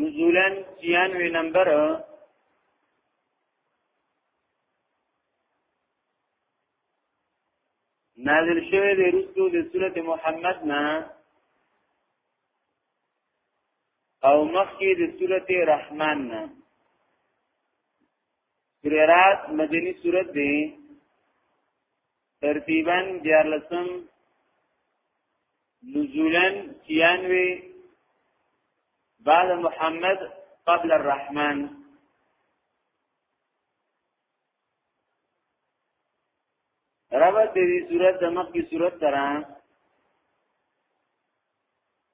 نزولا 96 نمبر نازل شوه د رسول د سورته محمد نه او مخکې د سورته رحمان نه سورات مدنی سورته دی ترتیبا دیارلسم نزولا چیانوی بعد محمد قبل الرحمن ربط دی صورت دمق کی صورت ترا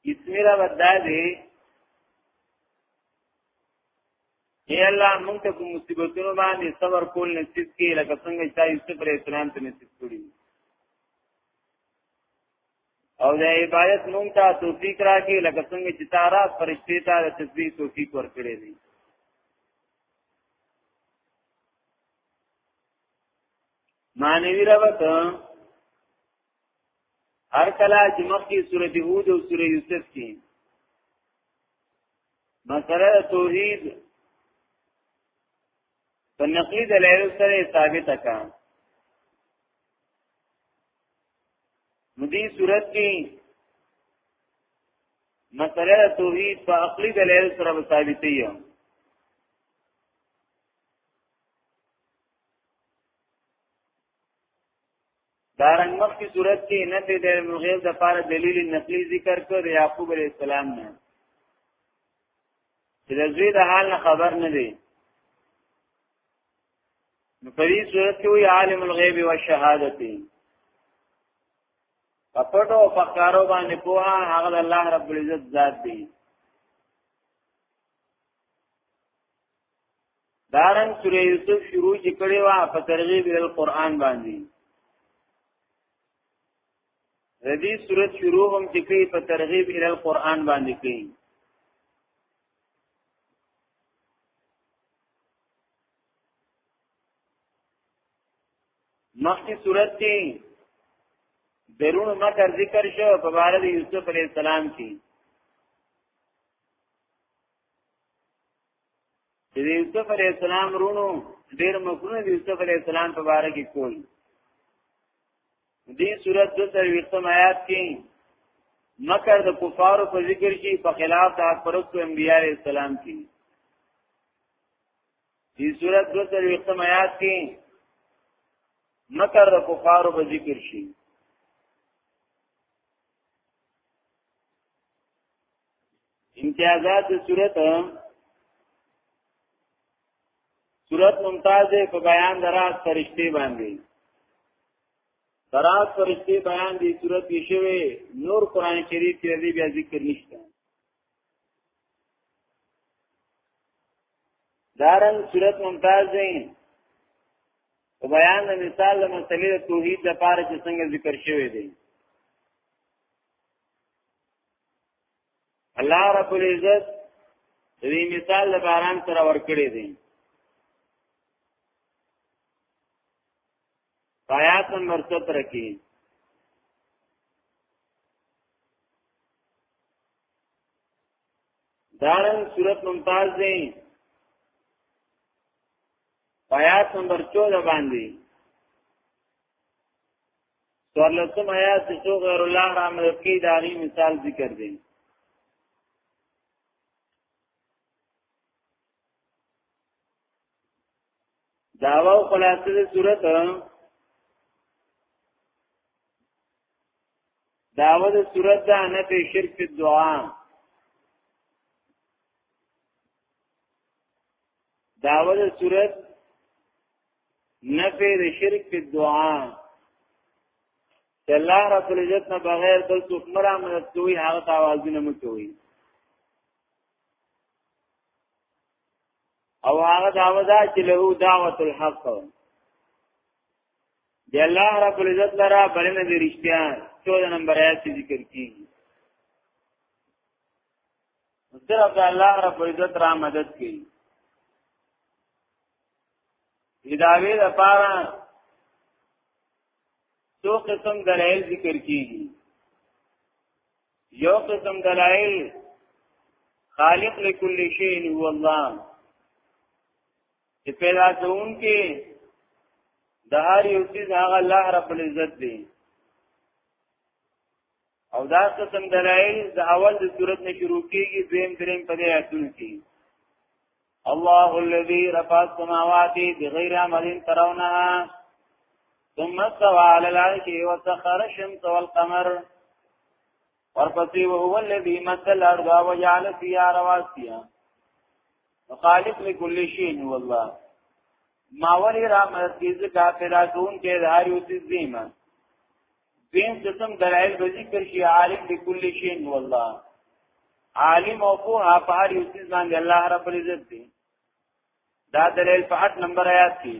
اسمی ربط دا دی اے الله موږ ته کوم مصیبتونو باندې صبر کول نصیب کړي لکه څنګه چې یوسف علیه السلام ته نصیب کړی او د عبادت موږ ته توفیق راکړي لکه څنګه چې تارا فرشتي ته د تسبیح توفیق ورکړي دي معنی روایت هر کله چې مخکې سورته هود او سورته یوسف کې مسله توحید په نقلی دلایل سره ثابت کا مدي صورت کې مسله توحید په عقلی دلایل سره ثابتې یو دارنګ مخکې صورت کې نفي د مغیر د پاره دلیل نقلی ذکر کړ یعقوب علیه السلام نه چې د زوی د حال نه خبر نه دی نو په دې صورت کې وی عالم الغیب او شهادت په پټو او پکارو باندې پوها هغه الله رب العزت ذات دی دارن سوره یوسف شروع چې کړي وا په ترغیب ال قران باندې ردی سوره شروع هم چې کوي په ترغیب ال قران باندې کوي مخکې سوره کې درون مکر ذکر شو په بار د یوسف علی السلام کې د یوسف علی السلام رونو ډیر مخونه د یوسف علی السلام په اړه کې کول دې صورت د تر وختم آیات کې مکر د کفارو په ذکر کې په خلاف د حق پرستو انبیاء علی السلام کې دې صورت د تر وختم آیات کې مکر د کفارو په ذکر شي امتیازات صورت صورت ممتاز په بیان دراز فرشتي باندې دراز فرشتي بیان دی صورت کې شوی نور قران شریف کې دی بیا ذکر نشته دارن صورت ممتاز دی په بیان د مثال د مسلې توحید لپاره چې څنګه ذکر شوی دی الله رب العزت دې مثال د باران سره ورکړي دي آیات نمبر 17 کې دارن صورت ممتاز دی آیات نمبر 14 باندې سوال لسم آیات چې څو غیر الله را مدد کوي دا غي مثال ذکر دی داوا او خلاصه د صورت داوا د صورت دا نه په شرک په دعا داوا د صورت نفی د شرک په دعا الله رب العزت نه بغیر بل څوک مرا مدد کوي هغه ته आवाजونه مو کوي او هغه دعوه دا چې له دعوت الحق دی الله رب العزت لرا بلنه د رښتیا 14 نمبر آیات ذکر کیږي صرف الله رب العزت را مدد کوي هداوی د پاره دو قسم دلائل ذکر کیږي یو قسم دلائل خالق لكل شيء هو الله چې پیدا کون کې د هر یو څه هغه الله رب العزت دی او دا قسم دلایل د اول د صورت نه شروع کیږي دویم دریم په دې آیتونو کې الله الذي رفع السماوات بغير عمل ترونها ثم استوى على العرش وسخر الشمس والقمر ورپسې وهو الذي مد الارض وجعل فيها رواسي خالق لكل شيء هو الله ماوری را مرتیز کا پیدا کون کې داری او تزیمه دین قسم دلائل به ذکر شي عالم بكل شيء والله عالم او په هغه هر یو څه باندې الله رب العزت دی دا دلیل په 8 نمبر آیات کې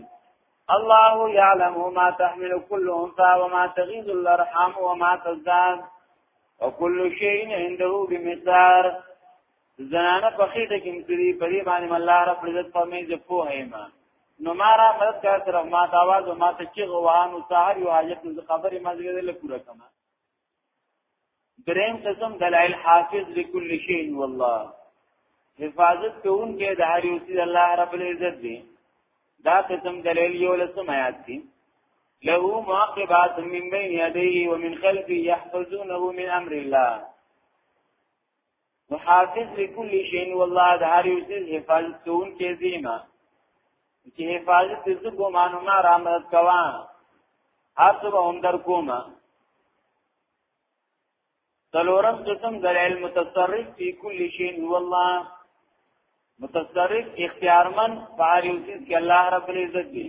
الله يعلم ما تحمل كل انثى وما تغيض الارحام وما تزداد وكل شيء عنده بمقدار زنانه په خېټه کې کړي په دې باندې الله رب عزت په مې ځ په هېما نو ما را مدد کړ تر ما دا आवाज ما ته چې غوان او سحر یو حاجت ز خبرې ما زګې له پورا کما دریم قسم دلائل حافظ لكل شيء والله حفاظت کوونکې د هر یو سید الله رب العزت دی دا قسم دلیل یو لسم آیات دی له معقبات من بین یدیه ومن خلفه يحفظونه من امر الله محافظ لكل شيء والله د هر یو څه حفاظت کوون کې زیما چې حفاظت دې زه کوم انو ما را مدد کوا هر څه به هم در کوم تلورم قسم دلائل متصرف فی کل شیء هو الله متصرف اختیارمن فعال یو څه کې الله رب العزت دی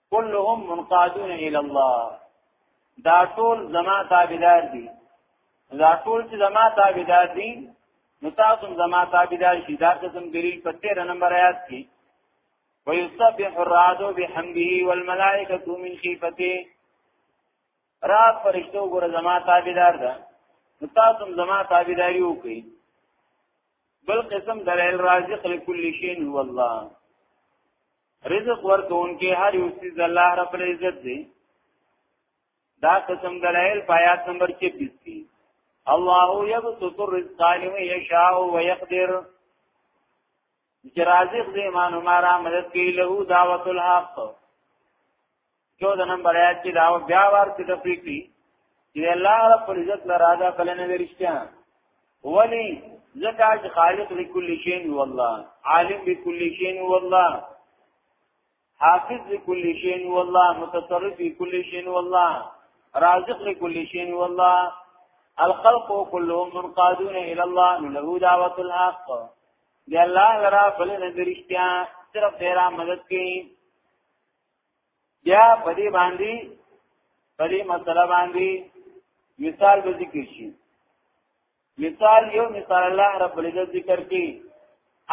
كلهم منقادون الى الله دا ټول زما تابعدار دي دا ټول چې زما تابعدار دي نو تاسو زما تابعدار شي دا قسم دلیل په 13 نمبر آیات کې ويسبح الرعد بحمده والملائکه من خيفته را فرشتو ګور زما تابعدار ده نو تاسو زما تابعداري وکړئ بل قسم دلائل رازق لكل شيء هو الله رزق ورکونکي هر یو څیز الله رب العزت دی دا قسم دلائل پایات نمبر 26 دی الله یبسط الرزق لمن یشاء ويقدر چې رازق دې مانو مارا مدد کوي له دعوت الحق جو د نمبر آیات کې دا بیا ور کې تفریق دي چې الله رب العزت لراده کلنه ورشتیا ولی زکا چې خالق لكل شيء هو الله عالم بكل شيء هو الله حافظ لكل شيء هو الله متصرف لكل شيء هو الله رازق لكل شيء هو الله الخلق كلهم منقادون الى الله له دعوه الحق دی الله لرا بل نظرشتیا صرف دیرا مدد کی بیا په دې باندې په دې مسله باندې مثال به ذکر شي مثال یو مثال الله رب العزت ذکر کی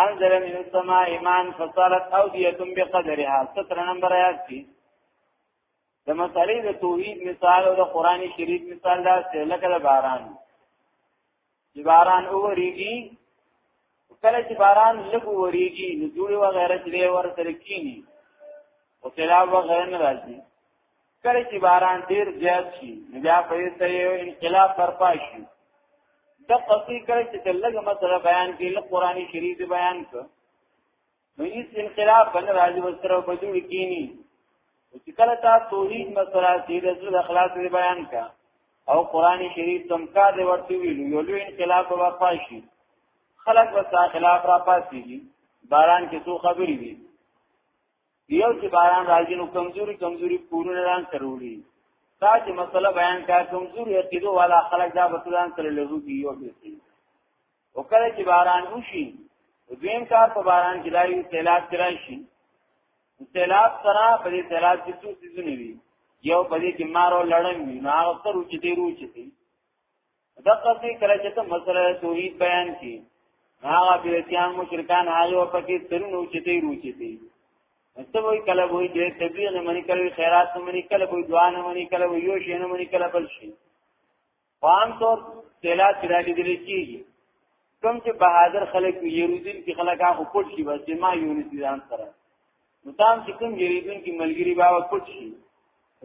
انزل من السماء ایمان فصالت اودیتم بقدرها ستر نمبر آیات کی د مسالې د توحید مثال او د قران شریف مثال دا لکه د باران چې باران ووريږي کله چې باران لږ ووريږي نو جوړي و غیره چې ور سره کینی او سیلاب و غیره نه راځي کله چې باران ډیر زیات شي نو بیا په دې سره یو انقلاب برپا شي د قصې کله چې لږ مسله بیان کې لږ قرآني شریف بیان کړ نو هیڅ انقلاب بن راځي وسره په جوړ کینی او چې کله تا توحید مسله دې د زړه اخلاص دې بیان کا او قران شریف تم کا دې ورته ویلو یو لوی انقلاب به واپاشي خلق وسا خلاف را پاسيږي باران کې څو خبرې دي یو چې باران راځي نو کمزوري کمزوري پورونه ځان سروړي تا چې مسله بیان کا کمزوري عقیدو والا خلک دا بتلان سره لږو کیو به او کله چې باران وشي دویم کار په باران کې دایو سیلاب ترای شي سیلاب سره په دې سیلاب کې څو سيزونه وي یو په دې کې مارو لړم وي نو هغه سره چې دی روچي دی دا قصې کله چې ته مسله توحید بیان کی هغه بیتیان مشرکان هغه په کې ترونو چې دی روچي دی ته وای کله وای چې تبلیغ نه منی کله خیرات نه منی کله وای دعا نه منی کله وای یو شی نه منی کله بل شي عام طور تلا تلا لیدل کیږي کوم چې بهادر خلک یریدون کې خلک هغه پټ شي بس ما یونس ځان سره نو تام چې کوم یریدون کې ملګری باو پټ شي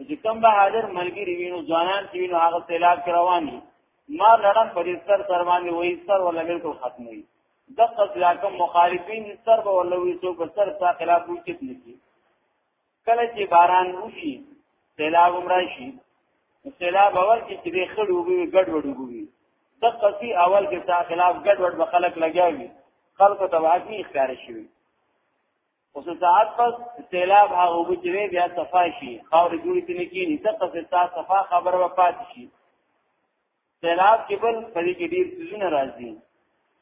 چې کوم بهادر ملګری وینو ځوانان چې وینو هغه تلا رواني ما لړم پر سر سر باندې وای سر ولا بالکل ختمي دغه ځکه مخالفین سر به ولوي سو په سر تا خلاف وچت نشي کله چې باران وشي سیلاب هم راشي سیلاب اول کې چې خړ وګوي ګډ وډ وګوي د قصي اول کې تا خلاف ګډ وډ به خلک لګیاوي خلق ته واقعي ښکار شي اوس ساعت پس سیلاب هغه وګ چې بیا صفا شي خاور جوړې تنې کې نه تاسو ته صفا خبر و پات شي سیلاب کې بل په دې کې ډیر سيزونه راځي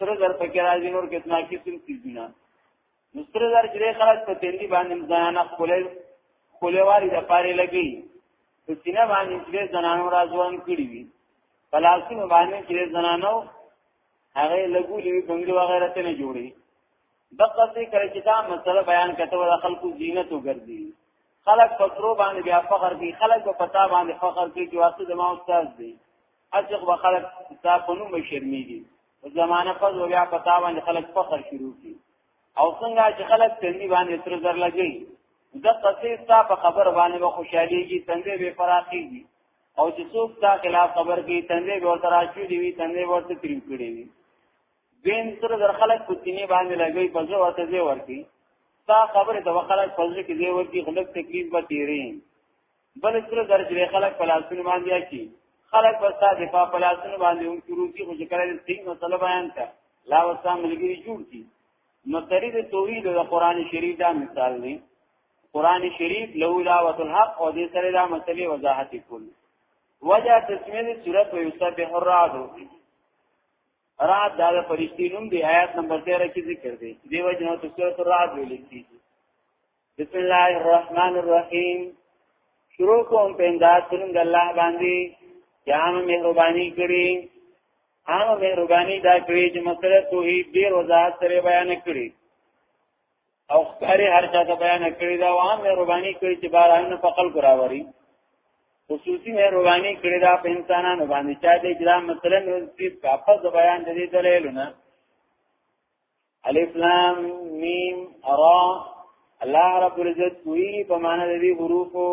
تر در په کې راځي نور کتنا کې سم سيزونه نو تر در چې خلک په تندي باندې ځان خپل خپلواري د پاره لګي په سینه باندې چې زنانو راځوان کړی وي پلاسونو باندې چې زنانو هغه لګولې بنگلو وغیرہ ته نه جوړي دغه کله چې دا مسله بیان کته د خلکو زینت وګرځي خلک په ترو باندې بیا فخر کوي خلک په پتا باندې فخر کوي چې واسطه زما استاد دی اڅخ به خلک دا په نوم شرمېږي زمانه په بیا پتا باندې خلک فخر شروع کوي او څنګه چې خلک تندې باندې تر زر لګي د قصې تا په خبر باندې به خوشاليږي تندې به فراخيږي او چې څوک تا خلاف خبر کوي تندې به ورته راځي دی تندې ورته تریم کړی وي دین سره در خلک په تینې باندې لګي په زو ته دی ورکی تا خبره د خلک په ځل کې دی ورکی خلک تکلیف به تیری بل سره در چې خلک په لاسونو باندې اچي خلک په ساده دفاع په لاسونو باندې هم شروع کی خو چې کله دې څنګه مسله بیان کړه لا وسه ملګری جوړ کی نو تری د توحید د قران شریف دا مثال دی قران شریف له دعوت الحق او دې سره دا مسلې وضاحت کول وجه تسمیه سورۃ یوسف الرعد رات دا د فرشتي نوم دی آیات نمبر 13 کې ذکر دی دیو جنو ته سورۃ الرعد ویل کیږي بسم الله الرحمن الرحیم شروع کوم په انداز څنګه د الله باندې جام مهرباني کړی هغه مهرباني دا کړی چې مسله توحید ډیر وضاحت سره بیان کړی او ښکاری هر چا ته بیان کړی دا وان مهرباني کوي چې بارانونه په خلق راوري خصوصي مهرباني کړی دا په انسانانو باندې چا دې جلا مثلا نصیب کا پس بیان دې دلیلونه الف لام میم را الله رب العزت کوي په معنا دې حروفو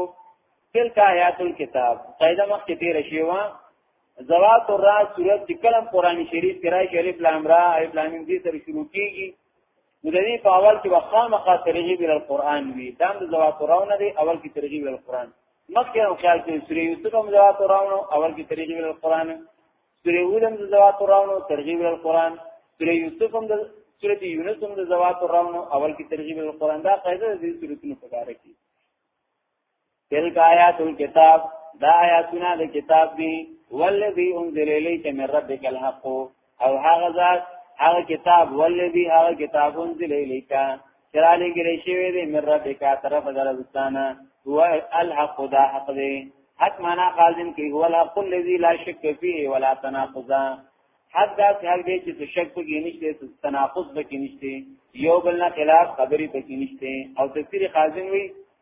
تلک آیات الكتاب قاعده مخ کې تیر شي وا زوات الراس صورت کلم قران شریف کې راځي الف لام را الف لام دې سره شروع کیږي نو د دې په اول کې وخامه خاطرې ویل القرآن وی دا د زوات راونه دی اول کې ترغیب ویل القرآن مخکې او خیال کې سورې یوسف هم زوات راونه اول کې ترغیب ویل القرآن سورې هود هم زوات راونه ترغیب ویل القرآن سورې یوسف هم د سورې یونس هم د زوات راونه اول کې ترغیب ویل القرآن دا قاعده د دې سورې په اړه کې تلک آیات الكتاب دا آیاتونه د کتاب دی والذی انزل الیک من ربک الحق او هغه ذات هغه کتاب والذی هغه کتاب انزل الیک چرالی گلی شوی دی من ربک طرف درستانه هو الحق دا حق دی حق معنا قالم کی هو الحق الذی لا شک فیه ولا تناقض حق دا حق دی چې شک پکې نشته تناقض پکې نشته یو بل نه خلاف خبرې پکې نشته او تفسیر قاضی وی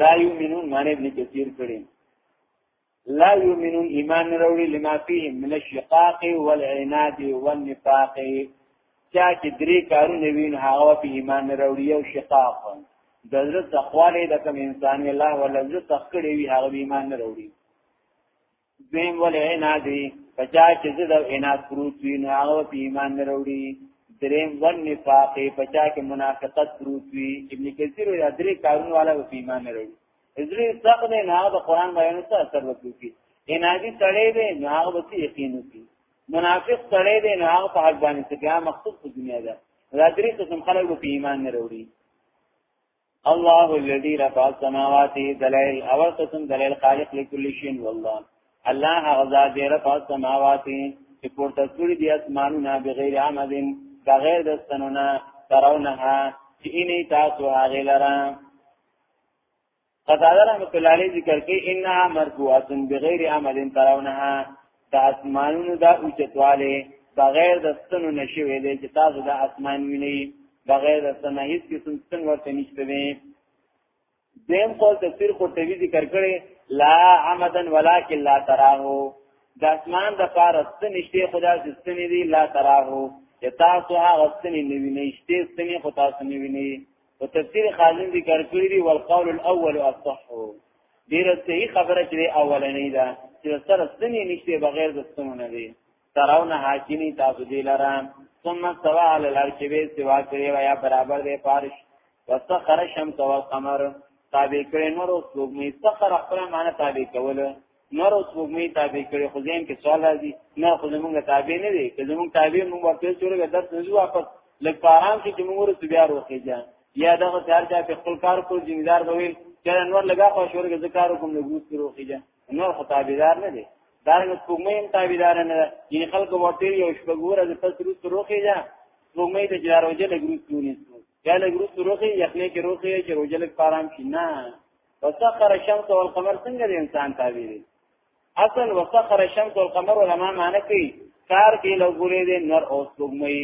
لا یؤمنون معنی ابن کثیر کړي لا یؤمنون ایمان وروړي لما فيه من الشقاق والعناد والنفاق چا چې درې کارونه وین هغه په ایمان وروړي او شقاق د زړه تقواله د کوم انسان الله ولزه تخکړې وی هغه ایمان وروړي دویم ولې عناد وي په چا کې زړه او عناد پروت وي نو هغه په ایمان نه وروړي دریم ون نفاق په چا کې منافقت پروت وي ابن کثیر یا درې کارونه والا په ایمان نه وروړي زړه سخت نه نه د قران بیان څه اثر وکړي عنادي سړی دی نو هغه به یقین وکړي منافق سړی دی نو هغه په حق باندې څه مخصوص دنیا ده دا درې قسم خلک په ایمان نه وروړي الله الذي رفع السماوات دلائل اول قسم دلائل خالق لكل شيء والله الله غزا دې رفع السماوات چې پورته کړی دي اسمانونه بغیر عمد بغیر د سنونه ترونها چې اني تاسو هغه لرا قطاده رحمت الله علیه ذکر کې انها مرفوعه بغیر عمد ترونها د اسمانونو دا اوچتواله بغیر د ستنو نشوي دی چې تاسو د اسمان ویني بغیر د ستنه هیڅ قسم ستن ورته نشته دی دیم قول تفسیر قرطبی ذکر کړي لا عمدن ولکن لا تراه د اسمان د پاره ستن نشته خدا د ستن دی لا تراه چې تاسو هغه ستن نه ویني شته ستن خو تاسو نه ویني په تفسیر خازن ذکر کړی دی والقول الاول اصح ډیره صحیح خبره چې اولنې ده چې سره سنې نشته بغیر د سنو نه دی تراونه حاکمی تاسو دی لره ثم سوا علی العرش به سوا کړی ویا برابر دی پارش وسخر شمس والقمر تابع کړي نور او سوګمې سخر خپل معنی تابع کوله نور اوس موږ می تابع کړي خو زم کې سوال راځي نه خو موږ تابع نه دي که موږ تابع موږ ورته سورګه درس نه ځو واپس لږ پارام کې چې موږ ورته بیا وروخیږي یا دغه ځار چې په خپل کار کو ځمیدار به ویل چې نور لګا خو شورګه ذکر کوم نه ګوت وروخیږي نور خو تابعدار نه دي دا نو کومه هم تابعدار نه ده یعنی خلک ورته یو شپه ګوره د پس روز وروخیږي کومه د جاروجه لګروت کونی یا لګروت وروخی یخنه کې روخی چې روجه لګ پارام کې نه وسخر الشمس والقمر څنګه د انسان تعبیر دی اصل وسخر الشمس والقمر علماء معنی کوي کار کې لګولې دي نور او سپوږمۍ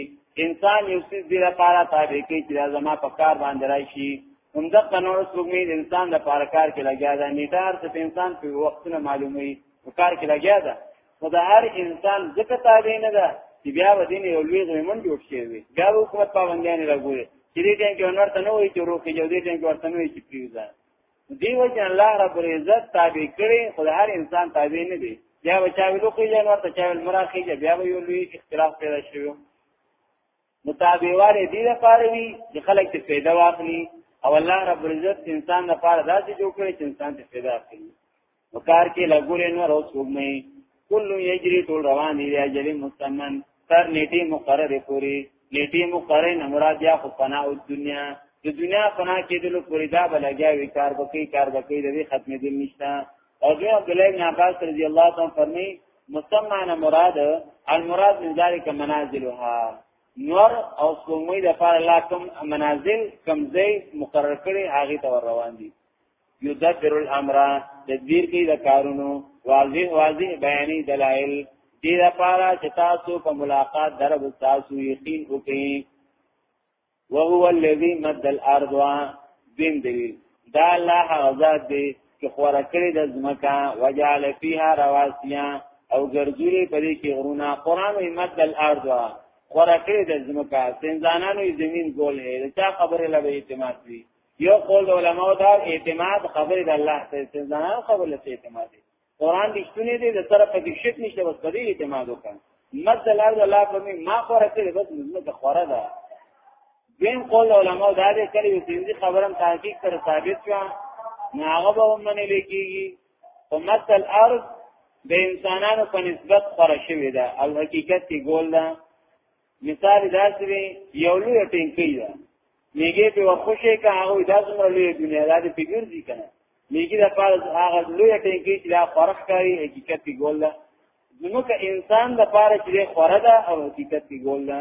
انسان یو څه دې لپاره تابع کې چې زما په کار باندې راشي همدا قانون سپوږمۍ د انسان لپاره کار کې لګیا ده نیټار څه انسان په وختونه معلومي کار کې لګیا ده خو د هر انسان ځکه تابع نه ده چې بیا به دین یو لوی غیمن جوړ شي وي بیا به حکومت پابندیان راګوري چې دې ټیم کې ونور ته نه وایي چې روخي یو دې ټیم کې ورته نه وایي چې پریوزه دی وجه الله رب العزت تابع کړي خو د هر انسان تابع نه دی بیا به چا ویلو کې جنور ته چا ویل مراخي بیا به یو لوی اختلاف پیدا شوی متابعواله دې لپاره وي چې خلک ته پیدا واخلي او الله رب العزت انسان لپاره داسې جوړ کړی چې انسان ته پیدا اخلي وکار کې لګولې نو روز وګمې کل یجری ټول روان دی اجل مسمن تر نیټه مقرره پوری نیټه مقرره نه مراد یا خو فنا او دنیا د دنیا فنا کېدل پوری دا بلګیا وی کار بکی کار بکی د ختمې دې نشته او بیا عبد الله بن عباس رضی الله عنه فرمایي مسمعنا مراد المراد من ذلك منازلها نور او سوموی د فار الله کوم منازل کم ځای مقرر کړي هغه ته ور روان دي یدبر الامر تدبیر کوي د کارونو واضح واضح بیانې دلایل دې لپاره چې تاسو په ملاقات درب تاسو یقین وکړي وهو الذي مد الارض دین دلیل دا الله غزاد دی چې خورا کړی د زمکا وجعل فيها رواسيا او ګرځولې پرې کې غرونه قران یې مد الارض خورا کړی د زمکا سنځانانو زمين ګول هي دا خبره لوي اعتماد دی یو قول علماء دا اعتماد خبره د الله ته سنځانانو خبره ته اعتماد دی قران رښتونه دي د طرف کې شک نشته بس په دې اعتماد وکړه مد لار الله په ما خوره کړې بس موږ خوره ده دین قول علماء دا دې کړي چې دې خبرم تحقیق سره ثابت شو نه هغه به هم نه لیکيږي په مد الارض د انسانانو په نسبت خوره شوې ده او حقیقت کې ګول ده مثال دا چې یو لوی ټینکی ده میګه په وخوشه کا هغه داسمره لوی دنیا ده پیګر دي کنه میګی د پاره هغه لوی ټینګی چې لا فرق کوي حقیقت کې ګول ده زموږ انسان د پاره چې خوره ده او حقیقت کې ګول ده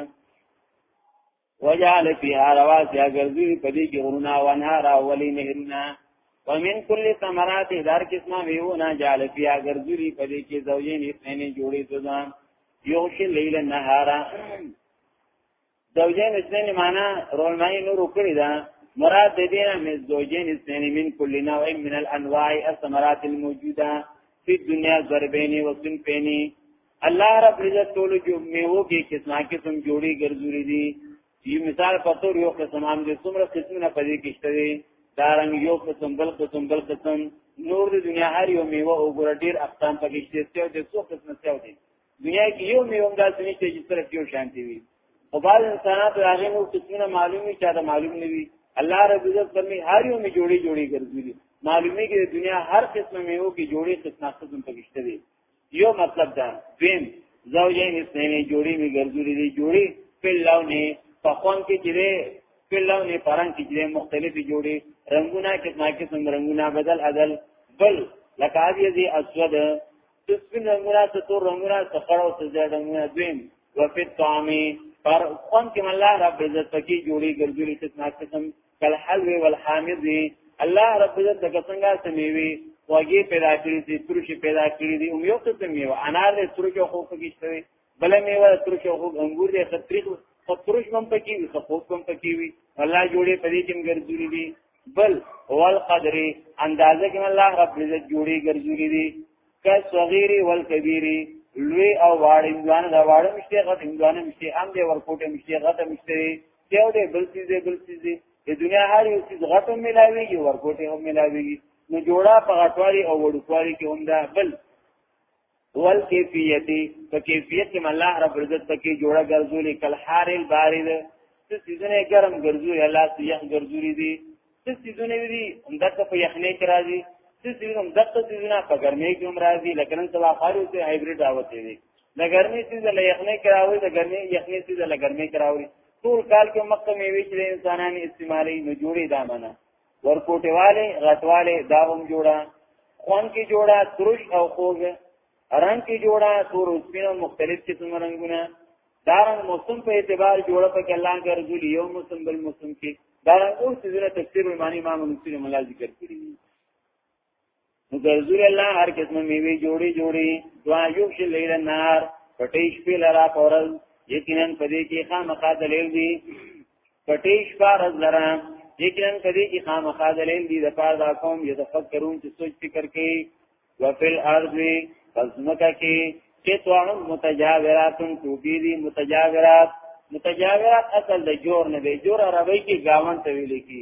وجعل فيها رواسي غرزي پدې کې غرونه او انهار او ولي نهرونه ومن كل ثمرات دار قسمه ویونه جعل فيها غرزي پدې کې زوجين اثنين جوړې دوه یو شي لیل نهارا زوجین اسنین معنا رولمای نور کړی دا مراد دې دینه مې زوجین اسنین من کل نوع من الانواع الثمرات الموجوده فی دنیا ضربین و سنفین الله رب عزت ټول جو میوه کې قسمه قسم جوړي ګرځوري دي یو مثال پتور یو قسم هم دې څومره قسمونه پدې کې شته دي دارنګ یو قسم بل قسم بل قسم نور د دنیا هر یو میوه او ګور ډیر اقسام پکې شته چې د څو قسم څه دي دنیا کې یو میوم داسې نشته چې صرف یو شانتی وي او بعض انسانات هغه نو قسمونه معلومي چې دا معلوم نه وي الله رب عزت فرمی هر یو می جوړي جوړي ګرځولي معلومي کې دنیا هر قسمه میوه کې جوړي قسمه قسم پکشته دي یو مطلب دا دین زوجین اسنین جوړي می ګرځولي دي جوړي په لونه په خوان کې چې په لونه پران کې چې مختلفي جوړي رنگونه قسمه قسم رنگونه بدل عدل بل لکه دې اسود د سپین رنگونه څه تور رنگونه څه خړو څه زیړ رنگونه دویم وفي طعامي پر خوان کې الله رب عزت پکې جوړي ګرځولي چې څنګه قسم کل حلوي والحامض الله رب عزت دغه څنګه سميوي وږي پیدا کړی دي ترشي پیدا کړی دي او یو قسم یو انار دې ترشي خو پکې شته بل میوه ترش او خوږ انګور دی خطریق خو ترش هم پکې وي خو خوږ هم پکې وي الله جوړې په دې کې ګرځولې دي بل والقدر اندازه کې الله رب عزت جوړې ګرځولې دي که صغیر والکبیر لوی او واړ انګوان دا واړ مشته غټ انګوان مشته هم دی ورکوټه مشته غټه مشته یو دی بل څه دی بل څه دی د دنیا هر یو څه غټه ملاوي یو ورکوټه هم ملاوي نو جوړه په غټوالي او وړوکوالي کې هم دا بل ول کیفیتی په کیفیت کې الله رب عزت پکې جوړه ګرځولې کل حار البارد څه سيزونه ګرم ګرځولې الله څه یخ ګرځولې دي څه سيزونه دي همدغه په یخنې کې راځي څه سيزونه همدغه سيزونه په ګرمۍ کې هم راځي لکه نن سبا خارو ته هایبرید راوته دي د ګرمۍ سيز له یخنې کې راوي د ګرمۍ یخنې سيز له ګرمۍ کې راوي ټول کال کې مکه میوي چې انسانان استعمالي نو جوړي دامنه ورکوټواله غټواله دا هم جوړه خوان کې جوړه ترش او خوږ رنگ کې جوړه تور او سپین او مختلف قسم رنگونه دارن موسم په اعتبار جوړه په کلان ګرځولي یو موسم بل موسم کې دارن اوس څه تفسیر المانی امام نصیر مولا ذکر کړی مګرزور الله هر قسم میوه جوړي جوړي دعا یو شي لیل نار پټې شپې لرا پورل یقینا پدې کې خامخا دلیل دی پټې شپه رز لرا یقینا پدې کې خامخا دلیل دی د پاره دا قوم یو تفکرون چې سوچ فکر کوي وفل ارض پزمکه کې قطع متجاورات توبیری متجاورات متجاورات اصل د جور نه دی جور عربی کې گاون ته ویل کی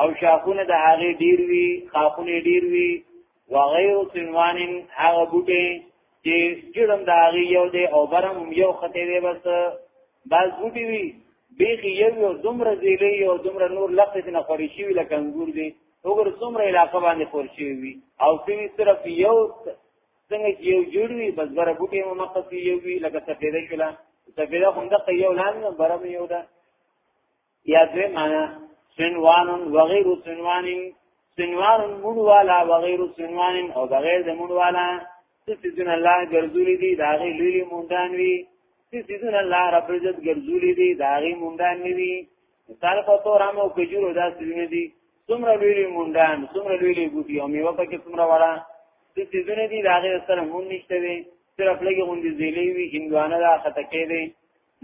او شاخونه د هغه ډیر وی خاخونه ډیر وی وغیر سنوان هغه بوټي چې جرم د هغه یو دی او برم یو خته دی بس باز بوټي وی بیخ یو یو دومره زیلی یو دومره نور لخت نه خوري شي لکه انګور دی وګور څومره علاقه باندې خور شي وی او سوي صرف یو څنګه چې یو جوړ وی بس بره بوټي مو مقصد یو وی لکه سفیده شولا سفیده هم د یو لاندې برم یو ده یا دوی معنا سنوان وغیر سنوان سنوان مون والا وغیر سنوان او بغیر د مون والا څه سيزن الله ګرځولي دي دا غي لوی مونډان وي څه سيزن الله رب عزت ګرځولي دي دا غي مونډان نه وي مثال په تور هم او کجورو دا سيزن دي څومره لوی مونډان څومره لوی ګوتي او میوه پکې څومره وړه څه سيزن دي دا غي سره مون نشته وي صرف لګي غوندي زیلې وي هندوانه دا خطکې دي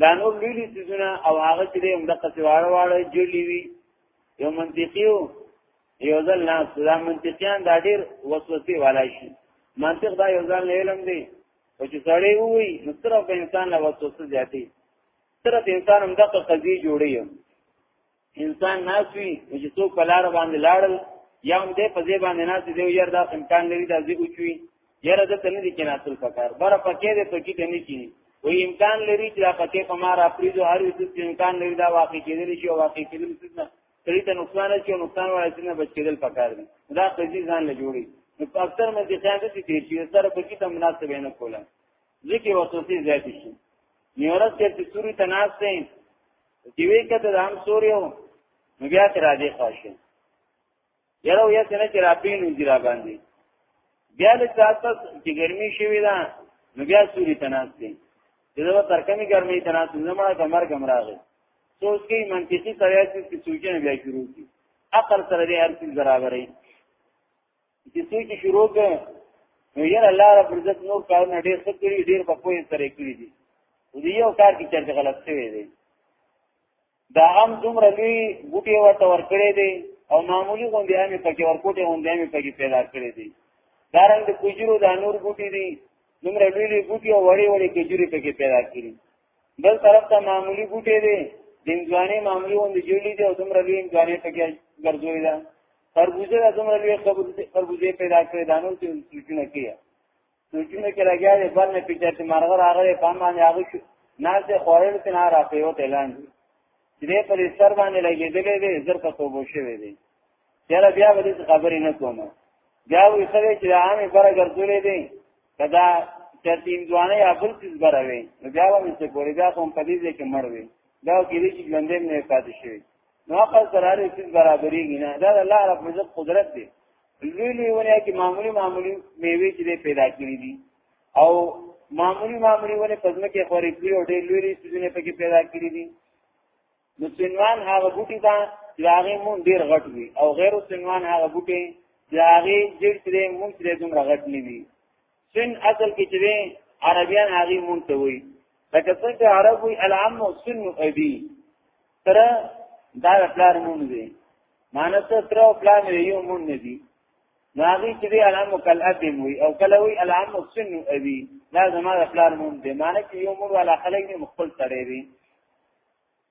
دا نور لوی لوی سیزونه او هغه چې هم د قصواړه واړه جوړلی وي یو منطقي یو ځل نه دا منطقيان دا ډېر وسوسه والا شي منطق دا یو ځل نه علم دی او چې سړی وي نو صرف انسان له وسوسه زیاتی صرف انسان هم دغه قضیه جوړي انسان ناسوي چې څوک په لار باندې لاړل یا هم دې په ځای باندې ناسي دی یار دا امکان لري دا ځي اوچوي یاره دته نه دي کې ناسل پکار بر پکې دې پکې دې نه کینی وی امکان لري چې دا پکې په ما را پریزو هر څه امکان لري دا واقع کېدل شي او واقع کېدل څه نه سړي ته نقصان شي او نقصان وایي چې نه بچ کېدل پکار دي دا قضیه ځان له جوړي نو په اکثر مې ځکه چې تیر شي سره په کې ته مناسب نه کوله ځکه وسوسې زیات شي نیورس چې سوري تناسته چې وی کته د هم سور یو نو بیا تر دې خاصه یره یا څنګه چې راپین دی را باندې بیا له تاسو چې ګرمي شوی دا نو بیا سوري تناس دی دغه ترکمې ګرمي تناس نه ما کمر کم راغی سوچ کې منطقي سره چې سوچنه بیا شروع کی عقل سره دې هر څه برابرې چې څه کې شروع کړ نو یې الله رب عزت نور کارونه ډېر څه کړی ډېر په کوی سره کړی دي او دې یو کار کې چې غلط شوی دی دا هم دومره لوی بوټي ورته ورکړی دی او معمولی غوندې هم پکې ورکوټه غوندې هم پکې پیدا کړی دی دا رنګ د کوجرو د نور بوټي دي دومره لوی لوی بوټي او وړې وړې کوجري پکې پیدا کړی بل طرف ته معمولی بوټي دی د انځوانې معمولی غوندې جوړې دي او دومره لوی انځوانې پکې ګرځوي دا خربوزه د دومره لوی خربوزه پیدا کړې دانو چې سوچونه کیه سوچونه کې راګیا دې بل نه پیچا چې مرغ راغره په باندې هغه شو ناز ته خورل ته نه راپې و تلان دې پر سر باندې لګېدلې دې زر په توبو شوې دې چېر بیا به دې خبرې نه کوم بیا وې سره چې عامې بره ګرځولې دې کدا ترتیب ځوانه یا بل څه بروي بیا به څه کولی بیا کوم پدې کې مړ وي دا کې دې چې ژوندې نه پاتې شي نو عقل سره لري چې برابرېږي نه دا الله رب عزت قدرت دی لوی لوی ونه کې معمولی معمولی میوه چې پیدا کړی دي او معمولی معمولی ونه پزمه کې خوري کړی او ډېر لوی لوی سيزونه پکې پیدا کړی دي نو سنوان هغه بوټي دا چې هغه مون ډېر غټ وي او غیر سنوان هغه بوټي چې هغه جلد دې مون دې دومره غټ نه وي سن اصل کې چې عربيان هغه مونږ ته وي لکه څنګه عرب وي العم سن ابي تر دا پلار مونږ دي مانس تر پلان یو مونږ نه دي ناغي چې العم کل ابي وي او کله وي العم سن ابي دا زما پلار مونږ دي مانس یو مونږ ولا خلک نه مخفل تړي دي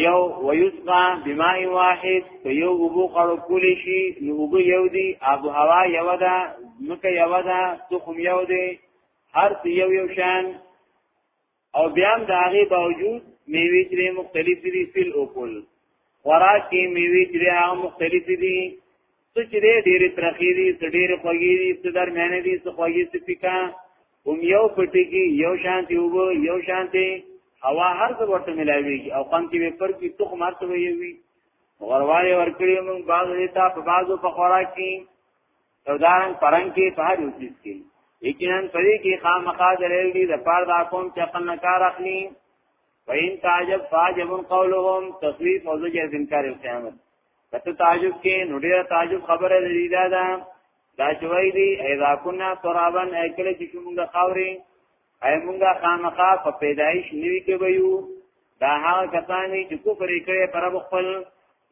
یو ویسقا بماء واحد په یو وبو خړو کولی شي نو وبو یو دی ابو هوا یو ده مکه یو ده تخم یو دی هر یو یو شان او بیا هم د هغه باوجود میوه ترې مختلف دي فل او کل خوراک کې میوه ترې هغه مختلف دي څه چې دې ډېرې ترخې دي څه ډېرې خوږې دي څه درمیانې دي څه خوږې څه پیکا هم یو پټي کې یو شانتي وو یو شانتي هوا هر څه ورته ملاويږي او قام کې پر کې تخم هر څه وي غرواله ورکړي موږ باز دیتا په بازو په خوراک کې او دارن پرنګ کې په هر یو چیز کې یقینا پرې کې خامخا درېل دي د پاره دا کوم چې خپل کار اخلي وین تعجب فاجب قولهم تصویب موضوع جه انکار قیامت کته تعجب کې نو ډیر تعجب خبره لري دا دا دا چوي دي اذا كنا ترابا اکل چې موږ خاوري اي موږ خامخا په پیدایش نیوي کې ويو دا هغه کسان چې کفر کړي پر خپل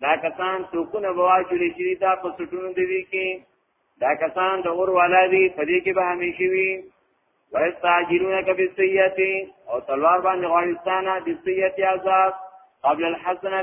دا کسان څوکونه بواچلې چې دا په سټونو دی کې دا کسان د اور والا دي په دې کې به همیشه وي ويستعجلونك بالسيئه او تلوار باندې غوړستانه بالسيئه عذاب قبل الحسنه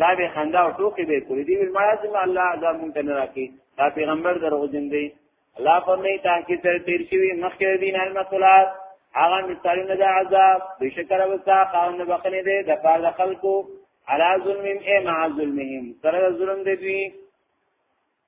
دا به خندا او ټوکی به کړی دی ما لازم الله عذاب مونږ نه راکې دا پیغمبر دروغجن دی الله په نه تحقیق تر تیر شوی مخکې دین المسلات هغه مثالونه د عذاب بشکر وسا قانون بخنه دی د پاره د خلکو علا ظلمهم ای مع ظلمهم سره ظلم دی دوی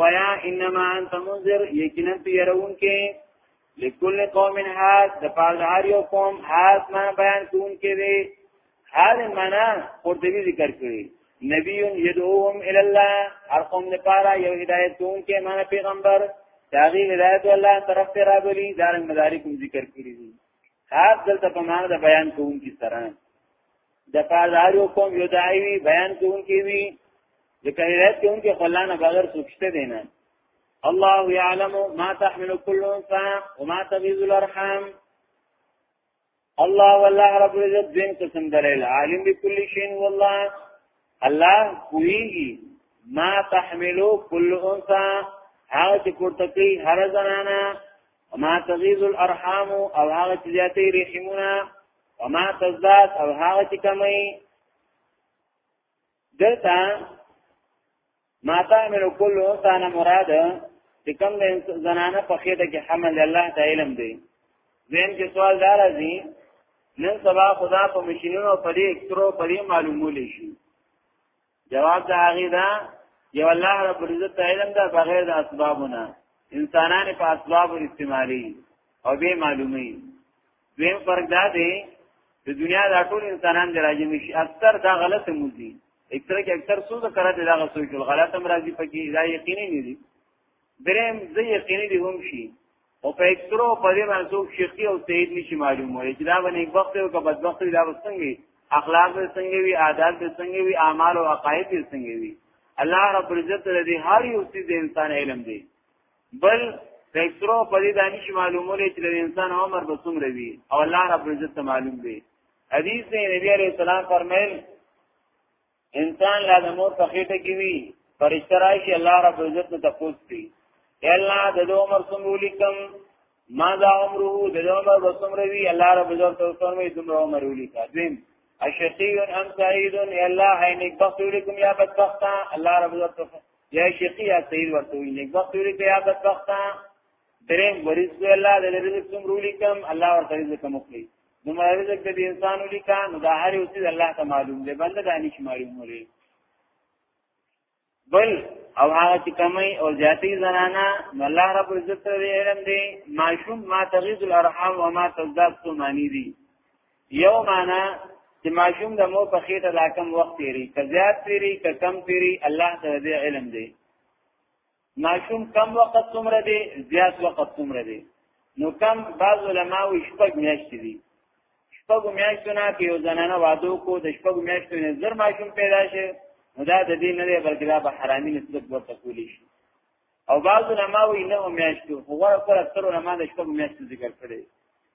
وایا انما انت منذر یقینا ته يرون کې لكل قوم هاد د پاره هر یو قوم هاد ما بیان کون کې دی هاد معنا قرطبي ذکر کړی نبی یدعوهم الی الله هر قوم د پاره یو هدایت کون کې ما پیغمبر داغي هدایت الله طرف ته راغلی دارن مدارکم ذکر کړی دی هاد دلته په معنا د بیان کون کې سره د پازار یو کوم یو دای وی بیان کوونکی وی د کلیات کوونکی خلانه بغیر سوچته دینه الله يعلم ما تحمل كل انثى وما تغيظ الارحام الله والله رب العزت دین قسم دلیل عالم بكل شيء والله الله کویږي ما تحمل كل انثى هغه چې پورته کوي هر زنانه وما تغيظ الارحام او هغه چې زیاتې رحمونه وما تزداد او هغه چې کمی دلته ما تعمل كل انسان مراد چې کوم د زنانه په خېټه کې حمل الله د علم دی زم کې سوال دا راځي نن سبا خدا په ماشينونو په دې اکترو په دې معلومول شي جواب د هغه دا یو الله رب العزت علم دا بغیر د اسبابونه انسانان په اسباب استعمالي او به معلومي دویم فرق دا دی د دنیا د ټول انسانان د راځي مشي اکثر دا غلط موزي اکثر کې اکثر سوز کرا دي دا غسوي چې غلط هم راځي پکې دا یقیني نه دي درم زه یقیني دی هم شي او په اکثرو په دې باندې څوک شیخي او سید نشي معلومه چې دا باندې وخت او که بدبخت دا وسنګي اخلاق دې څنګه وي عادت دې څنګه وي اعمال او عقاید دې څنګه وي الله رب عزت دې هر یو څه د انسان علم دی بل په اکثرو په دې باندې شي معلومه چې د انسان عمر به څومره وي او الله رب عزت معلوم دی حدیث دی نبی علیہ السلام فرمایل انسان لا د مور په خېټه کې وي فرشتہ راشي الله رب عزت ته تپوس کوي الا د عمر څومره لیکم ما دا عمره د عمر وسمره وی الله رب عزت ته فرمایي دومره عمر ولیکا دیم اشقی ام سعید الا عینک بخت ولیکم یا بدبخت الله رب عزت ته یا شقی یا سعید ورته وی نیک بخت ولیکم یا بدبخت دریم ورزق الله د رزق څومره ولیکم الله ورته رزق مخلي نو مې رزق د انسان ولیکا نو دا هر یو څه الله ته معلوم دی بنده دا نشي معلوم ولې بل او هغه چې کمی او زیاتی زنانا نو الله رب عزت ته علم دی معشوم ما تغیز الارحام و ما تزداد تو معنی دی یو معنا چې معشوم د مو په خېټه لا کم وخت تیری که زیات تیری که کم تیری الله ته دی علم دی ماشوم کم وخت څومره دی زیات وخت څومره دی نو کم بعض علما وي شپږ میاشتې دي شپږ میاشتو نه کې یو زنانه وادو کو د شپږ میاشتو نه زر ماشوم پیدا شي نو دا د دې نه دی بلکې دا به حرامي نسبت ورته کولی شي او بعض علما وي نه میاشتو هغه پر اکثر علما د شپږ میاشتو ذکر کړي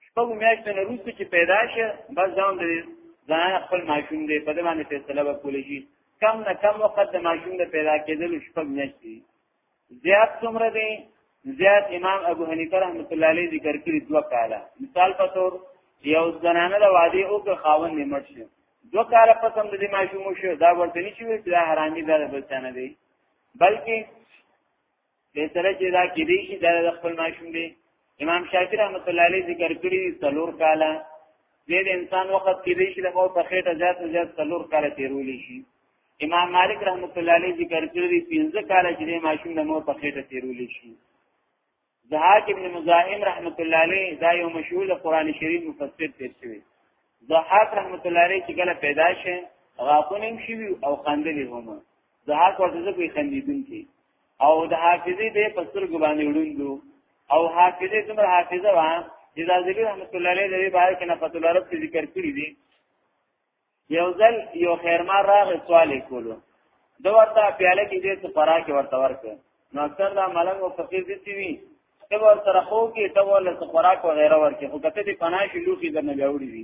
شپږ میاشتې نه وروسته چې پیدا شه بس ځان دې ځان خپل ماشوم دې په دې باندې فیصله وکړي شي کم نه کم وخت د ماشوم د پیدا کېدل شپږ میاشتې زیات څومره دي زیات امام ابو حنیفه رحمۃ اللہ علیہ ذکر کړی دوه کاله مثال په تور یو زنانه د وادي او که خاون نه مرشي دوه کاله پس هم د دې ماشوم شو دا ورته نشي وي چې حرامي دا بچانه دی بلکې به سره چې دا کې دی شي دا د خپل ماشوم دی امام شافعي رحمت الله علیه ذکر کړی څلور کاله دې انسان وخت کې دی شي د مو په خېټه ذات ذات څلور کاله تیرولې شي امام مالک رحمت الله علیه ذکر کړی پنځه کاله چې ماشوم د مو په خېټه تیرولې شي زهاک ابن مزاحم رحمت الله علیه دا یو مشهور قرآن شریف مفسر تیر شوی زهاک رحمت الله علیه چې کله پیدا شي غاپونم شي او خندلې هم زهاک ورته کوي خندیدونکي او د حافظي به پستر ګبانې وړوندو او حافظه تمر حافظه وا چې دا ذکر رحمت الله علیه د بار کې نه فتو العرب څخه ذکر کړی دي یو ځل یو خیرمار راغ سوال کولو د ورته پیاله کې دې څه پرا کې ورته ورکړ نو اکثر دا ملنګ او فقیر دي چې وي ته ور سره خو کې ته ول څه خوراک و غیره ورکې خو کته دې پناه شي لوخي درنه جوړي دي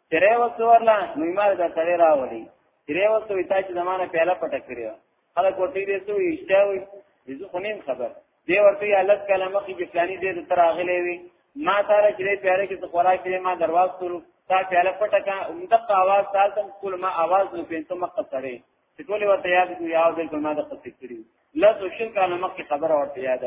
چرې وسو ورلا نو ما دا سره راولي چرې وسو وتا چې زمانه پیاله پټه کړی خلک ورته دې سو ایشته وي زه خو نیم خبر دی ورته الله تعالی مخې چې فلاني دې تر اغلې وي ما تاره چې پیاله کې خوراک کړې ما درواز کړو تا پیاله پټه کا عمدق आवाज ساتم کول ما आवाज نو پینته مخه سره چې ټول ورته یاد کو یا دې کول ما د قصې کړی لا تو شل کاله مخې خبره ورته یاد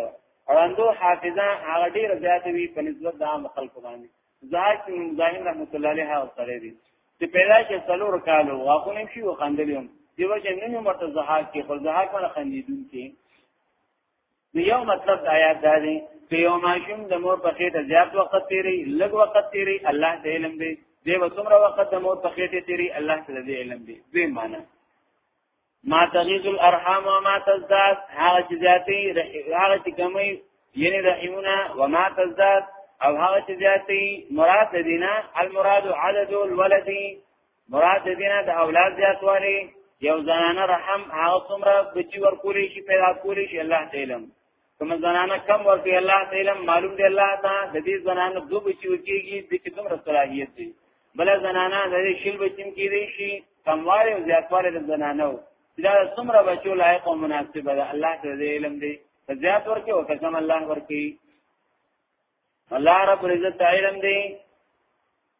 وړاندو حافظه هغه ډیر زیات وی په نسبت د عام خلکو باندې زهر بن مزاحم رحمت الله علیه او سره دي چې پیدا شي څلور کالو واخونم شي وخندلم دیو چې نن مرته زهاک کې خپل زهاک باندې خندیدون کې نو یو مطلب د آیات دا دی چې یو ماشوم د مور په خېټه زیات وخت تیری لږ وخت تیری الله ته علم دی دی و څومره وخت د مور په خېټه تیری الله ته دی علم دی دوی معنی ما تغیز الارحام و ما تزداد هغه چې زیاتې هغه چې کمی یعنی رحمونه و ما تزداد او هغه چې زیاتې مراد دینا المراد عدد الولد مراد دینا د اولاد زیاتوالی یو زنانه رحم هغه څومره بچی ورکولی شي پیدا کولی شي الله تعالی کوم زنانه کم ورته الله تعالی معلوم دی الله تا د دې زنانه دوه بچی وکیږي د کوم رسولیت دی بل زنانه د دې شل بچیم کې دی شي کمواله او زیاتواله د زنانه دا څومره بچو لایق او مناسب ده الله تعالی علم دی زیات ورکه او کم الله ورکه الله رب العزت علم دی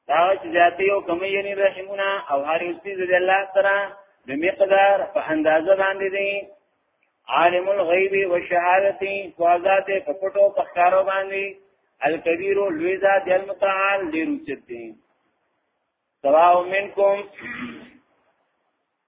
دا چې ذاتي او کمی یې رحمونه او هر یو څه دې الله سره د مقدار په اندازه باندې دی عالم الغیب والشهادت فوازات په پټو په ښکارو باندې الکبیر لوی ذات المتعال لري چې دی سواء منکم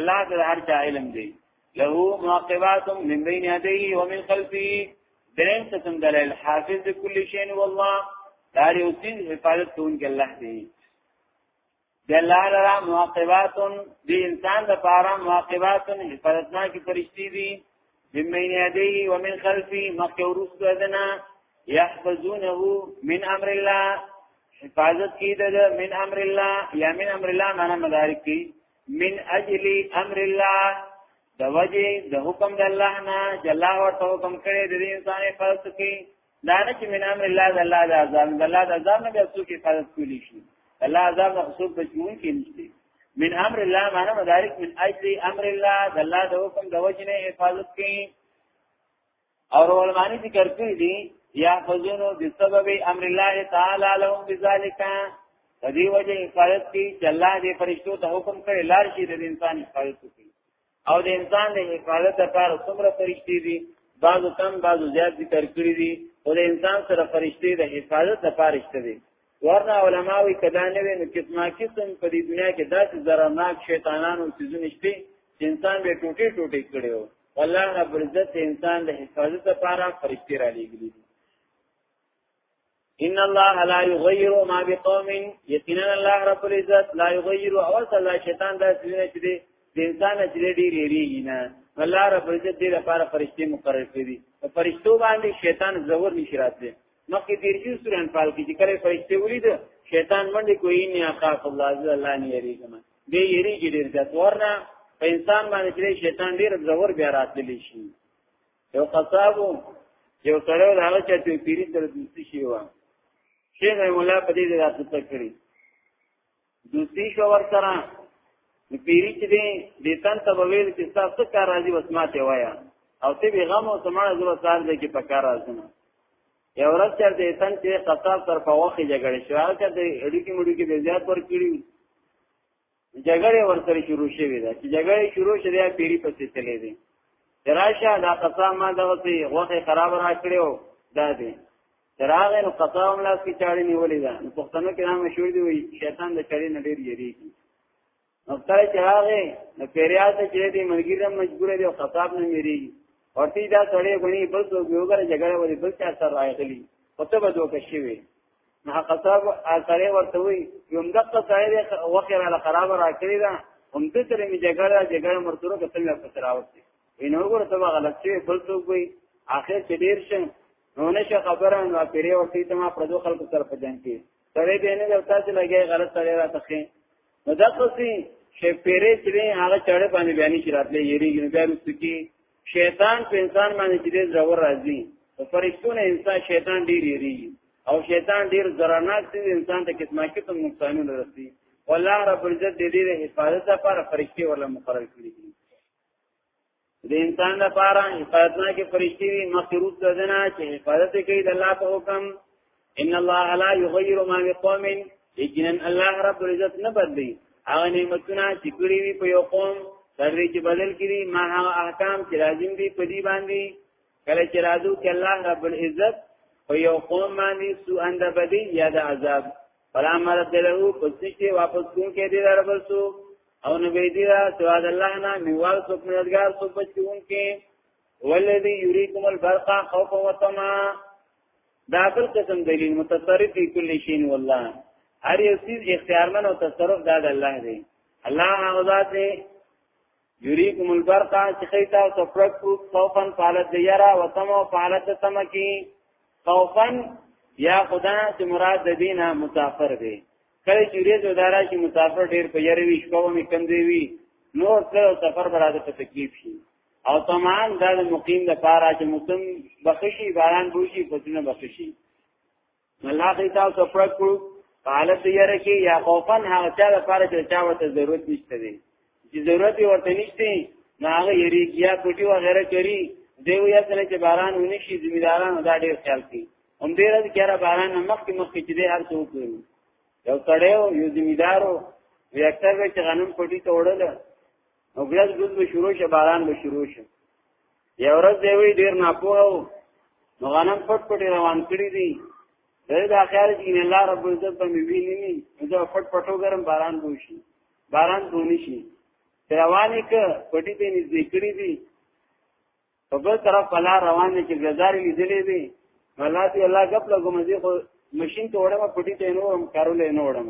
الله د هر چا علم دی له معقبات من بين يديه ومن خلفه درم قسم دلیل حافظ دی کل شین والله داری حسین حفاظت کون که اللہ دی دلال را معقبات دی انسان دا پارا معقبات حفاظتنا کی فرشتی دی من بین یدیه ومن خلفی مخی ورست ادنا یحفظونه من امر الله حفاظت کی ده من امر الله یا من امر الله معنی مدارک کی من اجل امر الله د وجه د حکم د الله نه جلا ورته حکم کړی د انسان فرض کې دا نه چې من امر الله د الله د عذاب د الله د عذاب نه به څوک فرض کولی شي الله عذاب نه څوک بچون کې نشته من امر الله معنا مدارک من اجل امر الله د الله د حکم د وجه نه حفاظت کوي اور علمانی ذکر کړی دی یا فزونو بسبب امر الله تعالی لهم بذالک تدی وجه حفاظت کی چې الله دې فرشتو ته حکم کړي لار شي د انسان حفاظت کوي او د انسان د حفاظت لپاره څومره فرشتي دي بعضو کم بعضو زیات ذکر کړی دي او د انسان سره فرشتي د حفاظت لپاره شته دي ورنه علماوی کدا نه ویني کسما قسم په دې دنیا کې داسې زرناک شیطانانو سيزونه شته چې انسان به ټوټي ټوټي کړي الله رب العزت انسان د حفاظت لپاره فرشتي را لېږلي دي ان الله لا يغير ما بقوم یقینا الله رب العزت لا يغير او صلا شیطان دا سینه چې دی د انسان چې ډېری ریږي نه الله رب العزت دې لپاره فرشتي مقرر کړي په فرشتو باندې شیطان زور نشي راتلی مخکې تیر شو سورن پال کې چې کله فرشتي ولید شیطان باندې کوئی نه اخاف الله عز الله نه یریږي دی یریږي ډیر زیات ورنه په انسان باندې چې شیطان ډیر زور بیا راتلی شي یو قصابو یو سره هغه چې په پیری تر دوسی شي و شیخ مولا په دې راته تکړی دوسی شو ور سره پیری چې دې د تن ته ویل چې تاسو کار راځي وسماته وایا او ته به غم او سماړه زو سار دې کې پکار راځنه یو ورځ چې د تن چې قصاب تر په وخت جګړه شو هغه چې د اړي کې مړي کې د زیات ور کړی جګړه ورسره شروع شوې ده چې جګړه شروع شوه بیا پیری پسې تللی دی راشه دا قصاب ما دغه سي وخت خراب را کړو دا دی تراغ نو قصاب لاس کې چاړي نیولې ده پښتنو کې نام مشهور دی وي شیطان د چړې نه ډیر یریږي نو کله چې هغه نو پیریا ته چې دې مرګی رم مجبور دی او خطاب نه میری ورته دا سړی غنی بل څو یوګره جګړه ولې بل چا سره راغلی پته به دوه کشي وي نه خطاب سره ورته وي یوم دغه سړی دې وخیر علی خراب راکړی دا هم دې تر می جګړه جګړه مرتوره کتل نه پته راوځي وینو ګره ته غلط شي بل څو وي اخر چې ډیر شي نو نشه خبره نو پیری ورته ته ما پردو خلکو سره پجن کې سره دې نه ورته لګي غلط سره راته نو دا څه شي پیرې چې هغه چاړه باندې بیان شي راتلې یریږي نو بیا رسو کې شیطان په انسان باندې چې زور راځي په فرشتونه انسان شیطان ډیر یریږي او شیطان ډیر زراناک دی انسان ته قسمه قسم نقصانونه رسي والله رب عزت دې دې حفاظت لپاره فرشتي ولا مقرر کړی د انسان لپاره حفاظتنا کې فرشتي وي مخروط دزنا چې حفاظت کوي د الله په حکم ان الله لا یغیر ما بقوم یقینا الله رب العزت نه بدلی هغه نعمتونه چې کړی وي په یو قوم سره چې بدل کړي ما هغه احکام چې لازم دي په دې باندې کله چې راځو کې الله رب العزت په یو قوم باندې سو اند بدی یا د عذاب فلا مرد له پس نشته واپس کون کې دې در بل سو او نبی دې را سوا د الله نه میوال سو مددگار سو بچ کون کې والذي يريكم البرق خوفا وطمعا دا بل قسم دلیل متصرف فی کل شین والله هر یو چیز اختیارمن او تصرف دا د الله دی الله هغه ذات دی یریکم البرق چې خیتا سفرک خوفن فعالت دی یرا وتم او فعالت تم کی خوفن یا خدا چې مراد د دینه مسافر دی کله چې ریز ودارا چې مسافر ډیر په یری ویش کوو می کم دی وی نو سره سفر براده په تکلیف شي او تمام دا د مقیم د پاره چې موسم بخشي باران بوشي فصلونه بخشي الله دې تاسو پر کړو حالت یې کې یا خوفن هغه چا لپاره چې چا ورته ضرورت نشته دی چې ضرورت ورته نشته نه هغه یری کیا کوټي و غیره کوي دیو یا سره چې باران ونی شي ذمہداران دا ډیر خیال کوي هم دې راځي چې را باران مخ کې مخ کې چې هر څوک کوي یو سړیو یو ذمہدارو وی اکثر به چې غنم کوټي ته وړل او بیا د دوی شروع شه باران به شروع شه یو ورځ دی وی ډیر ناپوه وو نو غنم پټ پټ روان کړی دی دا د اخر چې ان الله رب عزت به مې ویني نه دا پټ پټو ګرم باران وشي باران دونی شي روانې ک پټی ته نږدې کړی دی په بل طرف په لار روان دي چې ګزارې لیدلې دي الله دې الله غپ له ګمځي خو ماشين ته وړم پټي ته نورم کارولې نه وړم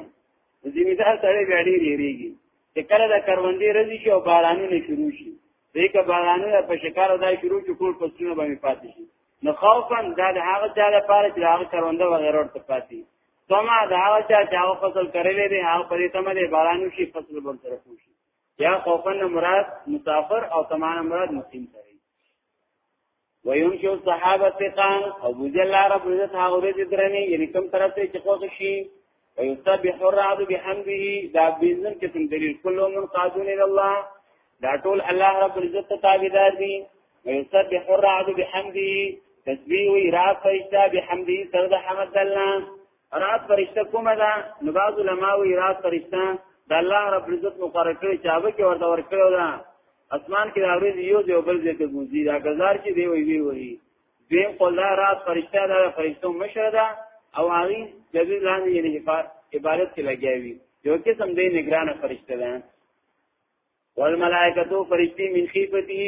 زمیدار سره غاډي ریریږي چې کله دا کروندې رزي شي او بارانونه شروع شي دې که بارانونه په شکار دای شروع چې ټول پسونه باندې پاتې شي نو خوفا دا د هغه چا لپاره چې هغه کرونده وغیرہ ورته پاتې سما دا هغه چا چې هغه فصل کړلې دي هغه پرې تمه دې بارانو شي فصل ورته رسوي یا خوفن مراد مسافر او تمام مراد مقیم سره وينشو صحابه ثقان او بوزي الله رب عزت هغه ورځ درنه یعنی کوم طرف ته چې خوښ شي ويسبح الرعد بحمده دا بيزن کې تم دلیل کله من قادون الى الله دا ټول الله رب عزت تابعدار دي ويسبح الرعد بحمده تسبيح ويرا فرشتہ بحمده سرد حمد الله رات فرشته کومه ده نو بعض علماء وی رات فرشته د الله رب عزت مقرر کړی چې هغه کې ورته ورکړو ده اسمان کې راوړي یو دی بل دې ته ګوزي دا غزار کې دی وی وی وی دیم قول دا رات فرشته ده فرشتو مشره ده او هغه جبیر لاندې یې عبادت کې لګیاوی یو قسم دې نگران فرشته ده والملائکتو فرشتي من خیفته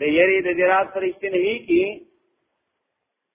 د یری د جرات فرشتي نه کی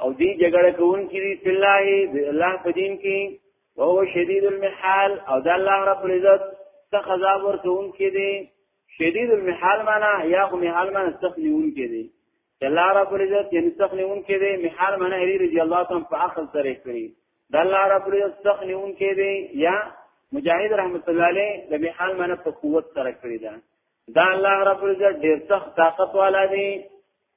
او دی جګړه کوونکي دي په الله د الله په دین کې او هو شدید المحال او د الله رب العزت څخه عذاب ورکوونکي دي شدید المحال معنا یا خو محال معنا سخت نیونکي دي الله رب العزت یې سخت نیونکي دي محال معنا هری رضی الله تعالی په اخر سره کوي د الله رب العزت سخت نیونکي دي یا مجاهد رحمت الله علیه د محال معنا په قوت سره کړی ده دا الله رب العزت ډیر سخت طاقت والا دی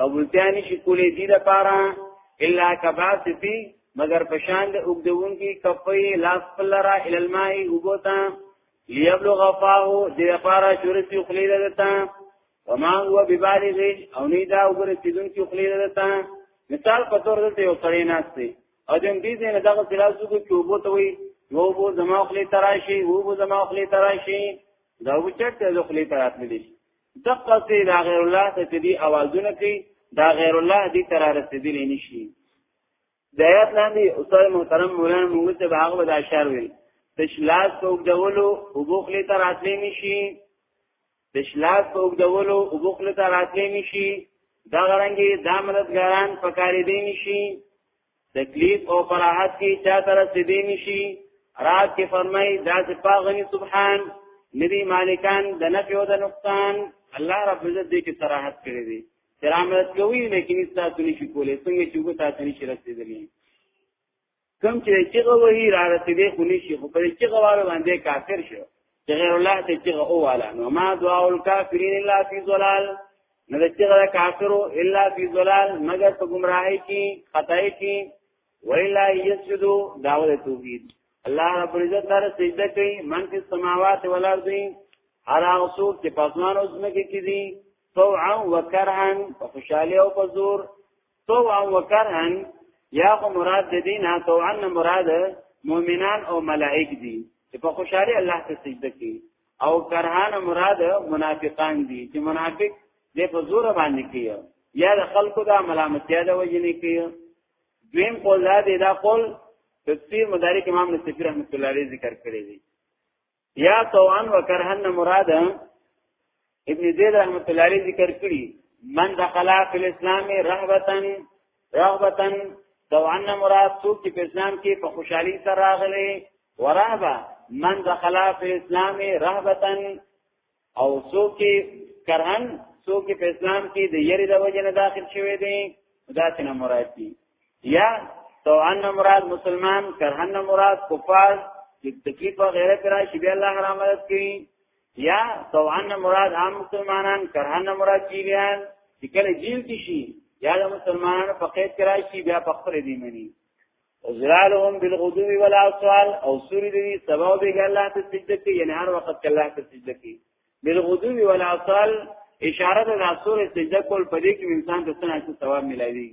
قبولتیا نشي کولې دي د پاره الا کباستی مگر پشان د وګدون کی کپي لاس پلرا ال الماء وګوتا ليبلغ فاه د لپاره شورتي خلیل دتا وما هو ببالغ او نه دا وګره سیدون کی خلیل دتا مثال په تور دلته یو سړی ناشته او دم دې نه دغه سلاسو کو چوبو ته وي یو بو زما خلی تراشي وو بو زما خلی تراشي دا وچت ته خلی ترات ملي دغه سي دا غیر الله ته چې دی اوازونه کوي دا غیر الله دې تر رسیدلی نشي د آیات لاندې استاد محترم مولانا موږ ته به هغه د اشعار ویل تشلاس څوک دولو او بوخلی تر راتلی نشي تشلاس څوک دولو او بوخلی تر راتلی نشي دا غرانګي دا مددګاران پکاري دي نشي تکلیف او فراحت کی چا تر سیدی نشی رات کې فرمای دا سپاغنی سبحان ندی مالکان د نفع او د نقصان الله رب عزت دې کې صراحت کړی دی کرامت کوي لیکن تاسو نشی کولای څنګه چې وګ تاسو نشی رسیدلی کم چې چې غوهی را رسیدې خونی شي خو په چې غواره باندې کافر شو چې غیر الله ته چې اوواله نو ما دعا الکافرین الا فی ضلال نه چې غیر کافرو الا فی ضلال مگر په گمراهی کې خدای کې ویلا یسجدو داوود توحید الله رب عزت لپاره سجده کوي من فی السماوات والارض هر هغه څوک چې په اسمان او زمکه کې دي طوعا وکرها په خوشاله او په زور تو او وکرهن یا خو مراد د دین ها تو ان مراد مؤمنان او ملائک دي چې په خوشاله الله ته سجده کوي او کرهان مراد منافقان دي چې منافق دې په زور باندې کوي یا د خلکو د ملامتیا د وجې نه کوي دویم قول دا دی دا قول تفسیر مدارک امام نصفی رحمت الله علیه ذکر کړی دی یا طوعا وکرهن مراد ابن زید رحمت الله علیه ذکر کړی من دخل فی الاسلام رهبتا رهبتا طوعا مراد څوک چې په اسلام کې په خوشحالي سره راغلي ورهبه من دخل فی الاسلام رهبتا او څوک کرهن څوک په اسلام کې د یری د وجه نه داخل شوی دی دا څنګه مراد دی یا توان مراد مسلمان کرهن مراد کفار چې تکلیف او غیرت راشي به الله رحمت کوي یا توان مراد عام مسلمانان کرهن مراد جیلان چې کله جیل کې شي یا د مسلمانانو په قید کې راشي بیا په خپل دین مني وزرالهم بالغدو والاصال او سوري دی سبا به الله ته سجده کوي یعنی هر وخت الله ته سجده کوي بالغدو والاصال اشاره ده ناسور سجده کول پدې کې انسان ته څنګه ثواب ملایوي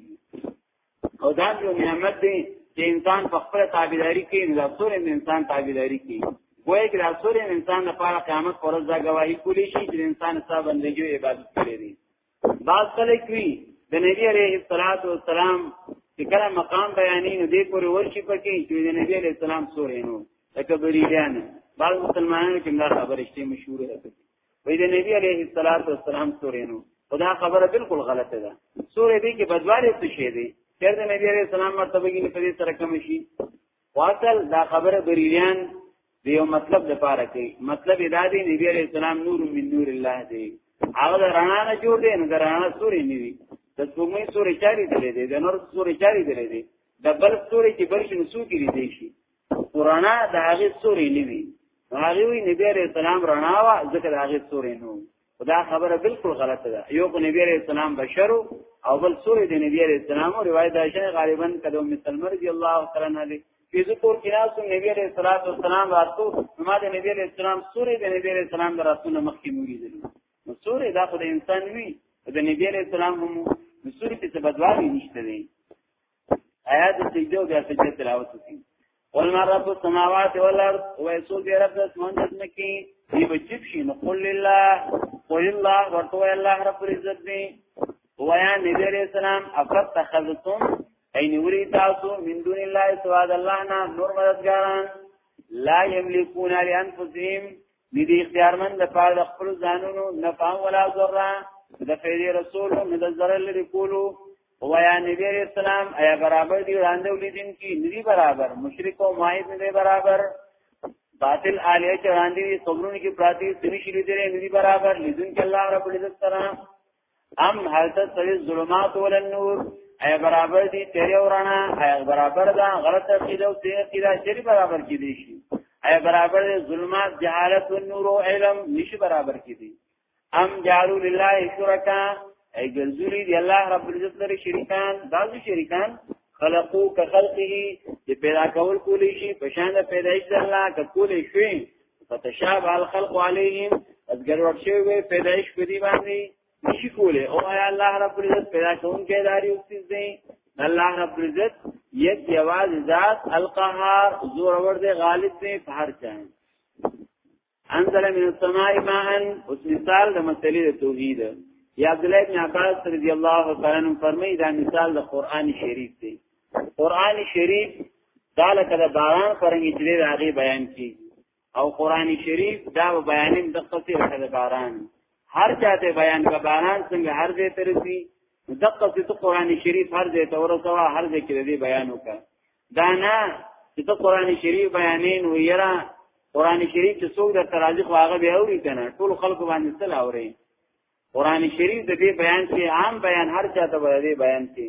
او دا یو نعمت دی چې انسان په خپل تابعداري کې ناسور انسان تابعداري کوي وایي چې ناسور انسان لپاره قیامت پر ځای گواہی کولی شي چې انسان ستا بندګي عبادت کوي بعض خلک وی د نبی عليه الصلاه والسلام چې کله مقام بیانې نو دې پورې ورشي پکې چې د نبی عليه السلام سورې نو لکه بریدان بعض مسلمانانو کې دا خبره شته مشهور ده وې د نبی عليه الصلاه والسلام سورې نو خدا خبره بالکل غلطه ده سورې دې کې بدواله څه شي دي چېرته نبی عليه السلام مرتبه کې په دې سره کم شي واصل دا خبره بریلیان د یو مطلب لپاره کوي مطلب دا دی نبی علیہ السلام نور من نور الله دی هغه رڼا نه جوړ دی نه رڼا سوري نه وي د سپوږمۍ سوري چاري دی دی د نور سوري چاري دی دی د بل سوري چې بل شنو سو کې دی شي قرانا د هغه سوري نه وي هغه وی نبی علیہ السلام رڼا وا ذکر هغه سوري نو دا خبره بالکل غلطه ده یو کو نبی رسول الله بشر او بل سورې د نبی رسول الله روایت ده چې غالبا کله ام سلمہ رضی الله تعالی عنها دي چې زه کور کې راځم نبی رسول الله صلی الله علیه وسلم ما د نبی رسول الله سورې د نبی رسول الله رسول مخکې مونږ دي نو سورې دا خو د انسان وی د نبی رسول الله هم سورې په بدوالي نشته دي آیات سجده او بیا سجده تلاوت وکړي قل من رب السماوات والارض ويسوع دی رب اسمان جسم کی دی بچب شي نو قل لله قل الله ورته الله رب العزت دی ويا نبی عليه السلام افت تخذتم اين وري تاسو من دون الله سوا الله نه نور مددګاران لا يملكون لانفسهم ندی اختیارمن د پاره د خپل ځانونو نفع ولا ضرر د فیدی رسول نه د ضرر لري کولو وایا نبی علیہ السلام ایا برابر دی وړاندې ولیدین کی ندی برابر مشرک او ماید نه برابر باطل عالیه چې وړاندې دي صبرونه کې پراتی سری شي لیدل ندی برابر لیدون کې الله رب العزت سره ام هل تسل الظلمات ولا النور ایا برابر دی تیرې ورانا ایا برابر دا غلط عقیده او تیر کیدا شری برابر کې دي شي ایا برابر دی ظلمات جهالت او نور او علم نشي برابر کې دي ام جعلوا لله شرکا ای ګرځولي دی الله رب العزت لري شریکان داسې شریکان خلقو که خلقه چې پیدا کول کولی شي په شان د پیدایش الله که کولی شي فتشابه الخلق عليهم از ګرور شوی وي پیدایش په دی باندې نشي کولی او اي الله رب العزت پیدا کون کې داري او څه دي الله رب العزت یک یواز ذات القهار زور ور دي غالب دي په هر چا انزل من السماء ماء اوس مثال د مسلې د توحید یا عبد الله بن عباس رضی الله تعالی عنہ فرمایي دا مثال د قران شریف دی قران شریف دا لکه د باران فرنګي چې راغي بیان کی او قران شریف دا بیانین د قصې لکه د باران هر چاته بیان کا باران څنګه هر دې ترسي دقه ته قران شریف هر دې ته ورسوا هر دې کې دې بیان وکړه دا نه چې ته قران شریف بیانې نو یرا قران شریف چې څوک در ترازی خو هغه به اوري کنه ټول خلکو باندې تل اوري قران شریف د دې بیان چې عام بیان هر چا ته ورته بیان شي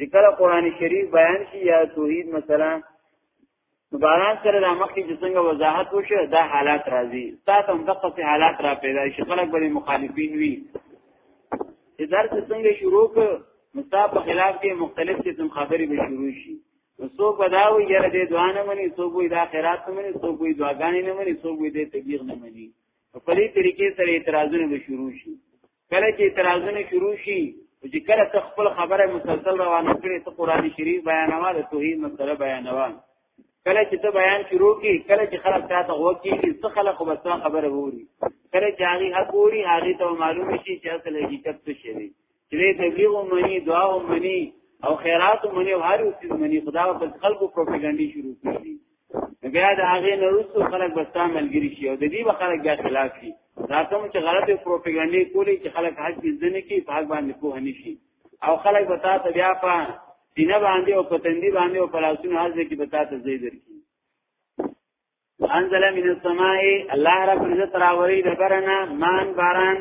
چې کله قران شریف بیان شي یا توحید مثلا باران سره د مخکې چې څنګه وضاحت وشه دا حالات راځي تاسو هم دغه څه حالات را پیدا شي خلک به مخالفین وي چې درس څنګه شروع کړ مصاب په خلاف کې مختلف قسم خبرې به شروع شي نو څوک بداوي یره دې دعا نه مني څوک وي دا خیرات نه مني څوک وي دعاګانې نه مني څوک وي دې تبلیغ نه مني په دې طریقې سره اعتراضونه به شروع شي کله چې اعتراضونه شروع شي چې کله ته خپل خبره مسلسل روانه کړې ته قرآني شریف بیانوا د توحید مسله بیانوا کله چې ته بیان شروع کی کله چې خلک تا ته وکیږي څه خلک خو بس خبره ووري کله چې هغه حق ووري هغه ته معلوم شي چې اصل حقیقت څه شي چې تبلیغ منی دعا منی او خیرات منی او هر څه منی خدا په خلکو پروپاګاندا شروع کړي بیا د هغه نورستو خلک بستا ملګری شي او د دې به خلک بیا خلاف شي دا کوم چې غلطه پروپاګاندا کولی چې خلک حق دې ځنه کې په حق باندې پوه نه شي او خلک به تاسو بیا په دینه باندې او پتندې باندې او پلاسونو حاضر کې به تاسو زیدر کی وانزل من السماء الله رب عزت راوری دبرنا مان باران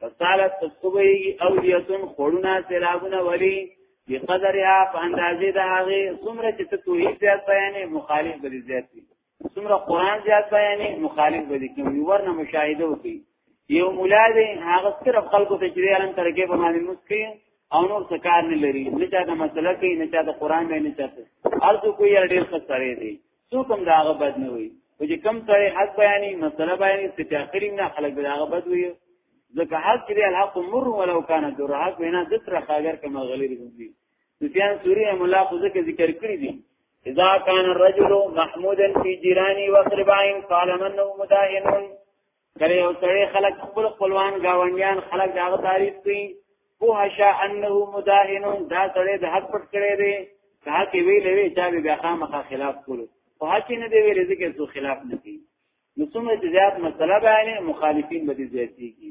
فصالت تصبحی او دیتون خورنا سیلابون ولی بقدرها په اندازې د هغه څومره چې ته توحید زیات بیانې مخالف به زیات وي څومره قران زیات بیانې مخالف به کوم یو ورنه مشاهده وکړي یو مولا دې هغه صرف خلکو ته چې علم ترکه په باندې مسکی او نور څه کار نه لري نه چا د مسله کوي نه چا د قران نه چاته ارزو کوی ډېر څه سره دی څوک هم دا هغه بد نه وي او چې کم سره حق بیانې مسله بیانې چې چا کړی نه خلک دا هغه بد وي ځکه حق دی الحق مر ولو کان در حق وینا د تر خاګر کما غلیر دي سفیان سوری مولا خو ځکه ذکر کړی دي اذا كان الرجل محمودا في جيراني وقربائن قال من مداهن کله یو سړی خلک خپل خپلوان گاونډیان خلک داغه تعریف کوي په هشا انه مداهن دا سړی د حق پټ کړی دی دا کې وی لوي چا بیا خامخا خلاف کولو او حق نه دی ویل ځکه څو خلاف نه کوي نو څومره چې زیات مسله بیانې مخالفین به دې زیاتېږي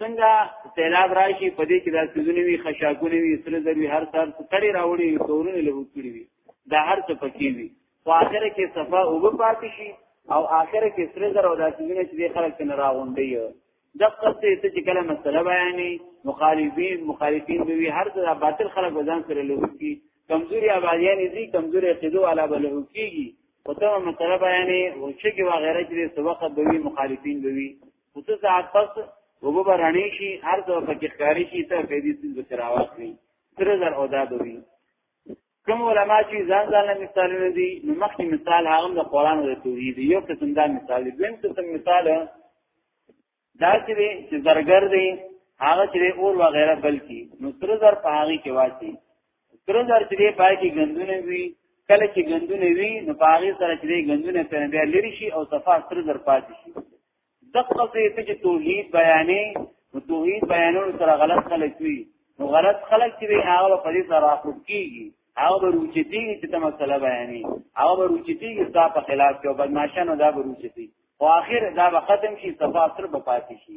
څنګه سیلاب راشي په دې کې دا سيزونه وي خشاکونه وي سره زروي هر څار کړي راوړي تورونه له کړي وي دا هر څه پکې وي خو اخر کې صفه او به پاتې شي او اخر کې سره زر او دا سيزونه چې خلک څنګه راغونډي دغه څه چې کله مسله بیانې مخالفین مخالفین به وي هر څه باطل خلک وزن سره لوي کمزوري آبادیان دي کمزوري قیدو علا بلو کیږي او ته مسله بیانې او چې وغیرہ چې سبق به وي مخالفین به وي خصوص ساعت پس وبو برانی شي هر څو پکې ښکاری شي ته په دې سیس ذکر आवाज کوي تر زر او دا دوی کوم علما چې ځان ځان مثالونه دي نو مخکې مثال هغه د قران او توحید یو قسم دا مثال دی دویم قسم مثال دا چې چې زرګر دی هغه چې اور وغیرہ بلکی نو تر زر په هغه کې واچي تر زر چې پای کې غندونه وي کله چې غندونه وي نو په هغه سره چې غندونه پر بیا لری شي او صفه تر زر پاتې شي دغه څه چې توحید بیانې نو توحید بیانولو سره غلط خلک وي نو غلط خلک چې هغه په دې سره راخود کیږي هغه به روچتیږي چې ته مسله بیانې هغه به روچتیږي ستا په خلاف کې او بدمعشانو دا به روچتیږي خو آخر دا به ختم شي صفا سره به پاتې شي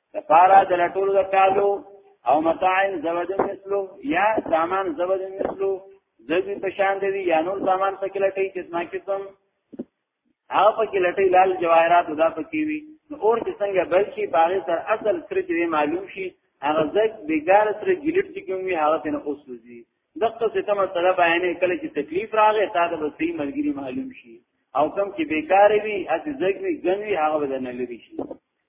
لپاره د لټول د کالو او متاعن زوج مثلو یا سامان زوج مثلو زوی په شان دی یا نور سامان په کلټي چې ما کې کوم هغه په کلټي لال جواهرات ادا پکې وي اور چې څنګه بل شي باغ سر اصل سر چې معلوم شي هغه ځک بیګار سر ګلټ چې کوم وي هغه تنه اوس وزي دغه څه ته مسله بیانې کله چې تکلیف راغی تا د وسې ملګری معلوم شي او کم چې بیکار وي اته ځګ وي ګنوي هغه بدنه لري شي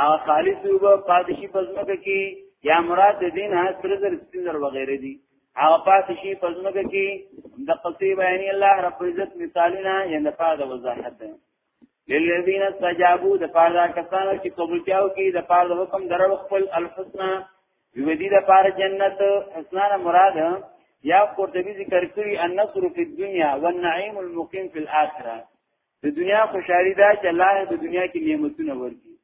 هغه خالص وب پادشي پزمکه کې یا مراد د دین هغه سره زر سپینر وغیره دي هغه پادشي پزمکه کې د قصې بیان الله رب عزت مثالونه یا د فاده وضاحت ده للذین استجابوا د فاده کسانو چې قبول کیاو کې د فاده حکم درو خپل الحسنا یودی د فار جنت حسنا مراد یا قرطبی ذکر کړی النصر فی الدنیا والنعیم المقیم فی الاخره د دنیا خوشحالي دا چې الله د دنیا کې نعمتونه ورکړي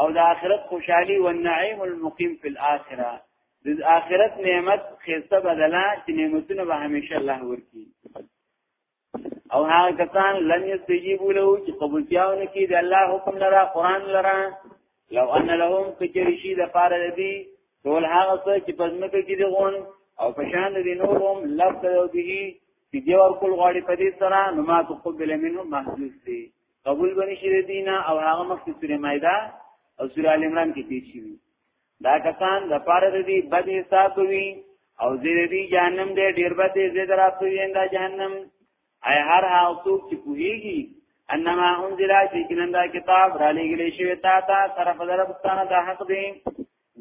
او د آخرت خوشحالي او النعیم المقیم فی الاخره د آخرت نعمت خسته بدلا چې نعمتونه به همیشه الله ورکړي او هغه کسان لن یستجیبوا له چې قبولتیاونه کې د الله حکم لرا قران لرا لو ان لهم کچری شي د پاره دی ټول هغه څه چې پزمکه کې دی غون او پشان دی نورم لفظ او به چې دی ور کول غاړي په دې سره نو ما تقبل منه محذوف دی قبول بنی شي دینه او هغه مخ کې سورې مایده او سورې ال عمران کې تیر شي دا کسان د پاره دی بد حساب وي او زیر دی جهنم دی ډیر بد زید راتوي انده جهنم اي هر هغه څوک چې پوهیږي انما انزل چې کیندا کتاب را لېږل شوی تا ته طرف دربستانه د حق دی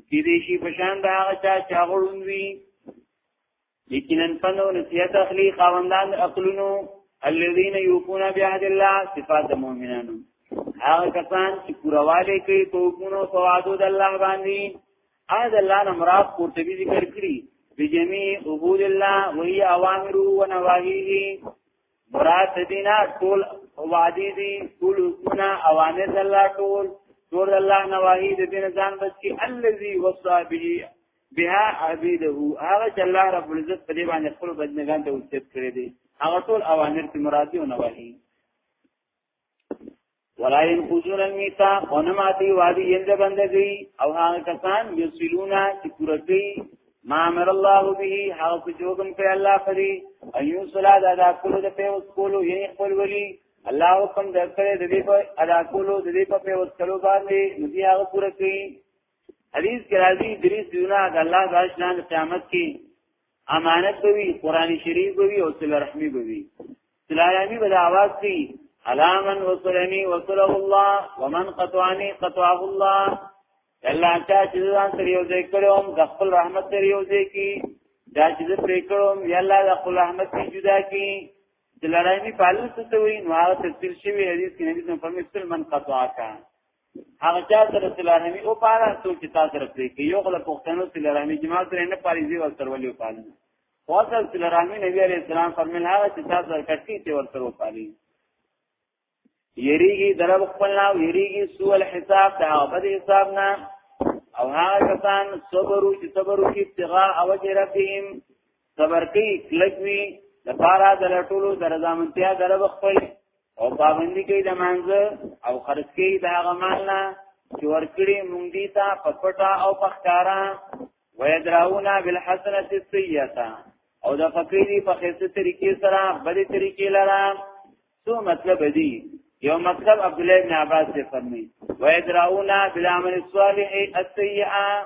کې دې شي پشان دا هغه چا چې هغه وروي یقینا پنو نصیحت اخلي خاوندان عقلونو الذين يوفون بعهد الله صفات المؤمنانو هغه کسان چې پورواله کوي توګونو فوادو د الله باندې هغه د الله نه مراد قرطبي ذکر کړی بجميع عبود الله وهي اوامره ونواهيه مراد دینا ټول وعدی دی ټول حکمنا اوامر الله ټول ټول الله نواهی د دین ځان بچ کی الذي وصى به بها عبيده هغه چې الله رب العزت په دې باندې خپل بدنګان ته وصیت کړی دی هغه ټول اوامر چې مراد دی او نواهی ولا ينقضون الميثاق ونماتي وادي يند بندگي او هغه کسان يسلونا چې پوره کوي ما امر الله به هغه چې حکم کوي الله پري ايو صلا دا دا کول د په اوس کولو یې خپل ولي الله حکم درکړي د دې په ادا کولو د دې په په اوس کولو باندې ندي هغه پوره کوي حدیث کې راځي دریس دیونه د الله د اشلان قیامت کې امانت به وي قران شریف به وي او صله رحمی به وي صله رحمی به आवाज کوي علامن وصلني وصله الله ومن قطعني قطعه الله الله چا چې ځان سره یو ځای کړم د خپل رحمت سره یو ځای کی دا چې پرې کړم یا الله د خپل رحمت کی جدا کی دلارایمی پالل څه وی نو هغه تفصیل شوی حدیث کې نبی صلی الله علیه وسلم من قطعا کا هغه چا سره سلامي او پاره څو چې تاسو سره پرې کې یو غل پښتنو سلامي جماعت سره نه پاري دی ور سره ولې پالي واصل سلامي نبی عليه السلام فرمایل هغه چې تاسو سره کټي ته ور سره پالي یریږي درب خپل نه یریږي سو الحساب دا په حساب نه او هغه کسان صبر او چې صبر وکړي ابتغاء او ربهم صبر کوي کلک وي د پارا د لټولو د رضامندتیا د رب خپل او پابندي کوي د مانزه او خرج کوي د هغه مال نه چې ورکړي مونږ دي ته په پټه او په ښکارا ويدراونا بالحسنه السيئه او د فقيري په خسته طریقې سره بدې طریقې لره څه مطلب دی یو مطلب عبد الله بن عباس سے فرمایي ويدراونا بالعمل الصالح السيئه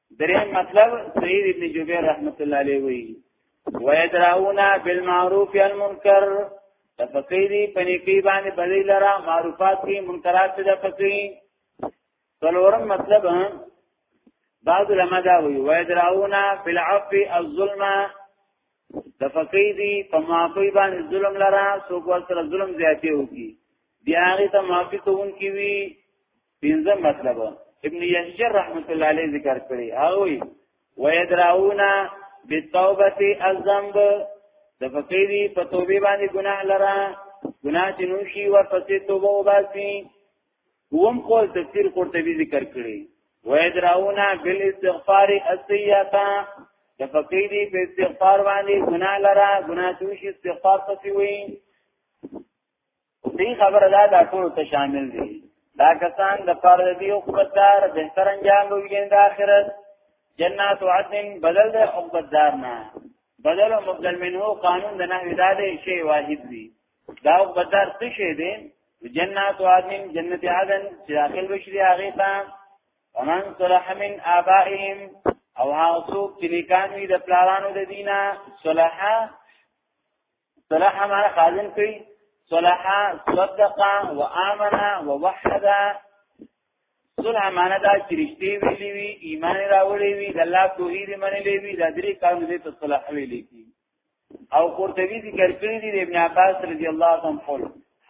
درې مطلب سید ابن جبیر رحمت الله علیه وی ويدراونا بالمعروف والمنکر تفقیری پنیکی باندې بدی لرا معروفات کی منکرات ته پسی څلورم مطلب بعض علماء دا وی ويدراونا بالعفو الظلم تفقی دی په معافی باندې ظلم لرا سو کو سره ظلم زیاتی وکي بیا هغه ته معافی کوونکی وی پنځم مطلب ابن یشجر رحمت الله علیه ذکر کړی هغه ويدراونا بالتوبه الذنب د فقيري په توبه باندې ګناه لرا ګناه چې نوشي ورپسې توبه وباسي ووم قول تفسیر قرطبي ذکر کړی ويدراونا بالاستغفار السيئه د فقيري په استغفار باندې ګناه لرا ګناه چې نوشي استغفار پسې وي صحیح خبره ده دا ټول ته شامل دي دا کسان د فرد دی او خبردار بهتر انجام وي د آخرت جنات عدن بدل د خبردار نه بدل او مبدل منه قانون د نحوی دا دی شی واحد دی دا خبردار څه شی دی جنات عدن جنت عدن چې داخل بشری هغه ته ومن صلح من آبائهم او هغه څوک چې نیکان وي د پلارانو د دینه صلحه صلاح معنا خازن کوي صلاح صدق و امن و وحد صلح معنا دا چې رښتې ویلې وي ایمان راوړې وي د الله توحید منلې وي د درې کارونه دې ته صلاح ویلې کی او قرطبي ذکر کړی دی ابن عباس رضی الله عنه قول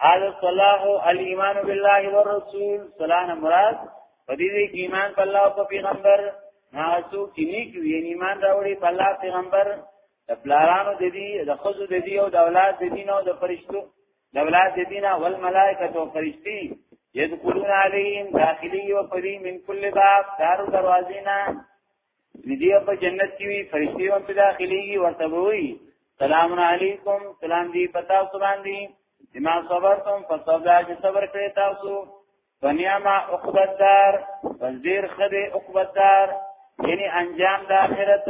هذا صلاح الايمان بالله والرسول صلاح مراد په دې کې ایمان په الله او پیغمبر ناسو کې نیک وی ایمان راوړي په الله پیغمبر د پلارانو د دې د خزو د دې او د اولاد د دین او د فرشتو د اولاد د دین او الملائکه او فرشتي يدخلون عليهم داخلي او پري من كل باب دارو دروازینا ندی په جنت کې وي فرشتي هم په داخلي ورته وي سلام علیکم سلام دی پتا سبحان دی بما صبرتم فصبر اج صبر کړی تاسو دنیا ما عقبت دار وزیر خدای عقبت دار یعنی انجام د آخرت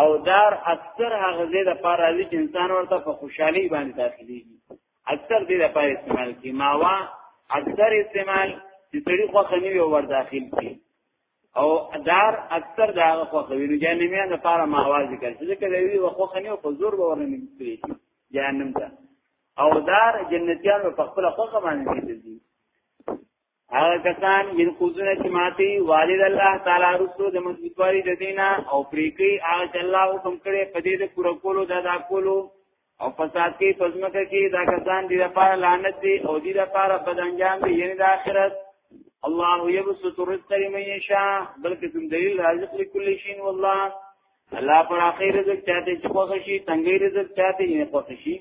او دار اکثر هغه ځای د پاره راځي چې انسان ورته په خوشحالي باندې داخليږي اکثر دې د پاره استعمال کی ماوا اکثر استعمال چې سړي خو خني یو ور داخل کی او دار اکثر دا خو خوي نو جهنميان د پاره ماوا ذکر چې ځکه دوی خو خني او زور به ورنه نږدې جهنم ته او دار جنتیان په خپل خوخه باندې دي هغه کسان من خوزونه چې ماتي والد الله تعالی رسو د مضبوطوالي د دینه او پریکی هغه چې الله حکم کړي په دې د پوره کولو د ادا کولو او فساد کې پزمکه کې دا کسان دې لپاره لعنت دي او دې لپاره بد انجام دي یعنی د آخرت الله یبسط الرزق لمن یشاء بلکې کوم دلیل رازق لكل شيء والله الله پر اخر رزق چاته چې خوښ شي تنګي رزق چاته یې خوښ شي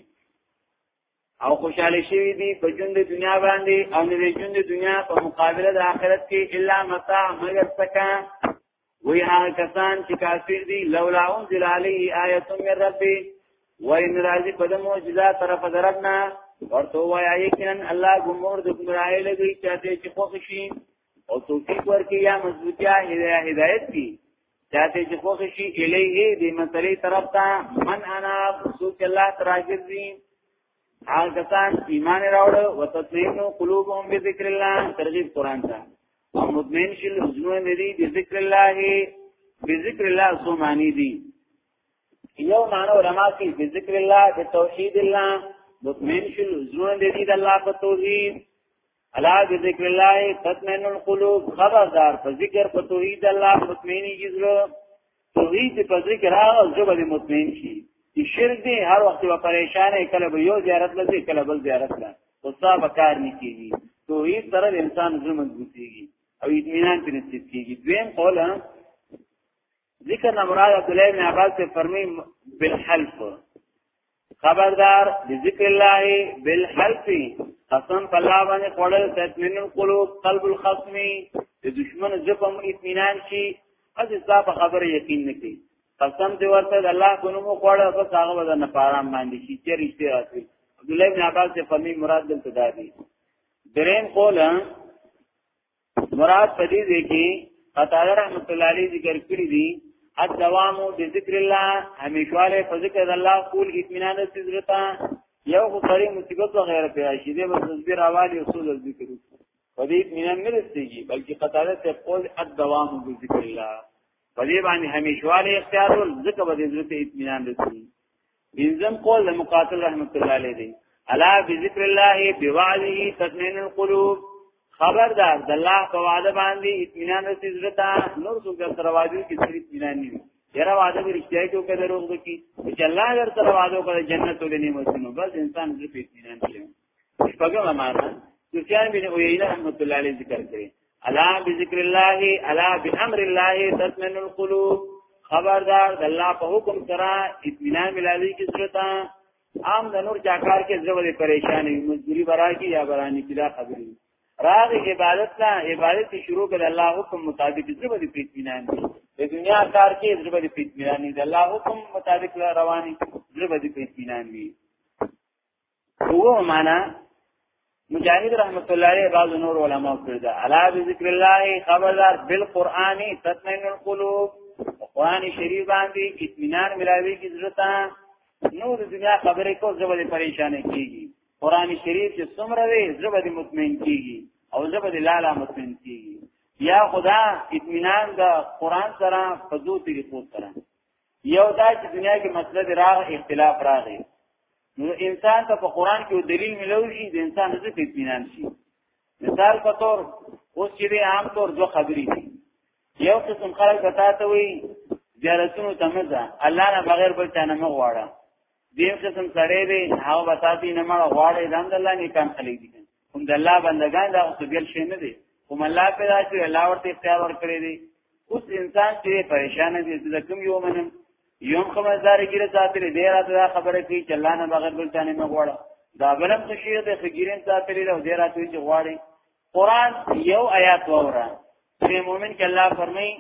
او خوشاله شوی دی په ژوند د دنیا باندې او نه ژوند د دنیا په مقابله د آخرت کې الا متاع مگر سکا وی هغه کسان چې کافر دي لولا انزل علیه آیه من ربی وین راضی په د معجزه طرف دربنا ورته وای یقینا الله ګمور د ګمراهی لګی چاته چې خوښ شي او توفیق ورکړي یا مضبوطیا هدایت کی دا ته چې خوښ شي الیه دې مسلې طرف ته من انا سوچ الله تراجر دي حال کسان ایمان راوړ او تطمئن قلوبهم بذکر الله ترغیب قران ته او مطمئن شي لزمه دې بذکر الله بذکر الله سو معنی دي یو معنی علما کې بذکر الله د توحید الله مطمئن شي لزمه دې د الله په توحید الا بذکر الله تطمئن القلوب خبردار په ذکر په توحید الله مطمئنی جزره توحید په ذکر هغه زبر مطمئن شي چې شرک دی هر وخت و پریشان کله به یو زیارت لږه کله بل زیارت لا غصه به کار نه کیږي توحید سره انسان زړه مضبوطیږي او اطمینان په نصیب کیږي دویم قول ذکر نه مراد عبد الله بن عباس سے فرمی بالحلف خبردار بذکر الله بالحلف قسم په الله باندې خوړل تطمین القلوب قلب الخصم د دشمن زپم اطمینان شي از ځا په خبره یقین نکړي قسم دی ورته د الله په نوم خوړل بس هغه ودا نه پارام باندې شي چې رښتې راځي عبد الله بن عباس سے فرمی مراد دلته دادی درین قولا مراد په دې دی کې قطاده رحمت الله علیه ذکر کړی دی الدوام بذکر الله همیشواله په ذکر الله قول اطمینان سزرتا یو خو سری مصیبت و غیره پیدا شي دې بس تصویر حوالی اصول ذکر په دې اطمینان نه رسیږي بلکې قطاده ته قول الدوام بذکر الله په دې باندې همیشواله اختیار ول ذکر به دې ذکر اطمینان رسیږي بنزم قول د مقاتل رحمت الله علیه دی الا بذکر الله بوعده تطمئن القلوب خبردار د الله په وعده باندې اطمینان رسې زړه نور څوک در سره وعده کې سړي اطمینان نه یره وعده به رښتیا کې وکړي دروغ وکړي چې الله در سره وعده وکړي جنت او نعمتونه بس انسان دې په اطمینان کې شپږم معنا سفیان بن عیینه رحمت الله علیه ذکر کړی الا بذکر الله الا بامر الله تطمئن القلوب خبردار د الله په حکم سره اطمینان ملاوی کی سرتا عام د نور چاکار کې زړه ولې پریشان وي مزدوري برا کی یا برانی کی دا خبرې راغ عبادت نه عبادت شروع کړه الله حکم مطابق زړه ولې اطمینان وي د دنیا کار کې زړه ولې اطمینان وي د الله حکم مطابق رواني زړه ولې اطمینان وي هو معنا مجاهد رحمت الله علیه بعض نور علما کړی دا الا بذکر الله خبردار بالقران تطمئن القلوب قران شریف باندې اطمینان ملاوي کی ضرورت نور دنیا خبرې کو زبر پریشان کیږي قران شریف چې څومره وي زبر مطمئن کیږي او زبر لالا مطمئن کیږي یا خدا اطمینان دا قران سره فزو طریقو سره یو دا چې دنیا کې مسله دی راغ اختلاف راغی نو انسان ته په قران کې دلیل ملو شي د انسان د اطمینان شي مثال په تور اوس چې دی عام طور دوه خبرې دي یو قسم خلک بتا ته وي زیارتونو ته مزه الله نه بغیر بل څه نه مغواړه دیم قسم سړی دی هغه بتا دي نه مړ غواړي د الله نه کان خلک دي هم د الله بندگان دا خو بل شي نه دي هم الله پیدا کړی الله ورته اختیار ورکړي دي اوس انسان چې پریشان دي چې کوم یو منم یوم خمزدار ګیره ساتلی دی راته دا خبره کوي چې الله نه بغیر بل څه نه غواړي دا بلم څه شی دی خګیرین ساتلی دی او دی راته چې غواړي قران یو آیات وره چې مؤمن کې الله فرمایي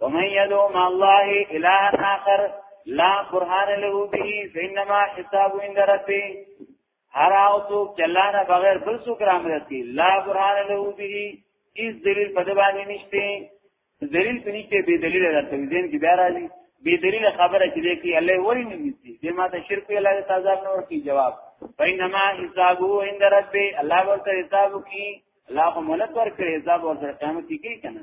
ومن يدعو مع الله الها اخر لا برهان له به فإنما حسابه عند ربه هر او تو چلا نه بغیر بل سو کرام رسی لا برهان له به اس دلیل په باندې نشته دلیل په نشته به دلیل راته دین کې بیا راځي به دلیل خبره چې دی کې الله وری نه نشته دې ما ته شرک الله تعالی نه ورکی جواب بینما حسابو عند رب الله ورته حساب کی الله کو مولت ورکړي حساب ورته قیامت کې کنه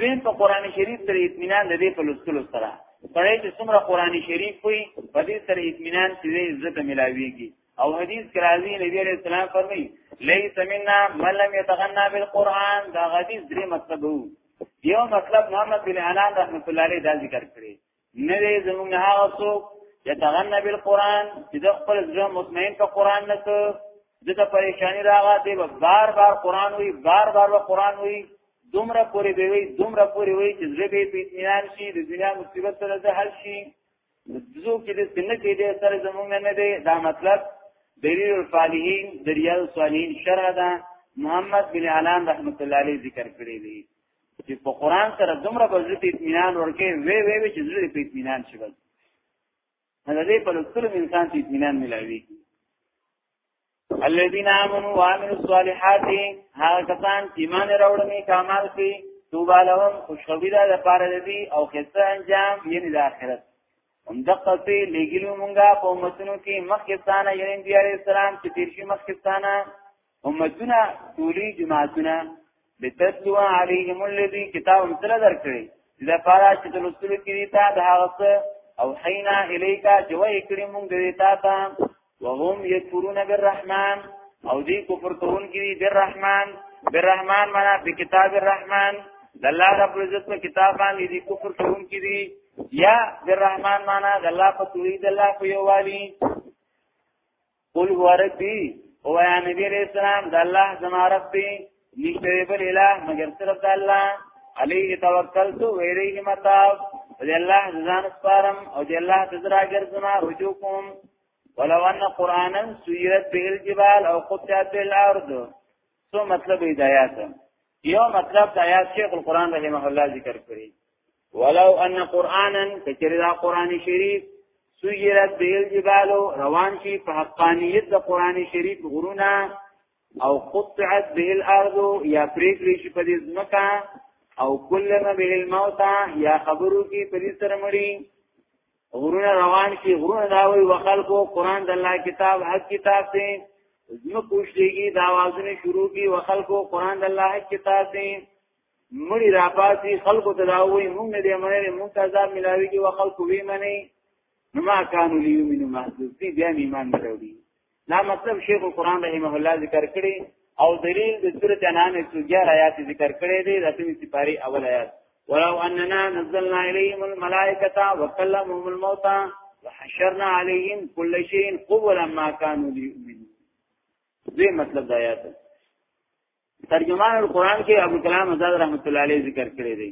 دویم په قران شریف سره اطمینان د دې په لوستلو سره سره چې څومره قران شریف وي په دې سره اطمینان چې عزت ملاويږي او حدیث کرازی نبی علیہ السلام فرمی لیس منا من لم يتغنى بالقران دا حدیث درې مطلب وو یو مطلب محمد بن حنان رحمت الله علیه دا ذکر کړی نه دې زموږ نه هغه څوک چې تغنه بل قران چې د خپل ځم مطمئن په قران نه ته دته پریشانی راغله دی بار بار قران وی بار بار و قران وی دومره پوری به وی دومره پوری وی چې زړه به په اطمینان شي د دنیا مصیبت سره د حل شي ځو کې د سنت دې سره زموږ نه دی دا مطلب دلیل الفالحین دریال صالحین شرع ده محمد بن علان رحمت الله علیه ذکر کړی دی چې په قران سره دومره په ځل اطمینان ورکې وی وی وی چې زړه په اطمینان شي بس هغه دې په لوستلو انسان ته اطمینان ملاوي الذين امنوا وعملوا الصالحات ها کسان چې ایمان راوړنې کمال کوي توبه لهم خوشخبری ده لپاره دې او خسته انجام یعنی د آخرت هم دقه ته لګیلو مونږه په امتونو کې مخکستانه یعنی دی عليه السلام چې تیر شي مخکستانه امتونه ټولي جماعتونه لتتلو عليهم الذي کتاب مثل درکړي دا پارا چې د رسول کړي تا د هغه او حینا الیکا چې وای کړی مونږ دې تا ته وهم یکفرون بالرحمن او دې کفر کوون کړي بالرحمن بالرحمن معنا په کتاب الرحمن د الله رب عزت په کتاب باندې دې کفر کوون کړي یا بالرحمن معنا د الله په توحید الله په یووالي قل هو ربي او يا نبی عليه السلام د الله زما رب دی نشته بل اله مگر صرف د الله عليه توکلت و اليه متاب د الله ځان سپارم او د الله تزرا ګرځما رجوع کوم ولو ان قرانا سيرت به الجبال او قطعت به الارض سو مطلب هدايات یو مطلب د آیات شیخ القران رحمه الله ذکر کړی ولو ان قرانا کچری دا قران شریف سویرت بیل جبالو روان شي په حقانیت د قران شریف غرونه او قطعت به الارض یا پریکړی شي په دې ځمکه او کلمه به الموت یا خبرو کې په دې سره مړي غرونه روان شي غرونه دا وي وخلقو قران د الله کتاب حق کتاب دی ځمکه کوشلېږي دا आवाजونه شروع کی وخلقو قران د الله حق کتاب دی مړی را پاسی خلقو تلاوی مونږ نه دی منلی مونږ ته عذاب ملاویږي و خلقو وی منی نو ما کانو لیومینو محسوس دی بیا ایمان نه راوړي دا مطلب شیخ القرآن رحمه الله ذکر کړی او دلیل د سورۃ انعام 111 آیات ذکر کړی دی د تمې سپاری اول آیات ولو اننا نزلنا الیهم الملائکه وکلمهم الموتى وحشرنا علیهم كل شیء قبلا ما كانوا لیؤمنون دې مطلب د آیات ترجمان القرآن کې ابو کلام آزاد رحمت الله علیه ذکر کړی دی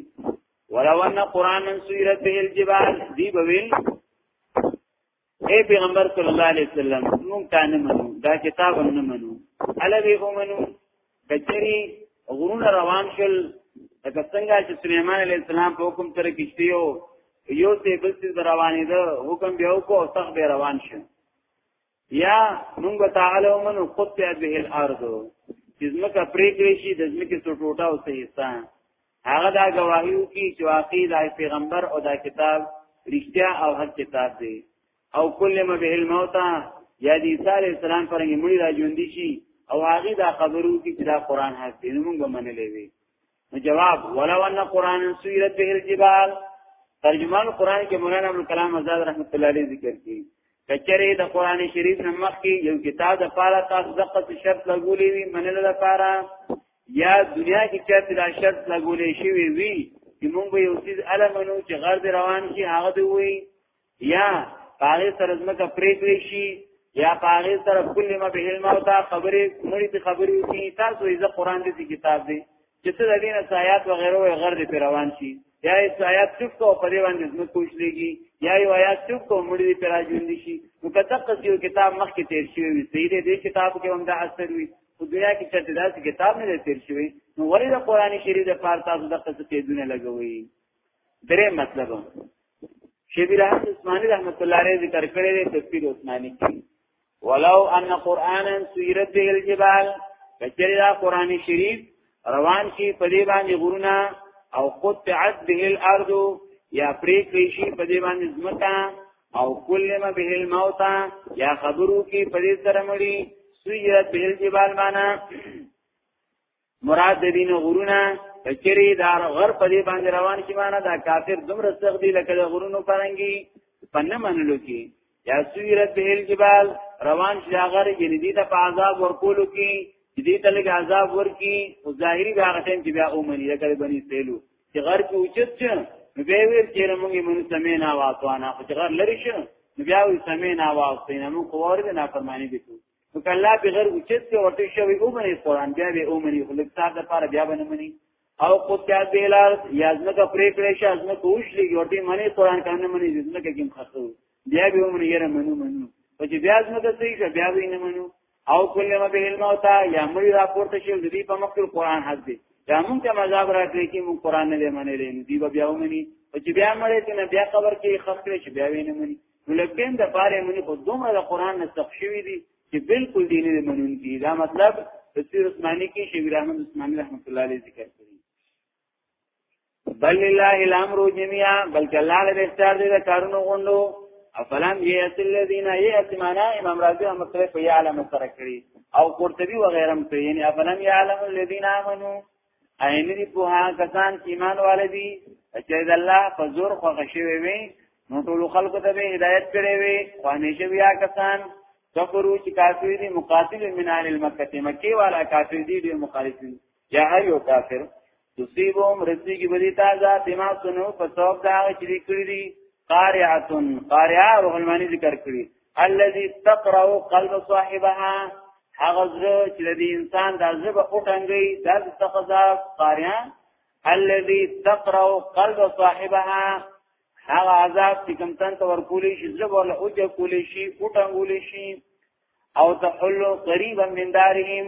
ولو ان قرآن سیرت به الجبال دی بویل اے پیغمبر صلی الله علیه وسلم موږ تا نه منو دا کتاب نه منو الوی هو منو کچری غرون روان شل لکه څنګه چې سليمان عليه السلام په حکم سره کشته یو یو ته بل څه روانې ده حکم بیا وکړو او تخ به روان شي یا مونږ به تعالی ومنو قطع به الارض چې زمکه پرې کړی شي د زمکه څو ټوټه او څه حصہ هغه دا گواهی وکي چې واقعي دا پیغمبر او دا کتاب رښتیا او حق کتاب دی او کله ما به الموت یا د عیسی علی السلام پرنګ مړي را ژوند شي او هغه دا خبرو کې چې دا قران حق دی نو موږ منلې وي نو جواب ولو ان قران سویرت به الجبال ترجمان قران کې مولانا ابو کلام آزاد رحمت الله علیه ذکر کړي کچره د قران شریف نه مخکې یو کتاب د پاره تاسو دغه شرط لګولې وي منلو لپاره یا دنیا کې چرته دا شرط لګولې شوی وي چې مونږ به یو څه علمونو چې غرض روان شي هغه دی وي یا پاره سره زمکه پرې کړی شي یا پاره سره کله ما به علم او تا خبرې مړي ته خبرې وکړي تاسو یې قرآن دې کتاب دی چې څه د دین آیات و غیره و غیر دې روان شي یا یې آیات چوپ کو په دې باندې زمکه کوشلېږي یا یې آیات چوپ کو مړي دې پر راځوندي شي نو کته قصیو کتاب مخ کې تیر شي وي سیدې دې کتاب کې هم دا اثر وي په دنیا کې چرته داسې کتاب نه تیر شوی نو ولې د قران شریف د پاره تاسو د قصې دونه لګوي درې مطلب شیخ رحمت عثماني رحمت الله علیه ذکر کړی دی تفسیر عثماني کې ولو ان قرانا سیرت به الجبال کچری دا قران شریف روان شي په دې باندې غرونه او قطعت به الارض یا پرې کې شي په دې باندې زمکا او کلم به الموت یا خبرو کې په دې سره مړي سیرت به الجبال معنا مراد دین غرونه کچری دار غر په دې باندې روان شي معنا دا کافر دومره سخت دی لکه د غرونو پرنګي پنه منلو کې یا سویرت به الجبال روان شي غر یعنی دې ته په عذاب ورکولو کې دې ته لګ عذاب ورکی او ظاهری به هغه ټیم کې بیا اومنی لکه بنی سیلو چې غر کې اوچت چې نو به ویل چې موږ مونږ سمینا واطوانا خو غر لري شو نو بیا وی سمینا واطینا موږ کوور نه فرمانی دي نو کله به غیر اوچت کې ورته شوی او منی قران بیا به او منی خلک تاسو لپاره بیا باندې منی او قطعات بیلار یازنه کا پرې کړې شه ازنه کوش لګي ورته منی قران کنه منی ځنه کې کوم خاصو بیا به او منی یره منو منو او چې بیا ازنه ته صحیح شه بیا به نه منو او کله ما به علم او تا یا مری راپورته شي د دې په مخکې قران حد دی دا مونږ ته مذاب راکړي چې مونږ قران نه دی منلې دی بیا ومني او چې بیا مړې ته بیا قبر کې خخ کړی چې بیا ویني ملبین د پاره مونږ په دومره د قران نه څخه شوی دي چې بالکل دیني نه منون دي دا مطلب تفسیر عثماني کې شیخ رحمت عثماني رحمت الله علیه ذکر کړی بل لله الامر جميعا بلکې الله له اختیار دې کارونو غوندو افلام یئت الذین یئت معنا امام رازی رحمت الله په یعلم سره کړی او قرطبی و غیرم ته یعنی افلام یعلم الذین آمنو اینه دی په هغه کسان چې ایمان والي دي چې د الله په زور خو غشوي وي نو ټول خلکو ته به هدایت کړي وي خو همیشه بیا کسان کفرو چې کافر دي مقاتل من اهل المکه مکه والا کافر دي ډیر مخالفین یا ایو کافر تصيبهم رزقي بدی تازه بما سنو په ثواب دا چې کړی دي قارعه قارعه او المانی ذکر کړی الذي تقرأ قلب صاحبها هغه زړه چې د انسان د زړه او ټنګي د تقضا قاریان الذي تقرأ قلب صاحبها هغه عذاب چې کوم تن ته ورکولې شي زړه ولا او چې کولې شي او ټنګولې شي او تحل قريبا من دارهم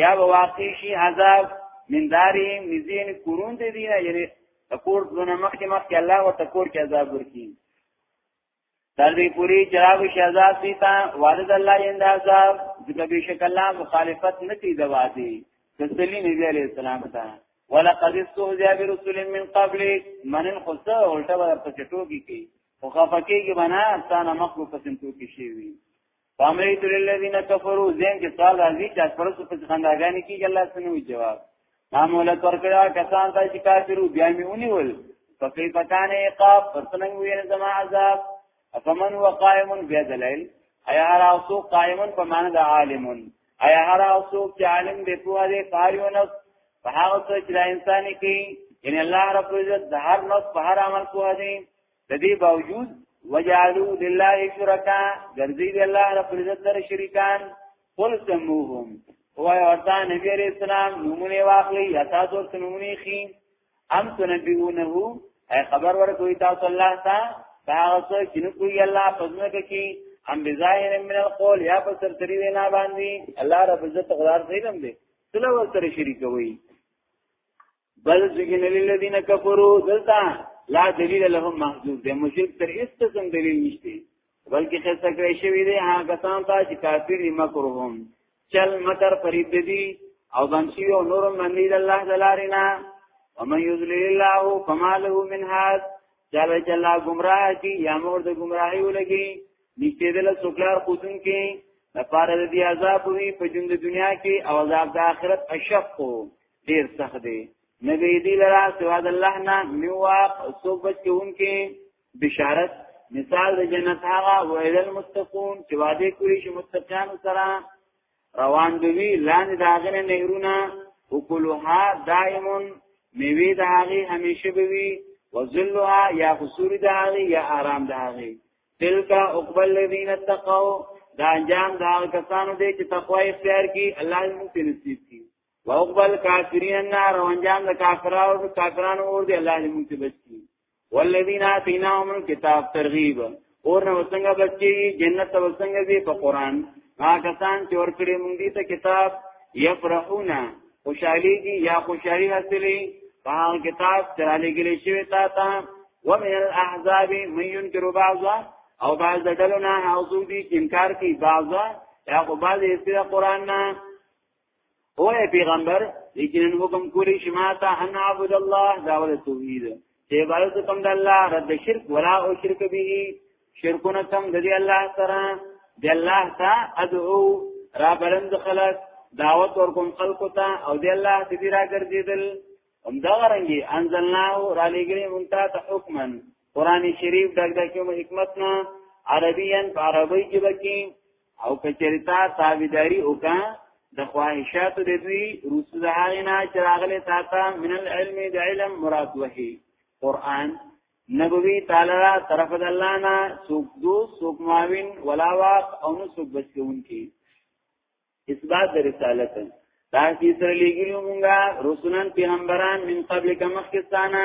یا واقع شي عذاب من دارهم نزين کورون دي دینه یعنی تکور دونه مخکې مخکې الله او تکور کې عذاب ورکړي تر دې پوری جواب شهزاد دیتا وارد الله یند عذاب ځکه به شک الله مخالفت نتی دوادي تسلی نبی علیہ السلام ته ولقد استهزئ برسل من قبل من خصه الټه ورته ټوکی کی او خفقېږي بنا ستانه مخ په پسنتو کې شي وي فامریت للذین کفروا زین کې سوال راځي چې پرسو په خنداګانې کې الله سنوي جواب معموله ترکړه کسان ته چې کافرو بیا مې ونیول فقې پکانه عقاب پرڅنګ ویل زما عذاب افمن وقائم بیا دلیل ایا هر اوسو قائم په معنی د عالم ایا هر اوسو چې عالم دی په دې فاریو نفس په هغه څه چې انسان کې ان الله رب عزت د هر نفس په هر عمل کوه دی د دې باوجود وجعلوا لله شرکا ګرځي دی الله رب عزت لپاره شریکان قل سموهم او ورته نبی عليه السلام نمونه واخلي یا تاسو ورته نمونه خي ام تنبئونه اي خبر ورکوي تاسو الله ته تاسو چې نو کوي الله پزنه کوي ام بظاهر من القول یا په سر تری وینا باندې الله رب عزت غدار سیدم دې تلو سره شریکوي بل زګن للذین کفروا دلتا لا دلیل لهم محذوف دی مشرک تر هیڅ قسم دلیل نشته بلکې خسته کړی شوی دی هغه کسان ته چې کافر دي مکرهم چل مکر فریب دي او بنشي او نور منی د الله دلارینا ومن یذلل الله فما له من هاد چاله چلا گمراه کی یا مور د گمراهی ولګي نشته دل سوکلار خودن کې لپاره د دې عذاب وی په ژوند دنیا کې او عذاب د آخرت اشق ډیر سخت دی نبی دی لرا سوا د الله نه میواق سوک بچ کې انکه بشارت مثال د جنت هغه وعد المتقون چې وعده کوي چې متقین سره روان دوی لاندې داغنه نهرونه وکلوها دائم میوه د هغه همیشه بوي وذلها یا قصور د هغه یا آرام د هغه تلک عقبال الذین اتقوا دا انجام دا کسانو دی چې تقوا اختیار کی الله دې موږ ته نصیب کړي وقبل کافرین النار وانجام د کافرانو د کافرانو اور دی الله دې موږ ته بچي والذین آتیناهم الكتاب ترغیب اور نو څنګه بچي جنت او څنګه دې په قران ما کسان چې ور کړی موږ دې ته کتاب یفرحون خوشحالی کی یا خوشحالی حاصلی په کتاب ترالی ګلې شوی تا تا ومن الاحزاب من ينكر بعضا او بعض دلونه حوضو دي انکار کوي بعضا یا خو بعض استره قران نه او اے پیغمبر لیکن حکم کولی شما تا ان عبد الله دا ول توحید چې عبادت کوم د الله رد شرک ولا او شرک به شرکونه کوم د دې الله سره د الله ته ادعو را بلند خلق دعوت ور کوم خلق ته او د الله د دې را ګرځیدل هم دا غرنګي انزلناه را لګري مونږ ته حکمن قران شریف دغه کوم حکمت نه عربین په عربی کې بکی او کچریتا تابعداري وکا د خواهشات د دوی رسول هغینا چې راغله تا ته من العلم د علم مراد وهي قران نبوي تعالی طرف د الله نه سوق دو سوق ماوین ولا واق او نو سوق بچون کی اثبات د رسالت دا چې سره لګیلو مونږه رسولان پیغمبران من قبل کمخکستانه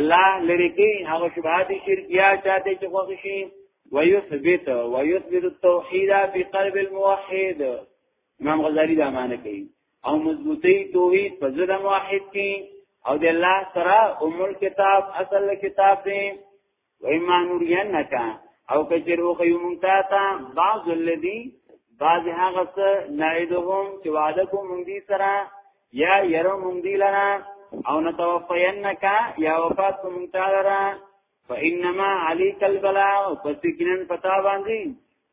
الله لری کې هغه شبهات شرکیه چاته چې خوښ شي ويثبت ويثبت التوحید فی قلب الموحد امام غزالی دا معنی کوي او مضبوطی توحید په زړه موحد کې او د الله سره ام الكتاب اصل کتاب دی و ایما نورینک او کچر و قیوم تا تا بعض الذی بعض هغه څه نعیدهم چې وعده کوم دې سره یا یرو مونږ دی لرا او نتوفینک یا وفات مونږ تعالی را فانما علیک البلاء پس کینن پتا باندې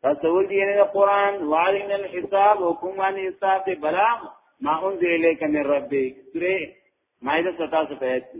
رسول دی نه قران وعلین الحساب حکم ان حساب دی بلا ما انزل الیک من ربک سوره مائده 77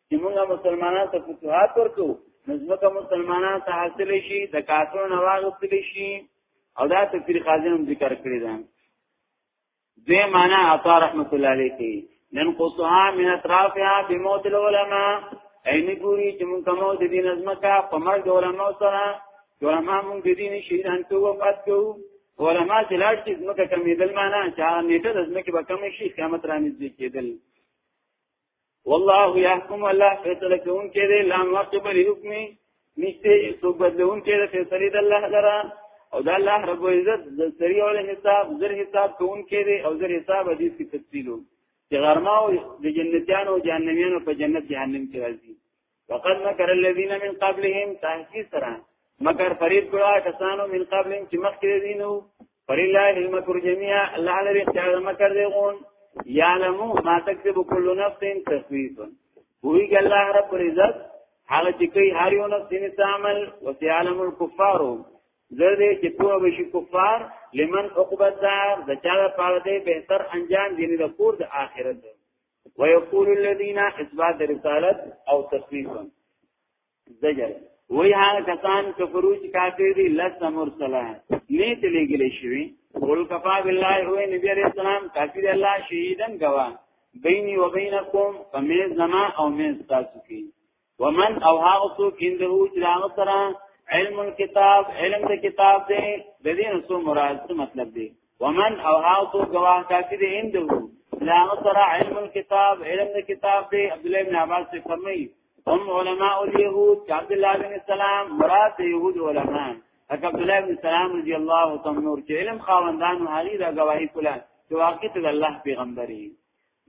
چې موږ مسلمانان ته فتوحات ورکو نو ځمکه مسلمانان ته حاصل شي د کافرو نه واغستل شي او دا تفسیر خازن هم ذکر کړی ده دې معنی عطا رحمت الله علیه کې نن قصها من اطرافها بموت العلماء عین ګوري چې موږ کومو د دین ازمکه په مرګ علماء سره علماء موږ د دین شهیدان ته وفات کوو علماء چې لاړ شي ازمکه کمیدل معنی چې هغه نیټه د ازمکه به کم شي قیامت را نږدې کېدل والله يحكم الله فیصله کوم کې دی لا مقب لحکم نشته څوک بدلون کې دی فیصله د الله لرا او د الله رب عزت د سریع له حساب زر حساب کوم کې دی او زر حساب دې څه تفصیلو چې غرمه او د جنتیانو او جهنميانو په جنت جهنم کې راځي وقد مکر الذين من قبلهم تحقیق سره مگر فرید کړه کسانو من قبلهم چې مخکې دینو پر الله المکر جميعا الله لري اختیار مکر دی غون یعلمو ما تکسب كل نفس تخفیفا وی الله رب العزت هغه چې کوي هر یو نفس یې تعمل وسيعلم الكفار زر دې چې په وشي کفار لمن عقبت دار د چا په اړه به تر انجام دیني د کور د آخرت ويقول الذين اثبات رسالت او تصديقا زجر وی هغه کسان کفرو چې کافر دي لس مرسله نه تلګل شوی قل کفا بالله هو نبی عليه السلام کافر الله شهیدن گوا بیني و بینکم فمیز زما او میز تاسو کی ومن او هغه څوک انده چې هغه سره علم الكتاب علم د کتاب دی د دې نو څه مراد څه مطلب دی ومن او هغه څوک ګواه کافي دی انده هغه سره علم الكتاب علم د کتاب دی عبد الله بن عباس څخه فرمایي هم علماء اليهود عبد الله بن سلام مراد يهود علماء اک عبد الله بن سلام رضی الله تعالی عنہ چې علم خاوندان هغه دا گواہی کوله چې واقعي ته الله پیغمبري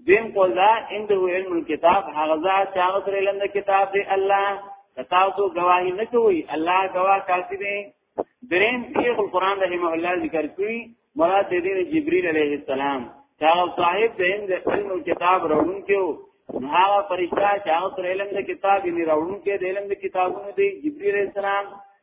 دیم قول دا انده علم الكتاب هغه ځای چې هغه سره علم د کتاب دی الله تاسو گواهی نه کوي الله گواه کافی دی دریم شیخ القرآن رحمه الله ذکر کوي مراد د دین جبرئیل علیه السلام دا صاحب د هند علم کتاب راوون کې هغه فرشتہ چې هغه سره علم د کتاب یې راوون کې د علم د کتابونو دی جبرئیل علیه السلام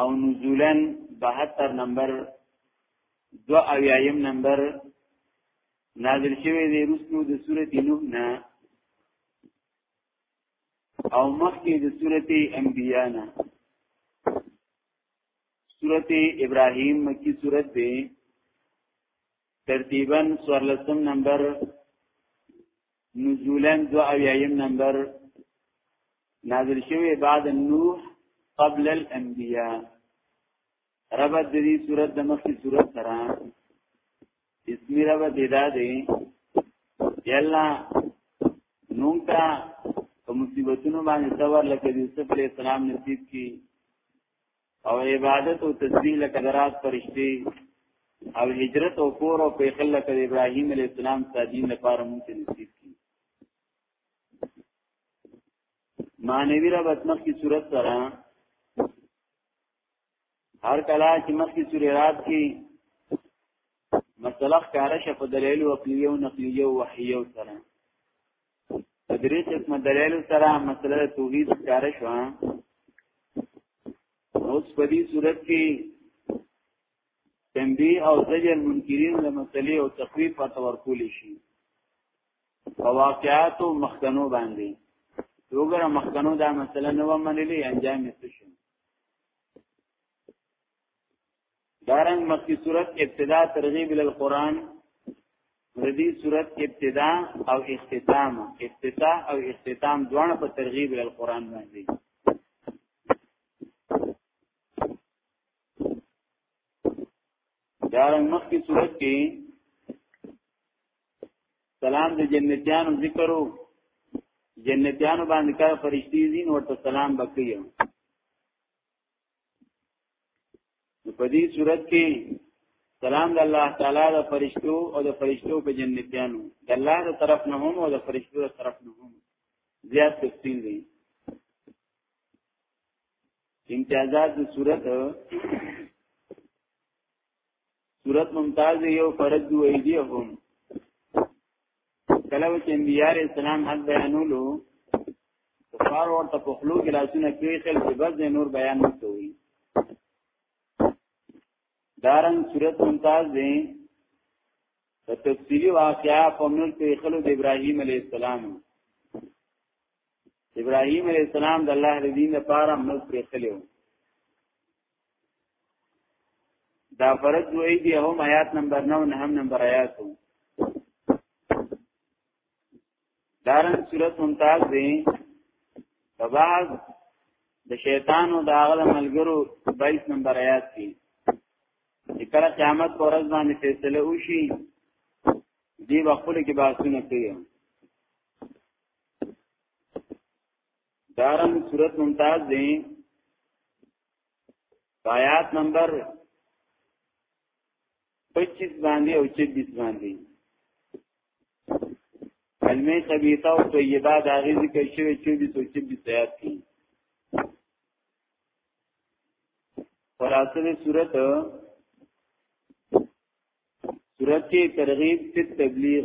او نزولن 72 نمبر دو او یایم نمبر نازل شوی دی رسو د سورته نوح نه او مخکې د سورته انبیاء نه سورته ابراهیم مکی سورته دی ترتیبا سورلسم نمبر نزولا دو اویایم نمبر نازل شوی بعد النوح قبل الانبیاء ربط دری صورت دمخی صورت سرا اسمی ربط ادا دی یاللہ نونتا په مصیبتونو باندې صبر لکه یوسف علی السلام نصیب کی او عبادت او تسبیح لکه درات پرشتي او هجرت او کور او پیخل لکه ابراهیم علی السلام صادین لپاره مونږ ته نصیب کی معنوی ربط مخ کی صورت سره هر کله چې مخ کی سورې رات کی مسلخ کارشه په دلیل او عقلیه او نقلیه او وحیه سره په درې قسمه دلایل سره مسله توحید ښکاره شو اوس په دې صورت کې تنبیه او زجر منکرین له مسلې او تخویف په تور کول شي په واقعات او مخکنو باندې وګوره مخکنو دا مسله نو منلې انجام یې شو دارنګ مخکې صورت ابتدا ترغیب ال قران ردی صورت ابتدا او اختتام ابتدا او اختتام دواړه په ترغیب ال قران باندې دارنګ مخکې صورت کې سلام د جنتیانو ذکرو جنتیانو باندې کار فرشتي دین ورته سلام بکیو په دې صورت کې سلام د الله تعالی د فرشتو او د فرشتو په جنتیانو د الله د طرف نه هم او د فرشتو د طرف نه هم زیات تفصیل دی امتیازات د صورت صورت ممتاز یو فرد دو ایدیهم کلو چې انبیاء علیہ السلام حق بیانولو کفار ورته په خلو کې لاسونه کې خل چې بس نور بیان نه کوي دارن صورت ممتاز دی په تفصیلی واقعا په منځ کې خلو د ابراهیم علی السلام ابراهیم علی السلام د الله د دین لپاره موږ پرې خلو دا فرض وی دی هم آیات نمبر 9 نه هم نمبر آیات هم. دارن صورت ممتاز دی تباز د شیطان او د هغه ملګرو 22 نمبر آیات دی کله قیامت پر ورځ باندې فیصله وشي دی وقفل کې باسونه کوي دارن صورت ممتاز دی آیات نمبر 25 باندې او 26 باندې کلمه خبيثه او طيبه دا غي ذکر شوی 24 او 26 آیات کې خلاصه دې صورت صورت کې ترغیب په تبلیغ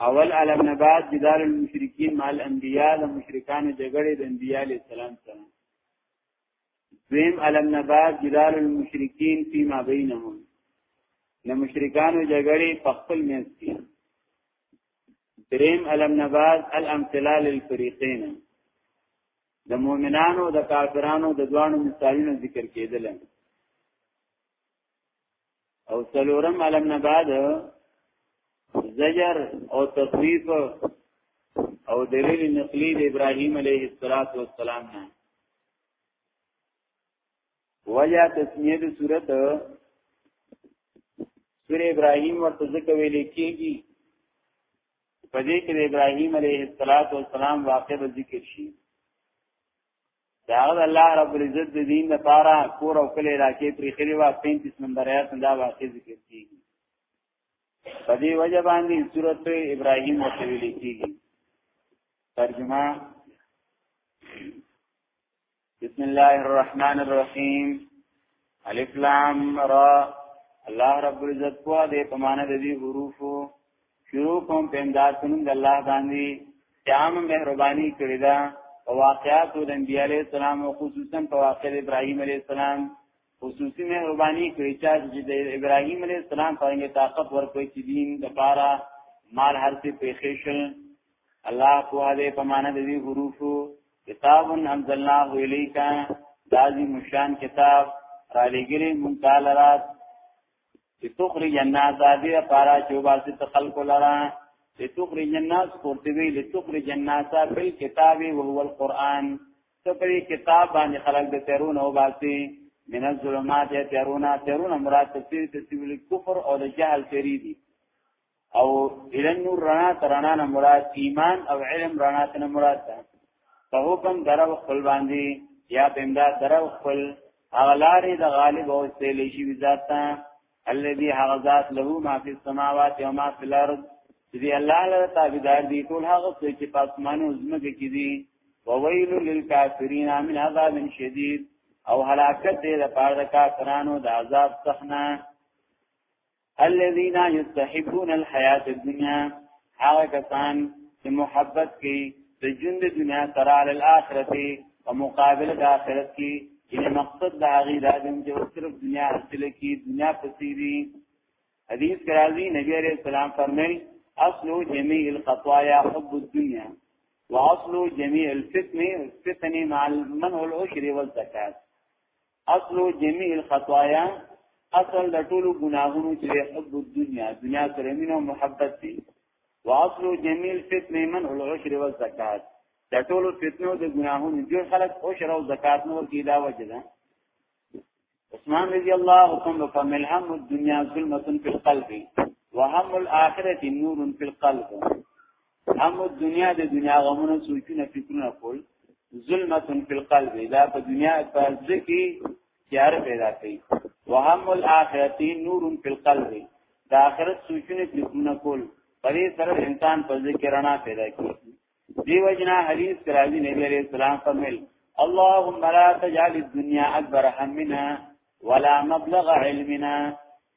اول علم نه بعد جدال المشرکین مع الانبیاء د مشرکانو جګړې د انبیاء علی السلام سره دویم علم نه بعد جدال المشرکین فيما بینهم د مشرکانو جګړې په خپل منځ کې دریم علم نه بعد الامثله للفریقین د مؤمنانو د کافرانو د دوانو مثالونه ذکر کېدل او سلورم علم نه بعد زجر او تخویف او دلیل نقلی د ابراهیم علیه السلام نه وجه تسمیه د صورت سور ابراهیم ورته ذکر ویل کیږي په دې کې د ابراهیم علیه السلام واقع به ذکر شي دا الله رب العزت د دین لپاره کور او کلی راکې پرې خلی وا 35 نمبر آیات دا واقع ذکر کیږي په دې وجه باندې سورته ابراهیم ورته ویل کیږي ترجمه بسم الله الرحمن الرحیم الف لام را الله رب العزت په دې په معنا د دې حروفو شروع کوم په امداد کوم د الله باندې قیام مهرباني کړی دا او واقعات د انبیاء علیه السلام او خصوصا په واقعې ابراهیم علیه السلام خصوصي مهرباني کړی چې د ابراهیم علیه السلام په اړه طاقت ورکړي چې دین د پاره مال هر څه پیښې شول الله په دې په معنا د دې حروفو کتاب انزلناه الیک دا دې مشان کتاب را لګري مونږ تعالی رات چې تخرج الناس دې لپاره چې واسي ته خلق لرا چې تخرج الناس کوته وی چې تخرج الناس بل کتاب او هو القرآن ته په کتاب باندې خلق د تیرون او باسي من الظلمات تیرون تیرون مراد تفسیر تفسیر کفر او د جهل تیری دي او علم نور رڼا ترنا نه مراد ایمان او علم رڼا ته نه مراد ده په حکم درو خپل باندې یا په امداد درو خپل اغلارې د غالب او سیلې شي ذات ته الذي هغه ذات له ما فی السماوات و ما فی الارض چې الله له تابعدار دي ټول هغه څه چې په اسمانو زمکه کې دي وویل للکافرین من عذاب شدید او هلاکت دې د پاره د کافرانو د عذاب څخه الذين يستحبون الحياه الدنيا هغه کسان چې محبت کوي د ژوند د دنیا سره علی الاخرت او مقابله د آخرت کې چې مقصد د هغه راځم چې صرف دنیا حاصل کی دنیا پسیری حدیث کرازی نبی علیہ السلام فرمایي اصل جميع الخطايا حب الدنيا واصل جميع الفتن الفتن مع المنع والعشر والزکات اصل جميع الخطايا اصل د ټولو ګناهونو چې حب الدنيا دنیا سره مين او محبت دي واصل جميع الفتنه من العشر والزکات د ټولو فتنو د ګناهونو جوړ خلق عشر او زکات نور کی دا وجه ده عثمان رضی الله عنه فرمایل هم الدنيا ظلمت في القلب وهم الاخره نور في القلب هم دنیا د دنیا غمونو سوچونه فکرونه کول ظلمتن فی القلب دا په دنیا په ځکه تیار پیدا کوي وهم الاخرتی نور فی القلب د آخرت سوچونه فکرونه کول پرې سره انسان په ذکر رڼا پیدا کوي دیو جنا حدیث کرازی نبی علیہ السلام فرمایل اللهم لا تجعل الدنيا اکبر همنا ولا مبلغ علمنا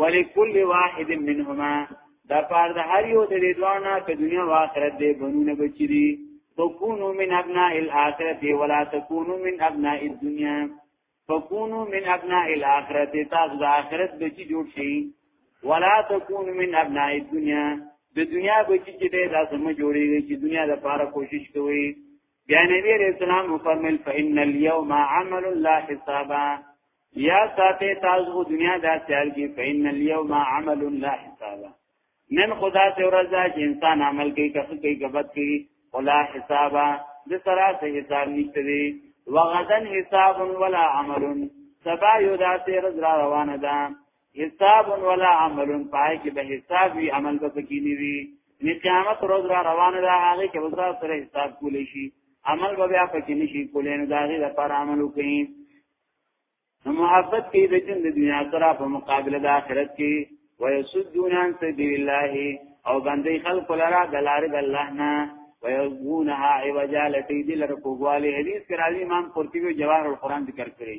ولکل واحد منهما دا پار د هر یو د دوانه په دنیا او آخرت دی بنونه بچی دي فكونوا من ابناء الاخره ولا تكونوا من ابناء الدنيا فكونوا من ابناء الاخره تاسو د آخرت بچی جوړ شي ولا تكونوا من ابناء الدنيا د دنیا بچی چې دا سم جوړیږي چې دنیا لپاره کوشش کوي بیا نبی علیہ السلام فرمایل فإن اليوم عمل الله حسابا یا ساته تاسو دنیا دا سیال کی فإن اليوم عمل الله حسابا نن خدا سے ورځ چې انسان عمل کوي کفه کوي غبط کوي ولا حسابا د سرا سے حساب نشته دی وغدن حساب ولا عمل سبا یو دا سیر روانه ده حساب ولا عمل پای کې به حساب وی عمل به پکې نه وی نه قیامت روز را روانه ده هغه کې وزا سره حساب کولې شي عمل به بیا پکې نشي کولې نه داغه لپاره عمل وکړي محبت کې د جن د دنیا سره په مقابله د آخرت کې ويسدون عن سبيل الله او باندې خلق لرا د لارې د الله نه ويغونها عوجا لټي دي لر کوواله حدیث کې راځي امام قرطبي جواهر القرآن ذکر کړی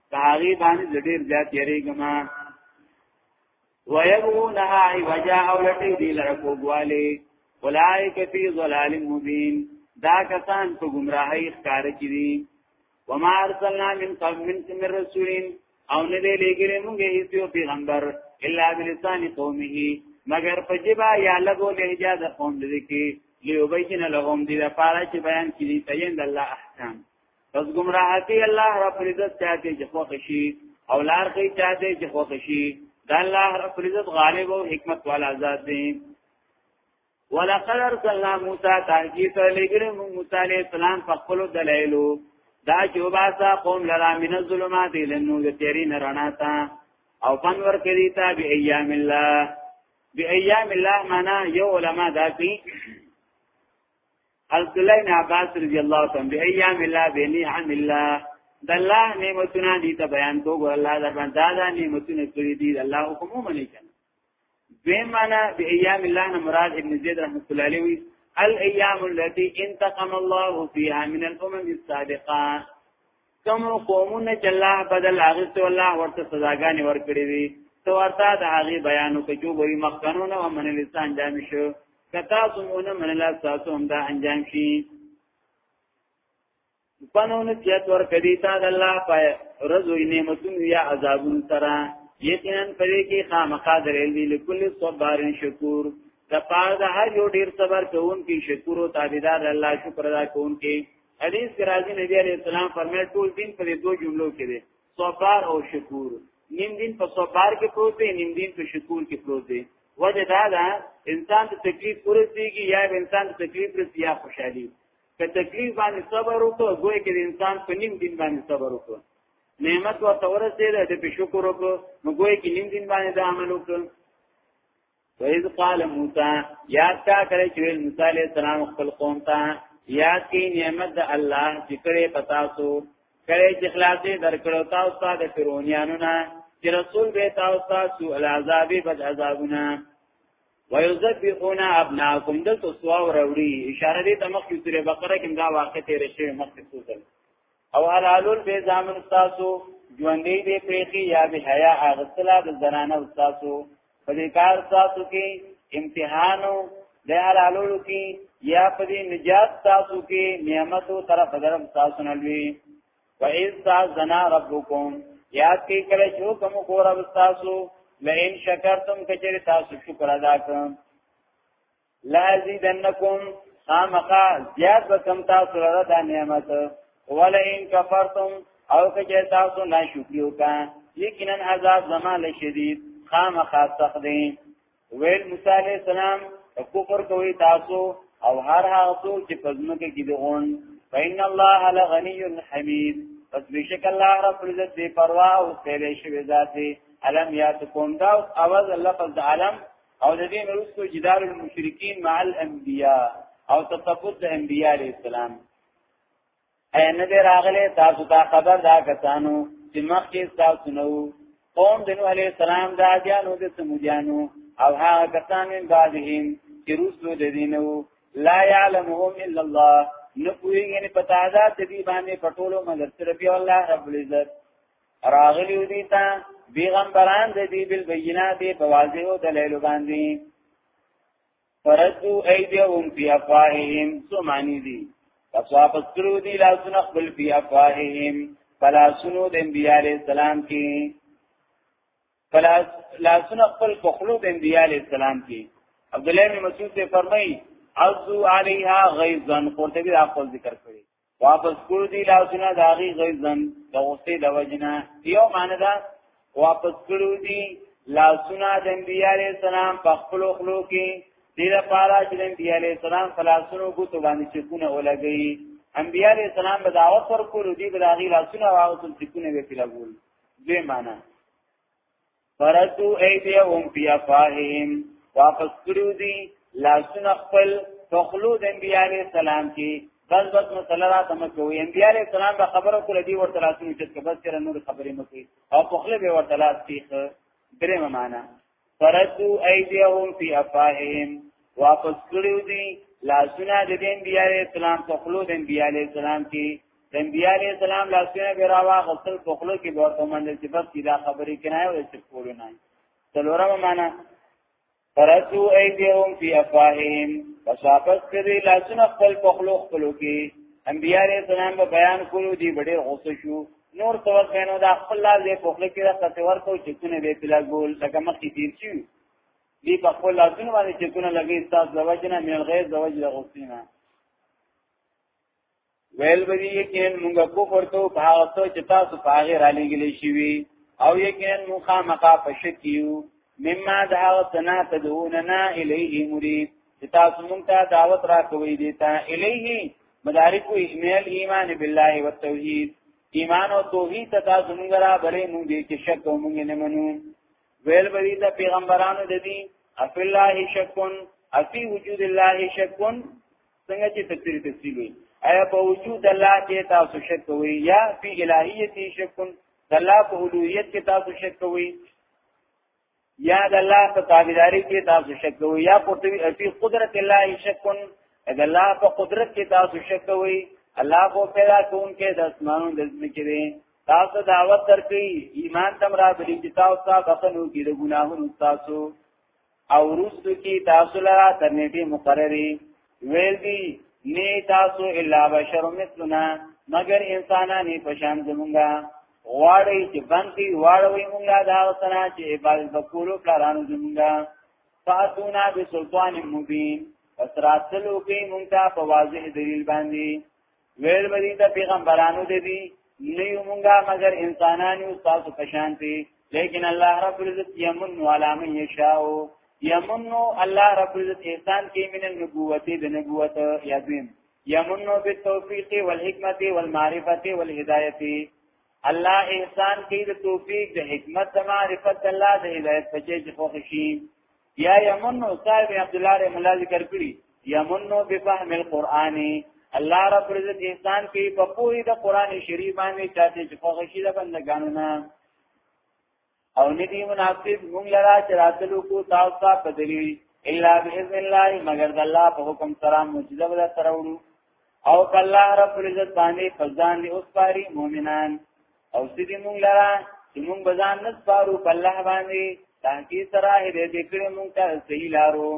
په هغه باندې ډېر زیات یریګم ويبغونها عوجا او لټي دي لره کوګوالي اولائک فی ظلال مبین دا کسان په گمراهی ښکار کړي وما ارسلنا من قبل من رسولین او نه دی لګره مونږه هیڅ یو پیغمبر الا بلسان قومه مگر په جبا یا لګو لهجه د قوم دې کې لیوبین لهم دې لپاره چې بیان کړي تین الله احکام پس گمراه کی الله رب العزت چاته چې خوښ شي او لار کوي چاته چې خوښ شي دا الله رب العزت غالب او حکمت والا ذات دی ولقد ارسلنا موسی تحقیق لګره موسی علیہ السلام په خپل دلایلو دا جوباسا قوم لرا من الظلمات الى النور تیری نرانا تا او پنور کړي تا بی ایام الله بی ایام الله معنا یو علما دا کوي عبد الله بن عباس رضی الله تعالی عنہ ایام الله بنی عم الله د الله نعمتونه دي ته بیان کوو الله دا باندې دا نعمتونه کړی دي الله حکم ومني کنه دوی معنا به ایام الله نه مراد ابن زید رحمت الله علیه وی الايام التي انتقم الله فيها من الامم السابقه کوم قومونه چې الله بدل اغست الله ورته سزاګانې ورکړي دي تو ورته د هغه بیانو کې جو وي مخکنونه او من لسان جام شو کتا سمونه من لا تاسو هم دا انجام شي پنون چت ور کدی تا د الله پای رزو نعمتون یا عذابون ترا یقینا پرې کې خامخا درېل دي لکل صبرن شکور د پاره د هر یو ډیر صبر کوونکی شکر او تابعدار الله شکر ادا کوونکی حدیث کې راځي نبی عليه السلام فرمایي ټول دین په دې دوه جملو کې دی صبر او شکور نیم دین په صبر کې پروت دی نیم دین په شکور کې پروت دی وجه دا ده انسان ته تکلیف ورسیږي یا انسان ته تکلیف رسي یا خوشحالي که تکلیف باندې صبر وکړو ګویا کې انسان په نیم دین باندې صبر وکړو نعمت ورته ورسېده د په شکر وکړو نو ګویا کې نیم دین باندې د عمل وکړو وَإِذْ قَالَ مُوسَى یاد کا کړی چې موسی علیہ السلام خپل قوم ته یاد کی نعمت د الله چې کړې پتا سو کړې چې خلاصې درکړو تاسو ته د فرعونانو نه چې رسول به تاسو ته سو العذاب بد عذابنا ويذبحون ابناءكم دلته سوا وروړي اشاره دې ته مخکې سورې بقره کې دا واقع تیر شوی مخکې سوزل او حلالون به زامن تاسو ژوندې دې پریخي یا به حیا اغسلا د زنانه تاسو په دې کار تاسو کې امتحانو د حلالولو کې یا په دې نجات تاسو کې نعمتو طرف درم تاسو نه لوي و اذ تاسنا ربکم یاد کې کله چې کوم کور تاسو لئن شکرتم کچری تاسو شکر ادا کړم لا زیدنکم خامخا زیاد بکم تاسو لره دا نعمت ولئن کفرتم او که تاسو ناشکری وکا یقینا عذاب زما لشدید خامخا سخت دی ویل موسی علیہ السلام کفر کوي تاسو او هر هغه څوک چې پزمکه کې دی غون فین الله لغنی حمید پس بشک الله رب عزت دی پروا او سره شوی ذاتی علم یاتکم دا اواز لفظ علم او د دې نورستو جدار المشرکین مع الانبیاء او تثبت د انبیاء علی السلام ان دې راغله تاسو ته خبر دا کسانو چې مخکې تاسو نو قوم د نوح علی السلام د اجانو د سمودیانو او هغه کسان من بعدهم چې رسل د دینو لا يعلمهم الا الله نو پوهیږي نه پتا ذات دې باندې پټولو مگر تر بیا الله رب العزت راغلی دی تا بیغمبران د دې بل بینات په واضح او دلایل باندې فردو ایدیهم فی افواههم سو معنی دی پس واپس کړو دی لاسونه خپل فی افواههم فلا سنو د انبیاء علیہ السلام کې فلا لاسونه خپل په خلو د انبیاء علیہ السلام کې عبد الله بن مسعود ته فرمایي عزو علیها غیظا قرطبی دا خپل ذکر کړی واپس کړ دی لاسونه د هغه غیظن د غصې د وجنه یو معنی دا واپس کړو دی لاسونه د انبیاء علیہ السلام په خپل خلو کې دې لپاره چې انبیاء علیہ السلام فلاسونو کو تو باندې چې کونه ولګي انبیاء علیہ السلام به دعوت ورکول دي به داغي لاسونه واغتل چې کونه به پیلګول دې معنی فردو ایدیهم فی افواههم واپس کړو دي لاسونه خپل فخلو د انبیاء علیہ السلام کې بس بس مسله را سم کوي انبیاء علیہ السلام به خبرو کول دي ورته لاسونه چې بس تر نور خبرې مکوي او فخله به ورته لاس تیخ درې معنا فردو ایدیهم فی افواههم واپس کړو دي لاسونه د انبیاء علیہ السلام فخلو د انبیاء علیہ السلام کې نبی علیہ السلام لاسونه به راوا غسل په خلو کې ورته منډل چې بس دا خبرې کنه او چې کول نه څلورم معنا فرسو ایدیهم فی افواههم فشاپس کړي لاسونه خپل په خلو خپلو کې نبی علیہ السلام به بیان کولو دی ډېر غوسه شو نور تو غنو دا خپل لاس دې په خلو کې دا څه ورته چې څونه به پلا ګول لکه مخې تیر شي دی په خپل لاسونه باندې چې څونه لګي تاسو زوجنه مې غیر زوج لغوسینه ویل به یقین موږ کفر ته په هغه څه چې تاسو په هغه را لګلې شوی او یقین موږ خامخا په شک یو مما د هغه سنا تدعوننا الیه مرید چې تاسو موږ ته دعوت را کوي دي ته الیه مدارک و اجمال ایمان بالله و توحید ایمان او توحید ته تاسو موږ را بلې موږ دې کې شک او موږ نه منو ویل به دي پیغمبرانو د دې افی الله شکون افی وجود الله شکون څنګه چې تفسیر تفصیل وي ایا په وجود الله کې تاسو شک کوئ یا فی الہیت شک د الله په اولویت کې تاسو شک کوئ یا د الله په تابعداري کې تاسو شک کوئ یا په فی قدرت الله شک د الله په قدرت کې تاسو شک کوئ الله کو پیدا کون کې د اسمانو د ځمکې دی تاسو دعوت درکې ایمان تم را بلی چې تاسو تاسو بخنو کې د ګناهونو تاسو او رسو کی تاسو لرا ترنیټی مقرری ویل دی نی تاسو الا بشر مثلنا مگر انسانانی پشان زمونږه غواړی چې بنتی واړوي مونږه دا سره چې عبادت وکړو کارانو زمونږه فاتونا بسلطان مبین پس راتلو کې مونږه په واضح دلیل باندې ویل به دي ته پیغمبرانو دې دي نه یو مونږه مگر انسانان یو تاسو پشان دي لیکن الله رب العزت یمن علی من یشاء یمن الله رب العزت احسان کوي من النبوت د نبوت یادویم یمن بالتوفیق والحکمت والمعرفت والهدایت الله احسان کوي د توفیق د حکمت د معرفت الله د هدایت په چې خوښ شي یا یمنو صاحب عبد الله رحم الله ذکر کړی یمنو بفهم القرآن الله رب عزت انسان کې په پوری د قران شریف باندې چاته چې په خشي د بندګانو نه او ندی مناسب مونږ لرا چې راتلو کو تاسو په دلیل الا باذن الله مگر د الله په حکم سره معجزه ولا ترورو او الله رب عزت باندې فزان دی اوس پاری مؤمنان او سیدی مونږ لرا چې مونږ بزان نه سپارو په الله باندې تانکی سره هدې دې کړې مونږ ته صحیح لارو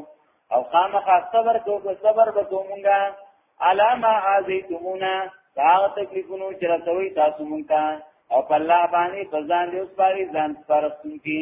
او خامخا صبر کو کو صبر وکړو مونږه علامه عزیتمونا دا تکلیفونو چې رسوي تاسو مونږ ته او په الله باندې بزان دې سپاري ځان سپارښتونکي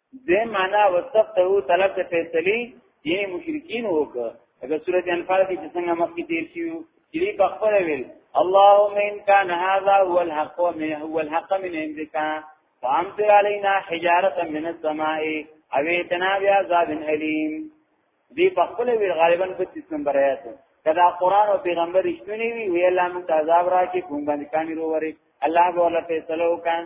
دې معنا وسفته طلب د فیصله یې مشرکین وکړه اگر سورۃ انفال کې څنګه مخکې تیر شیو چې په خپل ویل اللهم ان كان هذا هو الحق من هو الحق من عندك فامطر علينا حجاره من السماء او اتنا بعذاب اليم دی په خپل ویل غالبا په 30 نمبر آیات کدا قران او پیغمبر رښتونی وی وی الله مون عذاب راکې کوم باندې کامل وره الله به ولا فیصله وکړي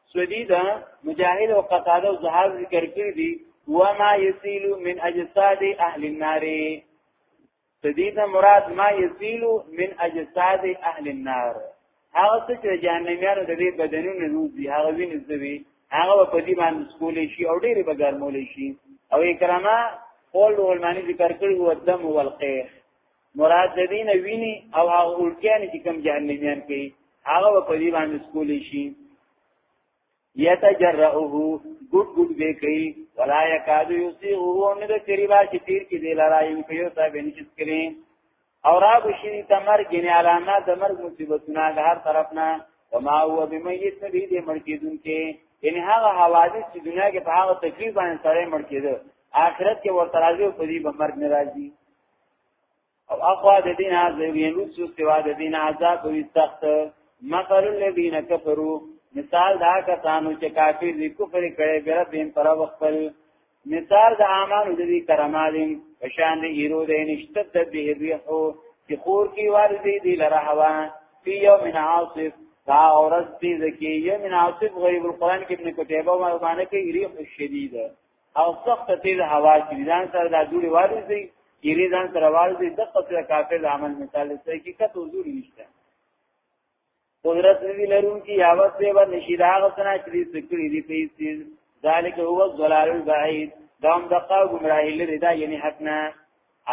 سودی دا مجاهد او قتاده او زهاب ذکر کړی دي وما يسيل من اجساد اهل النار سودی دا مراد ما يسيل من اجساد اهل النار هغه څه چې جهنميانو د دې بدنونو روزي هغه ویني زوي هغه په دې باندې سکولې شي او ډېرې بګرمولې شي او اکرامه قول علمانی ذکر کړی هو الدم والقیح مراد د دین ویني او هغه الټیان چې کم جهنميان کوي هغه په دې باندې سکول شي یتجرؤه ګډ ګډ به کوي ولا یکاد یسیغه ان د قریبا چې تیر کې دی لړای په یو ځای باندې چې کړي او را بشری تمر ګنې علامه د مرګ مصیبتونه د هر طرف نه وما هو بمیت نبی دې مړ کېدون کې یعنی هغه حوادث چې دنیا کې په هغه تکلیف باندې سره مړ کېده آخرت کې ورته راځي او په دې به مرګ ناراضي او اقوا د دین عذاب یې نو څه سوا د دین عذاب وي سخت مثل الذين كفروا مثال دا کسانو چې کافر دي کفر کړي بیا بین پر وقفل مثال د اعمال د دې کرمالین پشان د ایرو د نشته د به ریحو چې خور کی والدی دی لره هوا فی یوم عاصف دا اورز دی زکی یوم عاصف غیب القرآن کې ابن کتیبه و معنی کې ریح شدیده او سخت تیز هوا چې ځان سره دا جوړي واري دي یری ځان سره واري دي د قصر کافر عمل مثال څه کې کته حضور نشته قدرت دی لرون کی یاوت دی و نشیدا غسنا چې دې سکړي دي په سیز ذالک هو الضلال البعید دام دقا گمراهی لري دا یعنی حق نه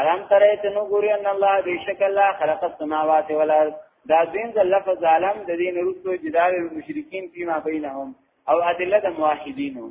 حرام ترې ته نو ګوري ان الله بیشک الله خلق السماوات والارض دا دین د لفظ عالم د دین رسو جدال المشرکین فيما بینهم او ادله د موحدینو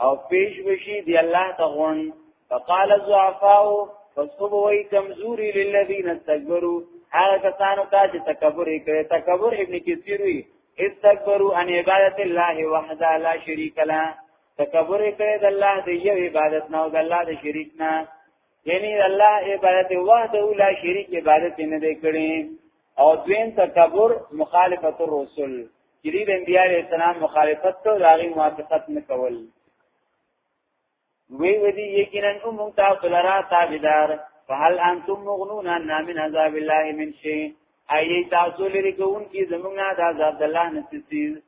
او پیش بشي دی الله ته غون فقال الضعفاء فصبوا وي کمزوري للذين استكبروا هغه کسانو ته چې تکبر یې کړی تکبر ابن کثیر وی استكبروا عن عبادت الله وحده لا شريك له تکبر یې کړی د الله د یو عبادت نه او د الله د شریک نه یعنی الله عبادت وحده لا شریک عبادت نه دی کړی او دوین تکبر مخالفت الرسل چې د انبیاء علیه السلام مخالفت کو راغي موافقت نه کول وی ودی یقینا هم تاسو لرا تابعدار فهل انتم مغنون عن من عذاب الله من شيء اي تاسو لري کوون کی زمونږ نه د عذاب الله نصیب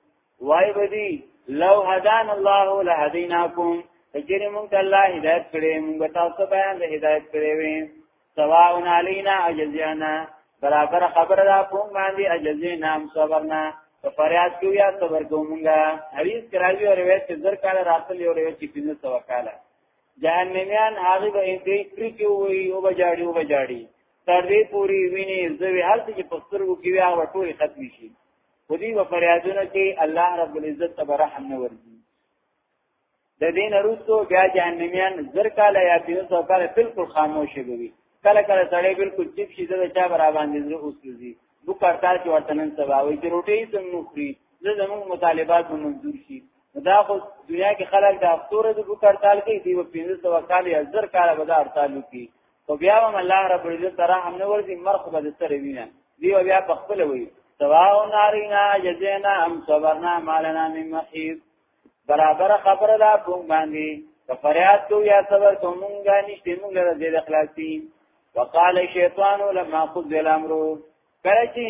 وای ودی لو هدان الله لهدیناکم کجری مونږ ته الله هدایت کړي مونږ تاسو بیان د هدایت کړي وي سواء علینا اجزینا برابر خبر دا کوم باندې اجزینا هم صبرنا په فریاد کې یا صبر کومګه حدیث کراوی او روایت کې زر کاله راتل او روایت کې پینځه سو کاله جهنميان هغه به انتي کړی کې وي او بجاړي او بجاړي تر دې پوری ویني زوی هر څه چې پسترو کې وي هغه ټول ختم شي خو دې و فریادونه کې الله رب العزت تبارک رحم نه ورځي د دین وروسته بیا جهنميان زر کاله یا 300 کاله بالکل خاموش وي کله کله سړی بالکل چپ شي دا چا برا باندې زه اوسږي بو کارتا چې ورته نن سبا وي چې روټي سم نو خوري زه زموږ مطالبات به منظور شي دا خو دنیا کې خلک د افتور د بو کارتال کې دی په 300 کال یا زر کاله به دا ارتالو کې خو بیا هم الله رب العزت سره هم نه ورځي مرخ به سره وینه دی بیا په خپل وي سواء نارینا جزینا ام صبرنا مالنا من محیط برابر خبره ده کوم باندې که فریاد کو یا صبر کو مونږه نشته مونږه د دې اخلاصي وقال شیطان لما خذ الامر کله چې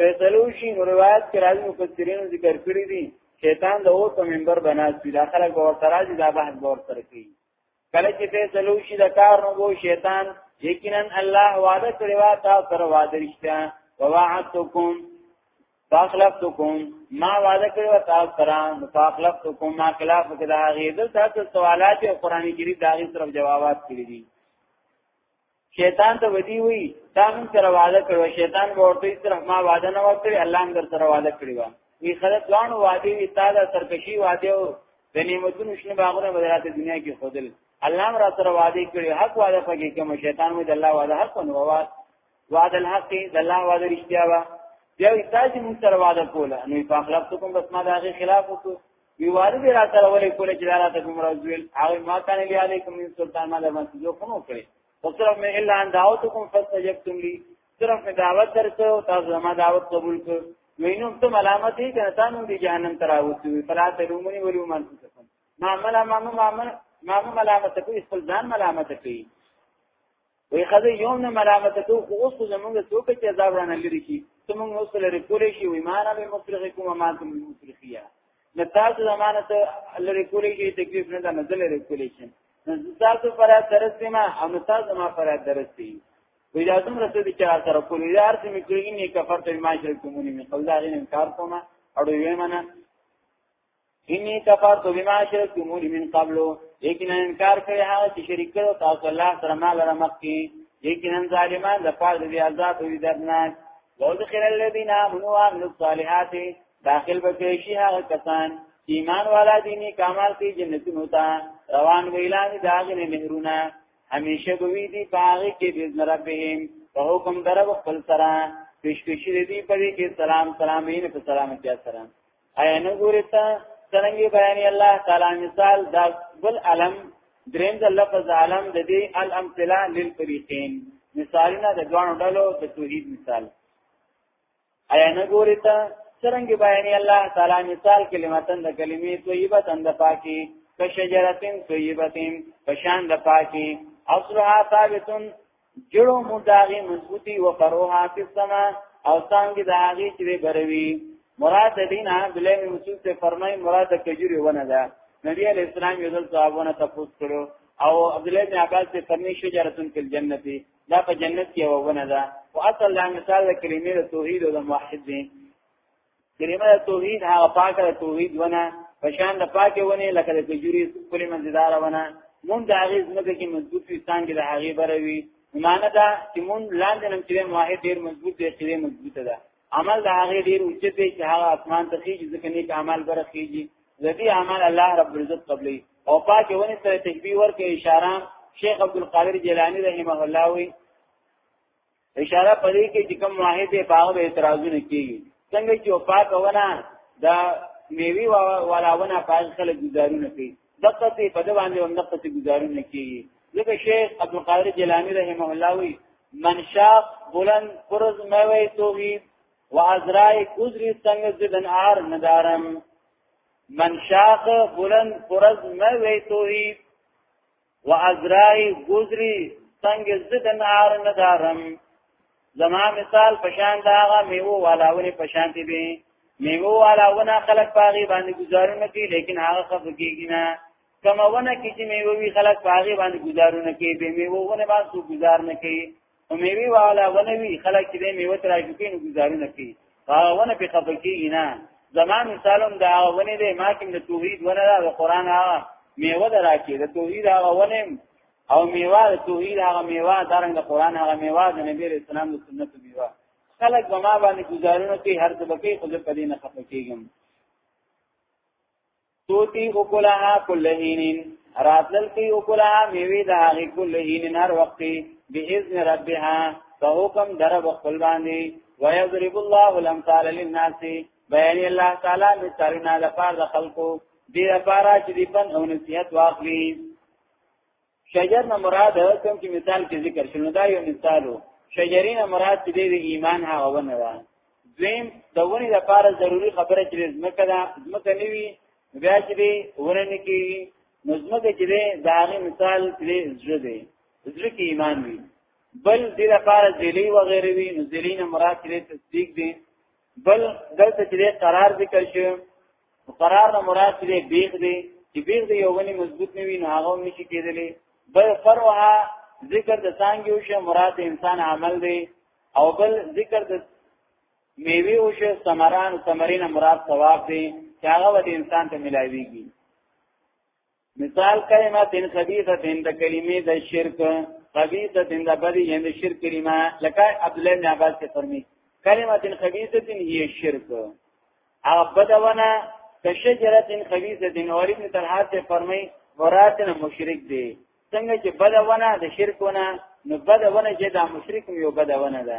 فیصلو شي نو روایت کې راځي نو فسرین ذکر کړی دي شیطان د اور په منبر بناسي داخله ګور تراجي دا بحث ګور تر کوي کله چې فیصله وشي د کار نو وو شیطان یقینا الله وعده کړی وا تاسو سره وعده رښتیا ووعدتکم فاخلفتکم ما وعده کړی وا تاسو سره فاخلفتکم ما خلاف کړه غیدل تاسو سوالات او قران کریم داغي طرف جوابات کړی دي شیطان ته ودی وی دا موږ سره وعده کړو شیطان به ورته صرف ما وعده نه وکړي الله هم در سره وعده کړی و وی خدای ځوان وعده وی تا دا سرکشي وعده او د نعمتونو شنو باغونه بدلات دنیا کې خودل الله هم را سره وعده کړی حق وعده پکې کوم شیطان مې د الله وعده حق نو وعده وعده الحق د الله وعده رښتیا و بیا تاسو موږ سره وعده کوله نو په اخلاق کوم بس ما د هغه خلاف وکړو وی والد را تر ولې کوله چې را ته کوم راځول او ما کان لیا علیکم من سلطان ما لمن جو کوم کړی فصرف مې الا ان دعوتکم فاستجبتم لي صرف مې دعوت درته او تاسو ما دعوت قبول کړ وینم ته ملامت هی کنه تاسو دې جهنم تراوتی فلا تلومنی ولو من تکم ما ملامت ما ملامت کوي خپل ځان ملامت کوي وی خدای یو نه ملامت ته خو اوس خو زمونږ څوک چې عذاب رانه لري کی زمونږ اوس لري کولې شي وی معنا به مصرخ کوم ما تم مصرخیا نه تاسو زمانه ته لري کولې شي تکلیف نه ده نه لري کولې شي نه تاسو پر درس ما او نه تاسو ما پر درس دی وی دا دومره څه دي چې سره کولې دا ارته مې کړی نه کفر ته ما شرک کومې مې قبل هغه انکار کومه اړو یې منه انی کفرت بما شرکتمون من قبل لیکن انکار کړی هغه چې شریک کړو تاسو الله سره مال را مخکی لیکن ظالمان د پاره دی عذاب وی درناک وذخر الذين امنوا وعملوا الصالحات داخل بکې شي هغه کسان ایمان والا دینی کمال کی جنتونو ته روان ویلان داغه نه مهرونه همیشه بوی دی پاغه کې باذن ربهم په حکم درو خپل سره پیشکشی دی په دې کې سلام سلامین په سلامتی سره ایا نه ګورې ته څنګه بیانې الله تعالی مثال دا بل علم دریم د لفظ علم د دې الامثله للفریقین مثالونه د دوه ډلو د توحید مثال ایا نه ګورې ته څنګه بیانې الله تعالی مثال کلمتن د کلمې طیبه تند پاکي کشجرتن طیبتن پشان د پاکي اصلها ثابتن جړو مداغي مضبوطي و فروها فی السما او څنګه د هغه چې بروي مراد دینا بلې مسعود ته فرمای مراد کجوري ونه ده نبی علیہ السلام یو ځل صحابونه تاسو کړو او عبد الله بن عباس ته فرمایي شجرتون فی الجنه دا په جنت کې ونه ده او اصل لا مثال کلمې د توحید او د موحد دی کلمه توحید هغه پاکه توحید ونه پشان د پاکه ونه لکه د کجوري کلی منځدار ونه مون د هغه زمکه کې مضبوط وي څنګه د هغه بروي معنی دا چې مون لاندې نم چې موحد ډیر مضبوط دی چې مضبوطه ده عمل د هغه ډیر اوچت دی چې هغه اسمان ته خيږي ځکه نیک عمل برخيږي ذی عمل الله رب العزت قبلي او پاکه ونه سره تشبيه ورکه اشاره شیخ عبد القادر جیلانی رحمه الله وی اشاره پدې کې چې کوم واحد په هغه اعتراضونه کیږي څنګه چې وفات ونه دا میوي ولاونه پاز خلک گزارونه کوي دغه څه په باندې هم دغه څه گزارونه کوي ځکه شیخ عبد القادر جیلانی رحمه الله وی منشاق بلند فرز میوي توحید و ازرای کوزری څنګه زدن آر ندارم منشاق بلند فرز میوي توحید و ازرای گزری سنگ زدن آر ندارم زما مثال پشان دا هغه میوه والاونه پشان دی به میوه والاونه خلک پاغي باندې گزارونه کوي لیکن هغه خف کیږي نه کماونه کې چې میوه وی خلک پاغي باندې گزارونه کوي به میوه ونه باندې گزار نه کوي او میوي والا ونوي خلک دې میوه تر راځي نو گزارونه کوي هغه ونه په خپکی نه زمان مثالم دا ونه دې ما کې د توحید ونه دا قرآن هغه میوه دراکې د توحید هغه ونه او میوه د توحید هغه میوه دارنګ د قرآن هغه میوه د نبی رسول الله د سنت میوه خلک به ما باندې گزارونه کوي هر څه به کوي خو په دې نه خپکیږم توتی اکلها کل هینین راتلل کی اکلها میوی دا هغی کل هینین هر وقتی بی اذن ربها په حکم در خپل باندې ويضرب الله الامثال للناس بیان الله تعالی مثالونه د پاره د خلکو دې لپاره چې دې پن او نصيحت واخلي شجر نه مراد کوم چې مثال کې ذکر شونه دا یو مثالو شجرین مراد چې د ایمان هغه ونه ده دویم د ونې لپاره ضروری خبره چې زمکه ده زمکه نیوي بیا چې دی ونه نه کی نو زمکه چې دی دا هغه مثال چې زړه دی زړه کې ایمان وي بل دې لپاره ذلی و غیره وي نو ذلی نه مراد چې تصدیق دی بل دلته چې قرار ذکر شوی قرار نه مراد دې بیخ دې چې بیخ دې یو ونی مضبوط نه وي نه هغه نشي کېدلی بل فرعها ذکر د څنګه یو شی مراد انسان عمل دی او بل ذکر د میوه او شی ثمران ثمرین مراد ثواب دی چې هغه د انسان ته ملایويږي مثال کلمه تن خبیثه تن د کلمې د شرک خبیثه تن د بدی یعنی شرک کلمه لکه عبد الله بن عباس ته فرمی کلمه تن خبیثه تن هی شرک هغه بدونه کشجره تن خبیثه تن اور ابن طلحه ته فرمی مراد نه مشرک دی څنګه چې بدونه د شرکونه نو بدونه چې دا مشرک یو بدونه ده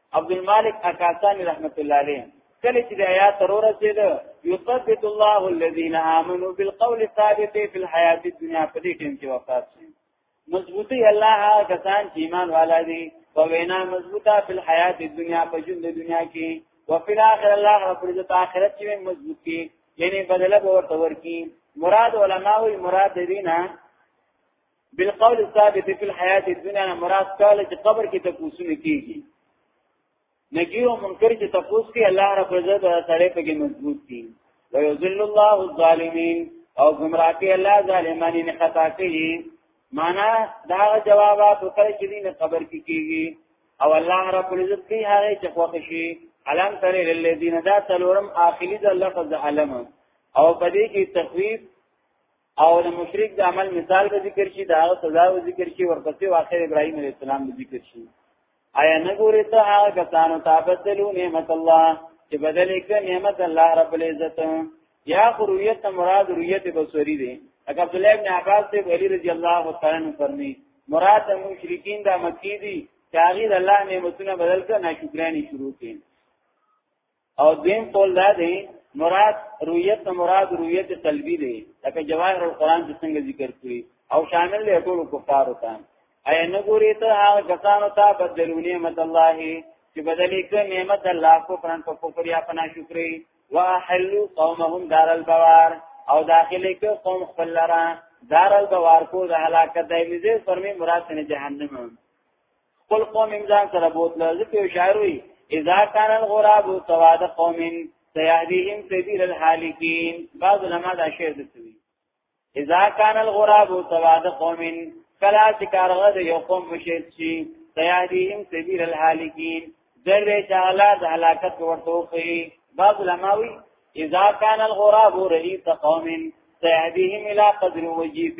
عبد المالک اکاسانی رحمت الله علیه کله چې د آیات ترور رسید یثبت الله الذين امنوا بالقول الثابت في الحیات الدنیا په دې ټیم کې وفات شي مضبوطی الله هغه کسان چې ایمان والا دي په وینا مضبوطه په حیات دنیا په ژوند دنیا کې او په آخرت الله رب عزت آخرت کې مضبوط کی یعنی بدله به ورته ورکی مراد علما وی مراد دینا بالقول الثابت فی الحیات الدنیا نه مراد کاله چې قبر کې تفوسونه کیږي نګیر او منکر چې تفوس کې الله رب عزت سره په کې مضبوط دي ويذل الله الظالمین او گمراه کې الله ظالمانی نه خطا کوي معنا دا جوابات وکړي چې دین قبر کې کیږي او الله رب عزت کې هغه چې خوښ شي علم تر للذین دا تلورم اخلی د لفظ علم او پدې کې تخویف او د مشرک د عمل مثال به ذکر شي دا سزا به ذکر شي ورپسې واقع ابراهيم عليه السلام به ذکر شي آیا نه ګوري ته هغه کسانو ته بدلو نعمت الله چې بدل کړي نعمت الله رب العزت یا خرویت مراد رویت بصری دی اګه عبد الله ابن عباس ته ولی رضی الله تعالی عنہ فرمی مراد مشرکین دا مکی دی چاغیر الله نعمتونه بدل کړه ناشکرانی شروع کړي او دیم قول دا دی مراد رؤیت نه مراد رؤیت قلبی دی لکه جواهر القرآن چې څنګه ذکر کړی او شامل دی ټول کفار ته اي نه ګوري ته هغه کسانو ته بدلو نعمت الله چې بدلې کړ نعمت الله کو پران په کفر یا پنا شکرې واحلوا قومهم دار البوار او داخله کې قوم خپل لرا دار البوار کو د هلاکت دایمزه فرمی مراد نه جهنم خپل قوم امزان سره بوتل ځکه یو شاعر وی اذا کان الغراب تواد قوم سيهديهم سبيل الحالكين بعض علماء دا شعر دتوی اذا کان الغراب تواد قوم کلا چې کارغه د یو قوم مشهد شي سيهديهم سبيل الحالكين ذره تعالی د هلاکت ورته کوي بعض علماء وی اذا کان الغراب رئيس قوم سيهديهم الى قدر وجيب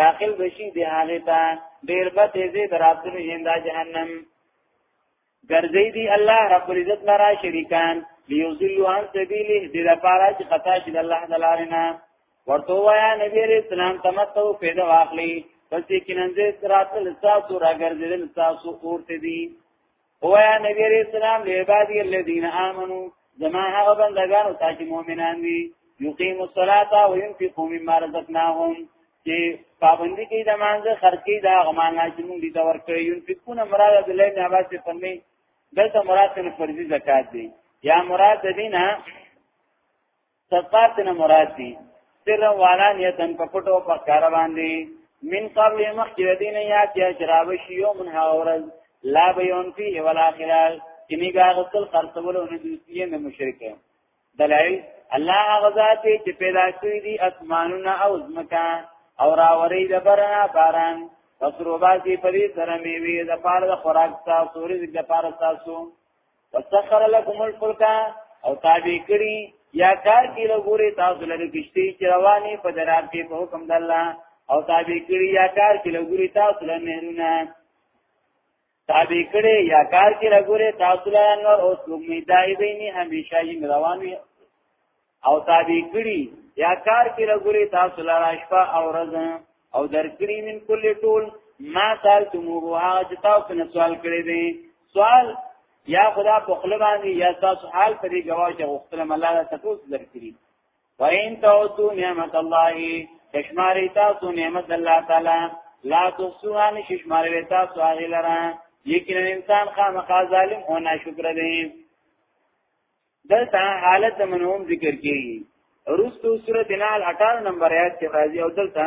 داخل بشي د هغه ته ډیر به تیزه دراتلو هندا جهنم ګرځي دی الله رب العزت لرا شریکان ليذلوا عن سبيله د لپاره چې خطا شي د الله دلارنا ورته وایا نبی عليه السلام تمتو پیدا واخلي پس یې کینځه تراتل تاسو راګرځیدل تاسو اورته دي وایا نبی علیہ السلام له عبادی الذین آمنو زما هغه بندگانو ته چې مؤمنان وي یقیم الصلاۃ و ينفقوا مما رزقناهم چې پابندی کوي د مانزه خرچي دا غمانه چې موږ دي تور کوي ينفقون مراد عبد الله بن عباس په فرمي دلته مراد نه فرضي زکات دی یا مراد دینه صدقات نه مراد دي سر والا نیتن په پټو په کار باندې من قبل مخکې دین یا چې شراب شی یوم هاورز لا بیون فی ولا خلال چې میګه غسل خرڅولو نه دوی نه مشرکه دلایل الله غزا چې پیدا شوی دي اسمانونه او زمکا او راوري د برنا باران وسرو باسي پرې سره میوي د پاره د خوراک تاسو رزق د پاره تاسو وسخر لكم الفلك او تابع کړی یا کار کې لګوري تاسو لږ کشتي چې رواني په دراب کې په حکم د الله او تابع کړی یا کار کې لګوري تاسو لږ نهرونه تابع کړی یا کار کې لګوري تاسو لږ نور او سمې دای بیني همیشه یې رواني او تابع کړي یا کار کې لګوري تاسو لاره شپه او ورځ او درکړي من کل ټول ما سال تموه هغه چې تاسو نه سوال کړی دی سوال یا خدا په خپل باندې یا تاسو حال پرې گواه چې غوښتلم الله له تاسو درکړي وین تعودو نعمت الله کشماری تاسو نعمت الله تعالی لا تحسوها نشماری تاسو هغه لره یقینا انسان خامخا ظالم او ناشکر دی دلته حالت د منوم ذکر کیږي رستو سورۃ نال 18 نمبر آیات کې راځي او دلته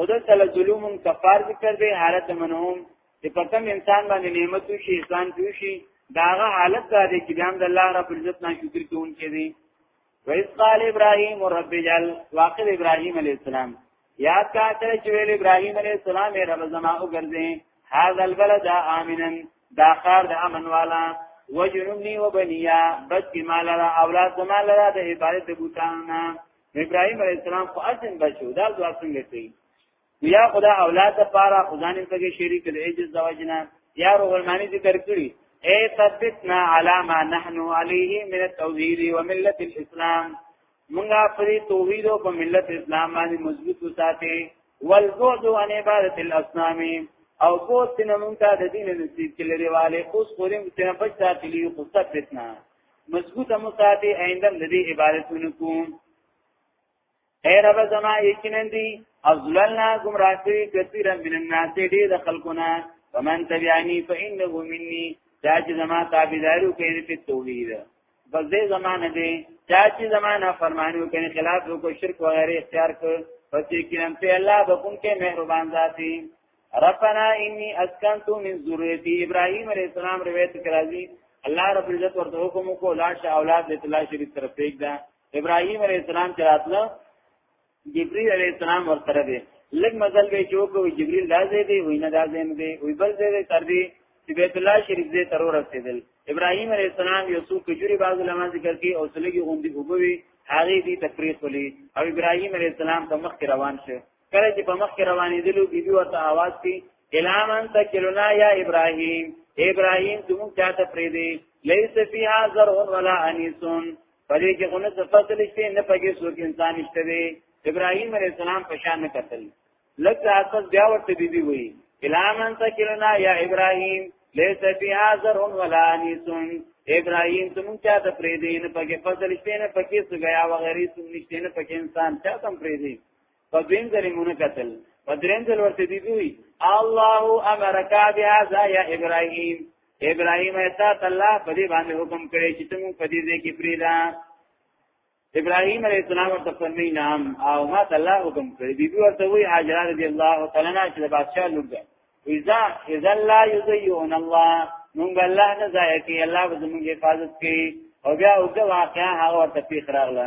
خدای تعالی ظلم کفار ذکر دی حالت د منوم چې په کوم انسان باندې نعمت وشي احسان وشي داغه حالت دا دی چې بیا د الله رب عزت نه شکر کوونکی دی وَإِذْ قَالَ إِبْرَاهِيمُ رَبِّ اجْعَلْ وَاقِدْ إِبْرَاهِيمَ عَلَيْهِ السَّلَامُ یاد کا تر چې ویل ابراهیم علیه السلام یې رب زما وګرځي هاذ البلد امنن دا خار د امن والا وجنبني وبنيا بس بما لرا اولاد زما لرا د عبادت بوتانا ابراهيم عليه السلام خو اذن بشو دا ځواب څنګه کوي یا خدا اولاد لپاره خدانه څنګه شریک د عجز زوجنا یا روح المانی ذکر کړی اے ثبتنا علی ما نحنو علیه من التوحید و ملت الاسلام مونږه پرې توحید او په ملت اسلام باندې مضبوط وساتي والبعد عن عبادت الاصنام او بوت نه مونږه د دین نصیب کې لري والي اوس پورې مونږ ته بچ ساتلی خو ثبتنا مضبوطه مساعده آینده د دې عبادتونو کوم اے رب زما یقینا دی افضلنا گمراه کړي کثیرا من الناس دې د خلقنا فمن تبعني فانه مني دا چې زما تابعدارو کوي په توحید بس دې زمانه دې چا چې زمانه فرمانو کني خلاف وکړي شرک وغیرہ اختیار کړ پس یقینا ته الله بكون کې مهربان ذاتي ربنا انی اسکنت من ذریتی ابراهیم علیہ السلام روایت کراځي الله رب عزت ورته حکم کو لاش اولاد دې تلا شریف طرف پېګ دا ابراهیم علیہ السلام چې راتله جبريل عليه السلام ورسره دی لږ مزل به چې وکړو جبريل راځي دی وینه راځي نه دی وی بل ځای تر دې چې بیت الله شریف دې تر ورسېدل ابراهيم عليه السلام یو څو کجوري باز لمن ذکر کې او سلګي غوندي وګوي هغه دې تفریق ولي او ابراهيم عليه السلام په مخ کې روان شه کله چې په مخ کې روانې دلو بیبي ورته आवाज کوي الامن تکلنا یا ابراهيم ابراهيم زموږ چاته پرې دی ليس فيها زرع ولا انيسون پدې کې غونه څه فصل شته نه پکې څوک انسان شته دی ابراهيم عليه السلام په شان قتل لکه اساس بیا ورته بيبي وي کلامن تکلنا یا ابراهيم ليس فيها زر ولا انيس ابراهيم تم چا د پرې دین پکې فصل شته نه پکې څه غیا وغيري څه نشته نه پکې انسان چا تم پرې دی په دویم ځل مونږ قتل په دریم ځل ورته دی وی الله امرک بهذا یا ابراهیم ابراهیم ایسا الله په دې باندې حکم کړی چې تم په دې ځای کې فریدا ابراهیم علیه السلام ورته فرمی نام او ما الله حکم کړی بیبي ورته وی هاجر رضی الله تعالی عنها چې بادشاہ لوګه اذا اذا لا یذیون الله مونږ الله نه ځای کې الله به زموږ حفاظت کوي او بیا وګه واقعا هغه ورته پیښ راغله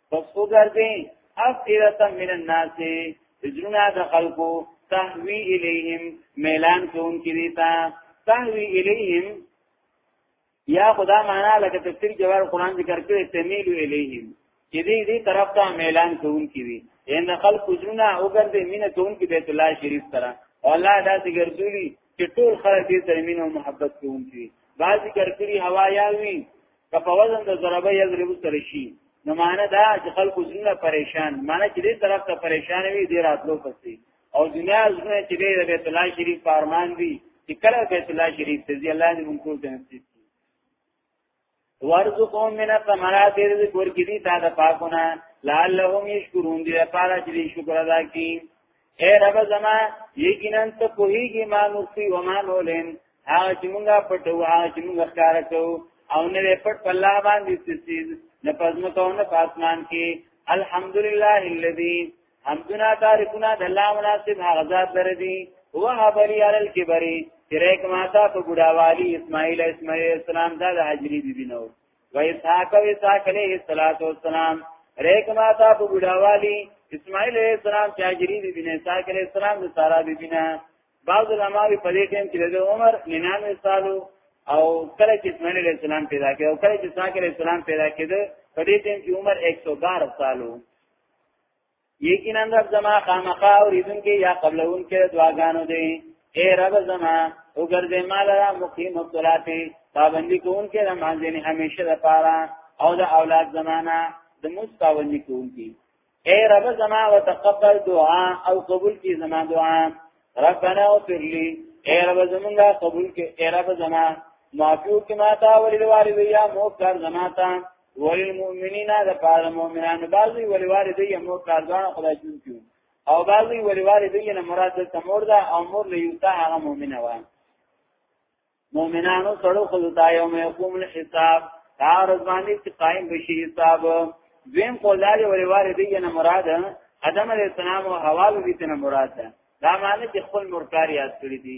پس وګرځي افئده من الناس اجرنا د خلقو تهوی الیهم میلان کون کی دیتا تهوی الیهم یا خدا معنا لکه تفسیر جوار قرآن ذکر کړی تمیل الیهم چې دې دې طرف ته میلان کون کی دی ان خلق اجرنا وګرځي مینه کون کی بیت الله شریف طرح الله دا ذکر دوی چې ټول خلک دې سره مين او محبت کوونکي بعض ذکر کړی هوا یاوي که په وزن د ضربه یضرب سره شي نو معنی دا چې خلکو څنګه پریشان معنی چې دې طرف ته پریشان وي دې راتلو پسې او دنیا زونه چې دې د بیت الله شریف پارمان دي چې کله بیت الله شریف ته ځي الله دې مونږ ټول ته نصیب ورزقهم من الثمرات رزق ورکی دی تا د پاکونه لعلهم یشکرون دی لپاره چې شکر ادا کړي اے رب زما یقینا ته کوهیږي ما نوسی و ما نولین هغه چې مونږه پټو هغه چې مونږه ښکار کوو او نه پټ په الله باندې سیز نه پزمو ته نه پاسمان کې الحمدلله الذی حمدنا تعریفنا د الله مناسب هغه ذات لري دي هو حبلی علی الکبری ترک ماتا په ګډاوالی اسماعیل اسماعیل اسلام دا د حجری بی بی نو و اسحاق و اسحاق علیہ الصلات والسلام ریک ماتا په ګډاوالی اسماعیل علیہ السلام چې حجری بی بی نه اسحاق علیہ السلام د سارا بی بی نه بعض علماء په دې ټیم کې د عمر 99 سالو او کله چې اسماعیل علیہ السلام پیدا کړ او کله چې اسحاق علیہ السلام پیدا کړ په دې ټیم کې عمر 112 سالو یقینا رب زما خامخا اوریدون کې یا قبلون کې دعاګانو دی اے رب زما وګرځې مال را مقیم الصلاتی پابندی کوون کې نماز دې همیشه د پاره او د اولاد زمانہ د موږ پابندی کوون کې اے رب زما وتقبل دعا او قبول کی زما دعا ربنا اغفر لي اے رب زمونږه قبول کې اے رب زما معفو کې ما تا ولې والدیا مو کار زما تا وللمؤمنین د پاره مؤمنانو بعضی ولوار دی مور کارګان خدای جون کیو او بعضی ولوار دی نه مراد د تمور دا او مور له یوتا هغه مؤمنه و مؤمنانو سره خو د یوم یقوم الحساب کار ځواني چې قائم بشي حساب دویم قولدار ولوار دی نه مراد ادم علیہ السلام او حوا بی تن مراد ده دا معنی چې خپل مرکار یاد کړی دي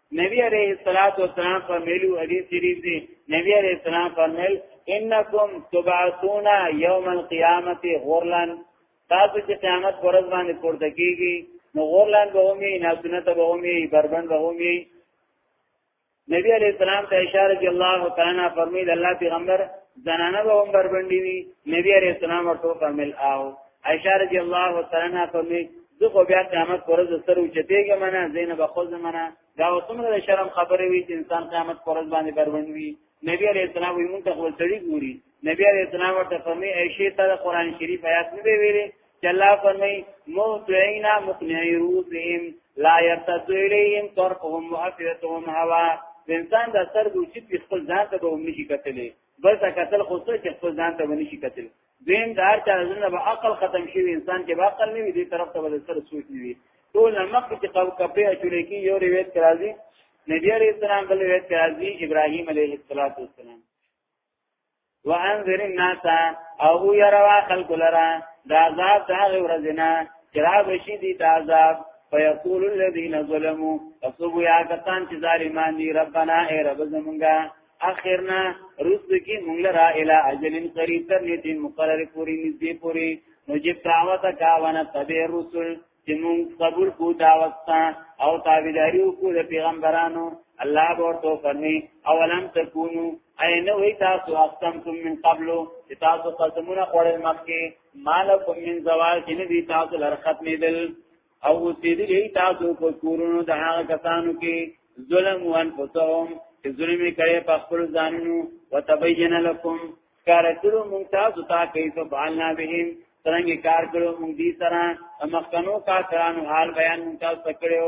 نبی علیہ الصلوۃ والسلام فرمایلی حدیث شریف دی نبی علیہ السلام فرمایل انکم تبعثون یوم القیامت غرلن تاسو چې قیامت پر ورځ باندې پورته کیږي نو غرلن به ومي ناسونه ته به ومي بربند به ومي نبی علیہ السلام ته اشاره رضی الله تعالی عنہ فرمایل الله پیغمبر زنانه به هم بربندې وي نبی علیہ السلام ورته فرمایل آو عائشہ رضی الله تعالی عنها فرمایي زه خو بیا قیامت پر ورځ سره اوچتېږم نه زینب خو زمانہ دا څومره شرم خبرې وي چې انسان قیامت پر ورځ باندې بروند وي نبی علیہ السلام وی مونږ ته خپل سړي ګوري نبی علیہ السلام ورته فرمایي عائشہ ته قرآن شریف آیات نه دی ویلي چې الله فرمایي مهتعینا مقنعی روزهم لا يرتد الیهم طرفهم وافئتهم هوا انسان د سر ګوچی خپل ځان ته به هم نشي کتلی بل تا قتل خو څه چې خپل ځان ته ونی شي قتل دین دار چې ازنه به عقل ختم شي انسان کې به عقل نه وي دې طرف ته به سر سوچ نه وي ټول مخ چې قو کپې اچولې کې یو روایت راځي نبی عليه السلام بل روایت راځي ابراهيم عليه السلام وانذر الناس او يروا خلق لرا دا عذاب دا ورزنا چرا بشي دي دا عذاب فيقول الذين ظلموا فصبوا يا كتان چې ظالمان دي ربنا اي رب زمونږه اخرنا رسل کی مونږ لرا الی اجل قریب تر نیټه مقرره پوری نږدې پوری نو جب دعوت کا ونه تبع رسل چې مونږ قبول کو دعوت تا او تابعداري کو د پیغمبرانو الله ورته فرمي اولم تکونو اين وي تاسو اقسم کوم من قبل چې تاسو قسمونه خوړل مخکې مالکم من زوال چې نه دي تاسو لر ختمې دل او اوسېدلی تاسو په کورونو د هغه کسانو کې ظلم وان پوتوم چې ظلم کړي په خپل ځانونو وتبین لكم کار کړو مونږ تاسو ته کیف فعلنا بهم څنګه کار کړو مونږ دې سره مخکنو کارانو حال بیان مونږ تاسو کړو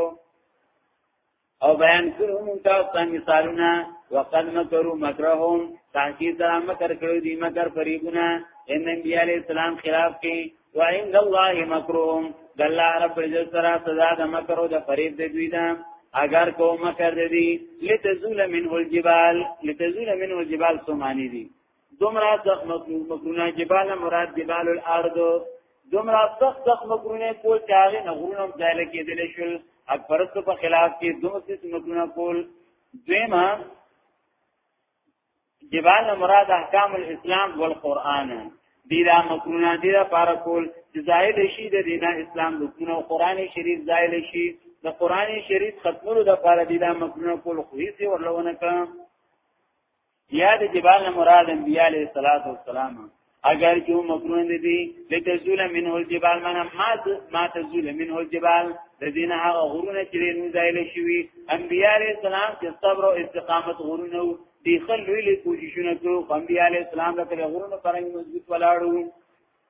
او بیان کړو موږ تاسو ته مثالونه وقد مکروا مکرهم تحقیق سره مکر کړو دی مکر فریبونه ان نبی علی السلام خلاف کې وعند الله مکرهم د الله رب عزت سره سزا د مکر او د فریب د دوی ده اگر کو مکر دی لتزول منه الجبال لتزول منه الجبال سمانی دی دومره زخم مکرونه جبال مراد جبال الارض دومره سخت زخم مکرونه کول چې هغه نغرونه ځای لګیدل شول اکبرستو په خلاف کې دوه سیس مکرونه کول دیمه جبال مراد احکام الاسلام والقران دیرا مکرونه دیرا پارا کول چې زائل شي د دینه اسلام د سنو قران شریف زائل شي د قران شریف ختمولو د پاره دیرا مکرونه کول خو هیڅ ورلونه کړه یا د جبال مراد انبیاء علیه الصلاۃ والسلام اگر چې مکرون دي دي لتزول منه الجبال من ما ما تزول منه الجبال د دین هغه غرونه چې نو ځایل شوی انبیاء علیه السلام چې صبر او استقامت غرونه دي خل ویلې کوششونه کوي انبیاء علیه السلام د غرونه پرنګ مضبوط ولاړو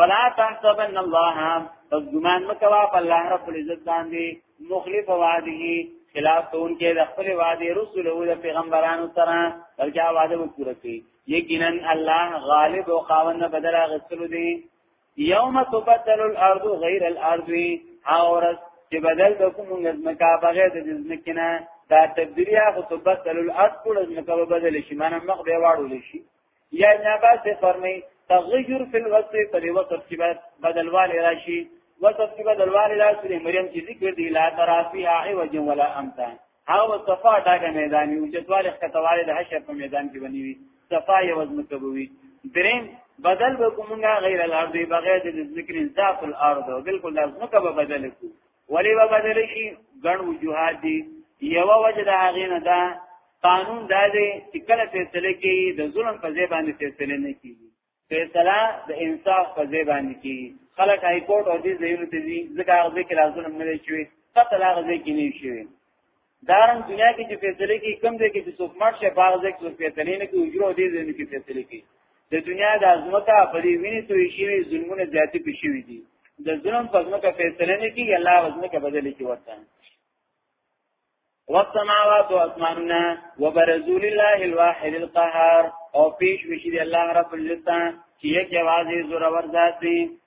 فلا تحسبن الله پس ګمان مکوا په الله رب العزت باندې مخلف وعده خلاف تون کې د خپل وعده رسول او د پیغمبرانو سره بلکې وعده وکړه کې یقینا الله غالب او قاوند بدل غسل دی یوم تبدل الارض غیر الارض اورس چې بدل د کوم نظمکا بغیر د نظمکنا دا تبدیلی هغه تبدل الارض کول نظمکا بدل شي معنی مخ به واړول شي یا ابن عباس فرمای تغیر فی الوصف په دې وصف کې بعد بدلواله راشي وصف کې بدلواله راشي مریم چې ذکر دی لا ترافی عوج ولا امتا هغه صفا داګه میدان یو چې توال ختواله د حشر په میدان کې بنی وي صفا یو وزن کوي دریم بدل به کومه غیر الارض بغیر د ذکر ذات الارض بالکل لازم کا به بدل کو ولی به بدل شي ګڼ وجوهات دي یو وجه د هغې نه ده قانون دا دی چې کله فیصله کوي د ظلم په ځای باندې فیصله نه کیږي فیصله د انصاف په ځای باندې کیږي خلک های کورټ او دې ځایونو ته ځي ځکه هغه ځای کې ظلم نه دی شوی قتل هغه ځای کې نه شوی دارن دنیا کې چې فیصله کوي کم دی کې چې څوک مر شي باغ ځکه څوک فیصله نه کوي اجرو دې ځنه کې فیصله کوي د دنیا د عظمته په دې ویني توي شي ظلمونه زیاتې پښوي دي د ظلم په ځمکه فیصله نه کوي الله وزمکه بدل کوي ورته والسماوات واسماننا وبرزوا لله الواحد القهار او پیش وشي الله رب العزت چې یک आवाज زورور ذات دی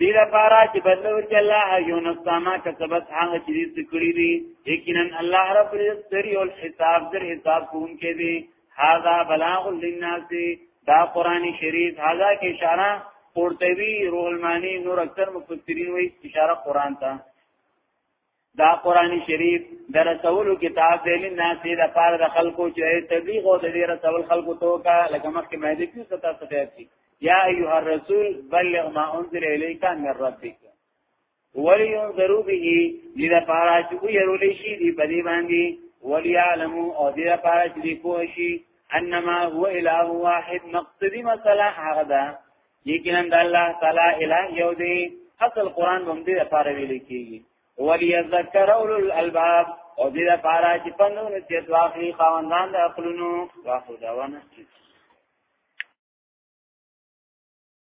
دې لپاره چې بدلو کې الله یو نفسانا کسبت هغه چې دې کړی دي یقینا الله رب دې سری او حساب در حساب کوم کې دي هاذا بلاغ للناس دا قران شریف هاذا کې اشاره قرطبی روح المانی نور اکثر مفسرین وایي اشاره قران ته دا قران شریف در رسول کتاب دی لناس دی د پاره د خلکو چې تبلیغ او د دې رسول خلکو ته کا لکه مخکې مې دې کیو ستا ستا شي یا ایها الرسول بلغ ما انزل الیک من ربک ولینذروا به دې د پاره چې ويرول شي دې بدی باندې وليعلموا او دې د پاره چې دې پوه شي انما هو اله واحد مقصدی مثلا هغه ده یقینا د الله تعالی الہ یو دی اصل قران هم دې لپاره ویل کیږي وليذكر اولو الالباب او دې لپاره چې پندونه چې واخلي خواندان د عقلونو واخو داونه